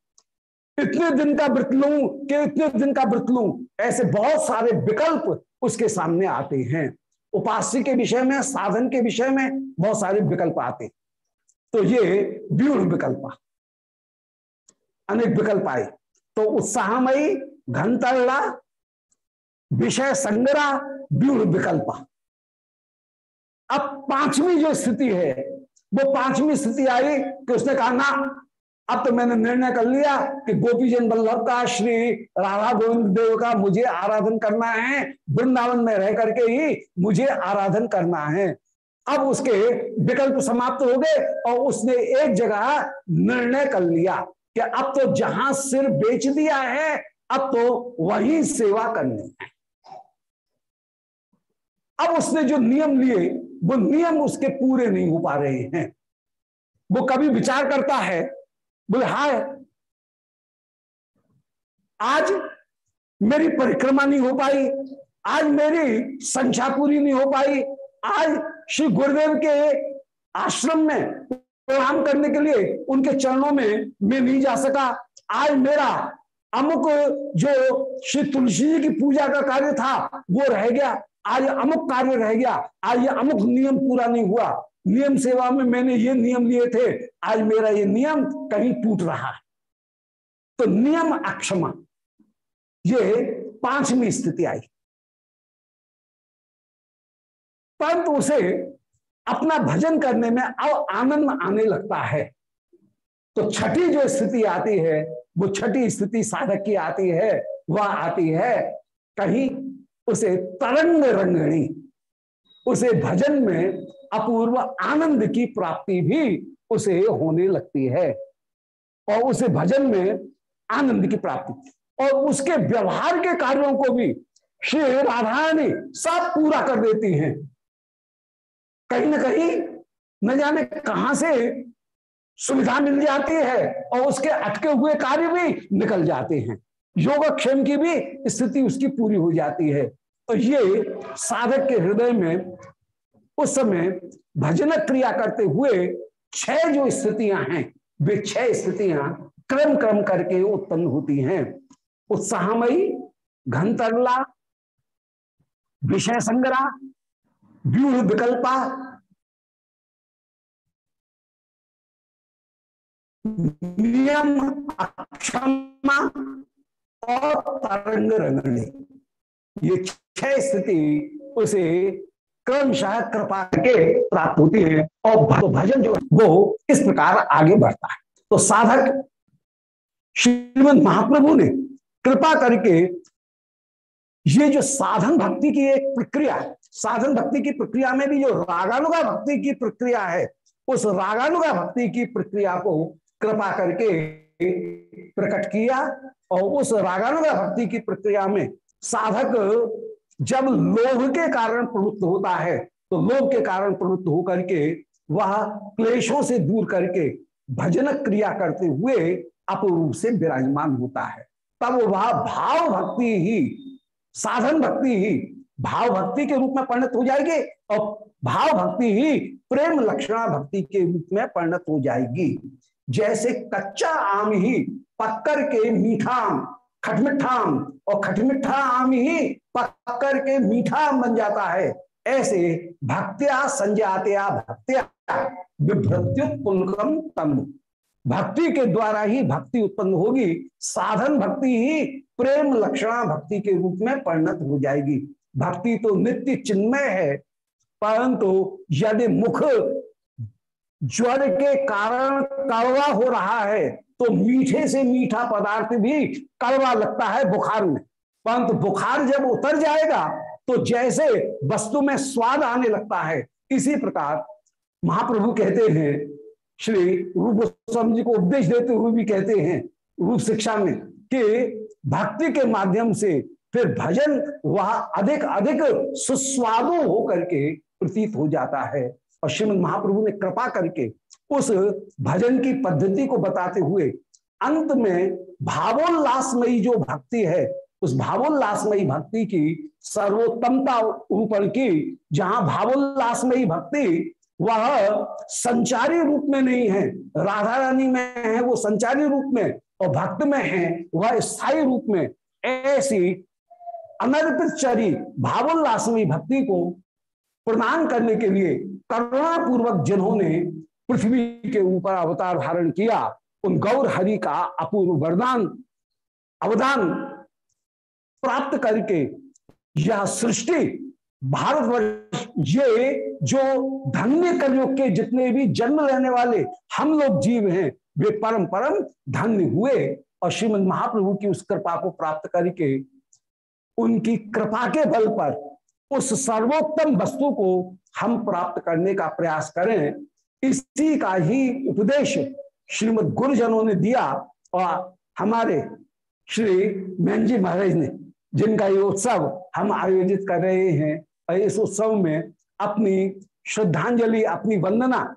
इतने दिन का व्रत लू कि इतने दिन का व्रत लू। ऐसे बहुत सारे विकल्प उसके सामने आते हैं। उपास्य के विषय में, साधन के विषय में बहुत सारे विकल्प आते तो ये व्यूढ़ विकल्प अनेक विकल्प आए। तो उत्साहमयी घंटला विषय संग्रह व्यूढ़ विकल्प। अब पांचवी जो स्थिति है, वो पांचवी स्थिति आई कि उसने कहा, ना, अब तो मैंने निर्णय कर लिया कि गोपी गोपीजन बल्लभ का, श्री राधा गोविंद देव का मुझे आराधन करना है। वृंदावन में रह करके ही मुझे आराधन करना है। अब उसके विकल्प समाप्त हो गए और उसने एक जगह निर्णय कर लिया कि अब तो जहाँ सिर बेच दिया है, अब तो वही सेवा करनी है। अब उसने जो नियम लिए, वो नियम उसके पूरे नहीं हो पा रहे हैं। वो कभी विचार करता है, बोले हाय आज मेरी परिक्रमा नहीं हो पाई, आज मेरी संख्या पूरी नहीं हो पाई, आज श्री गुरुदेव के आश्रम में प्रणाम करने के लिए उनके चरणों में मैं नहीं जा सका। आज मेरा अमुक जो श्री तुलसी जी की पूजा का कार्य था, वो रह गया। आज अमुक कार्य रह गया, आज ये अमुक नियम पूरा नहीं हुआ। नियम सेवा में मैंने ये नियम लिए थे, आज मेरा ये नियम कहीं टूट रहा है। तो नियम अक्षमा, ये पांचवी स्थिति आई। परंतु उसे अपना भजन करने में अब आनंद आने लगता है। तो छठी जो स्थिति आती है, वो छठी स्थिति साधक की आती है, वह आती है कहीं उसे तरंग रंगणी, उसे भजन में अपूर्व आनंद की प्राप्ति भी उसे होने लगती है। और उसे भजन में आनंद की प्राप्ति। और उसके व्यवहार के कार्यों को भी श्री राधारानी सब पूरा कर देती हैं। कहीं ना कहीं न जाने कहाँ से सुविधा मिल जाती है और उसके अटके हुए कार्य भी निकल जाते हैं। योगक्षेम की भी स्थिति उसकी पूरी हो जाती है। तो ये साधक के हृदय में उस समय भजन क्रिया करते हुए छह जो स्थितियाँ हैं, वे छह स्थितियाँ क्रम क्रम करके उत्पन्न होती हैं। उत्साहमयी घनतरला विषय संग्रह, व्यूह विकल्पा, नियम और तरंग रंगने। ये छह स्थिति उसे क्रमशः कृपा के प्राप्त होती है और भजन जो वो इस प्रकार आगे बढ़ता है। तो साधक श्रीमद महाप्रभु ने कृपा करके ये जो साधन भक्ति की एक प्रक्रिया साधन भक्ति की प्रक्रिया में भी जो रागानुगा भक्ति की प्रक्रिया है, उस रागानुगा भक्ति की प्रक्रिया को कृपा करके प्रकट किया और उस रागानुगा भक्ति की प्रक्रिया में साधक जब लोभ के कारण प्रवृत्त होता है तो लोभ के कारण प्रवृत्त होकर के वह क्लेशों से दूर करके भजन क्रिया करते हुए अपरूप से विराजमान होता है। तब वह भाव भक्ति ही, साधन भक्ति ही, भाव भक्ति के रूप में परिणत हो जाएगी और भाव भक्ति ही प्रेम लक्षणा भक्ति के रूप में परिणत हो जाएगी। जैसे कच्चा आम ही, पक्कर के मीठाम, खटमिठाम, और खटमिठा आम ही पक करके मीठा आम बन जाता है। ऐसे भक्त्या संजातया भक्त्या विभ्रत्युत तम। भक्ति के द्वारा ही भक्ति उत्पन्न होगी, साधन भक्ति ही प्रेम लक्षणा भक्ति के रूप में परिणत हो जाएगी। भक्ति तो नित्य चिन्मय है, परंतु यदि मुख ज्वर के कारण कड़वा हो रहा है तो मीठे से मीठा पदार्थ भी कड़वा लगता है बुखार में। परंतु बुखार जब उतर जाएगा तो जैसे वस्तु में स्वाद आने लगता है, इसी प्रकार महाप्रभु कहते हैं, श्री रूप गोस्वामी जी को उपदेश देते हुए भी कहते हैं रूप शिक्षा में कि भक्ति के माध्यम से फिर भजन वह अधिक अधिक सुस्वादु होकर के प्रतीत हो जाता है। और श्रीमद महाप्रभु ने कृपा करके उस भजन की पद्धति को बताते हुए अंत में भावोल्लासमयी जो भक्ति है, उस भावोल्लासमयी भक्ति की सर्वोत्तमता ऊपर की, जहाँ भावोल्लासमयी भक्ति वह संचारी रूप में नहीं है राधा रानी में है, वो संचारी रूप में और भक्त में है, वह स्थायी रूप में, ऐसी अनर्पित चरी भावोल्लासमयी भक्ति को प्रदान करने के लिए करुणा पूर्वक जिन्होंने पृथ्वी के ऊपर अवतार धारण किया, उन गौर हरि का अपूर्व वरदान, अवदान प्राप्त करके यह सृष्टि भारतवर्ष, ये जो धन्य कलयुग के जितने भी जन्म रहने वाले हम लोग जीव हैं, वे परम परम धन्य हुए और श्रीमद महाप्रभु की उस कृपा को प्राप्त करके उनकी कृपा के बल पर उस सर्वोत्तम वस्तु को हम प्राप्त करने का प्रयास करें। इसी का ही उपदेश श्रीमद गुरुजनों ने दिया और हमारे श्री मैनजी महाराज ने, जिनका ये उत्सव हम आयोजित कर रहे हैं, और इस उत्सव में अपनी श्रद्धांजलि, अपनी वंदना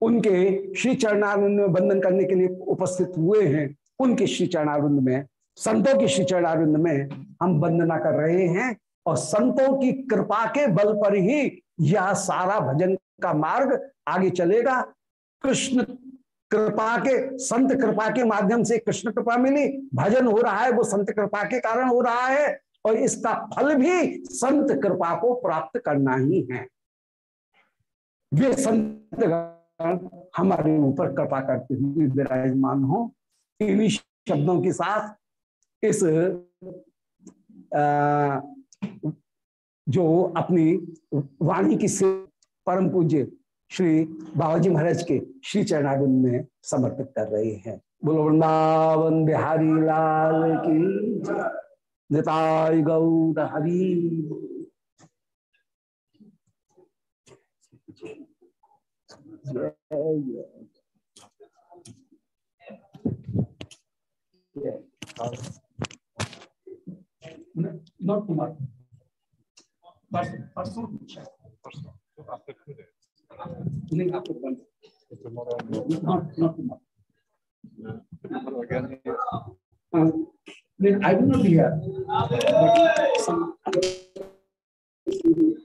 उनके श्री चरणारुंद में वंदन करने के लिए उपस्थित हुए हैं। उनके श्री चरणारुंद में, संतों के श्री चरणारुंद में हम वंदना कर रहे हैं। और संतों की कृपा के बल पर ही यह सारा भजन का मार्ग आगे चलेगा। कृष्ण कृपा के, संत कृपा के माध्यम से कृष्ण कृपा मिली, भजन हो रहा है, वो संत कृपा के कारण हो रहा है, और इसका फल भी संत कृपा को प्राप्त करना ही है। वे संत हमारे ऊपर कृपा करते हुए विराजमान हो। इन्हीं शब्दों के साथ इस जो अपनी वाणी की से परम पूज्य श्री बाबाजी महाराज के श्री चरणारिंद में समर्पित कर रहे हैं। बोलो, वृंदावन बिहारी लाल की निताय गौर हरी। not too much, Parsu. After two days. After one. Not, not too much. Uh, I will not be here. But some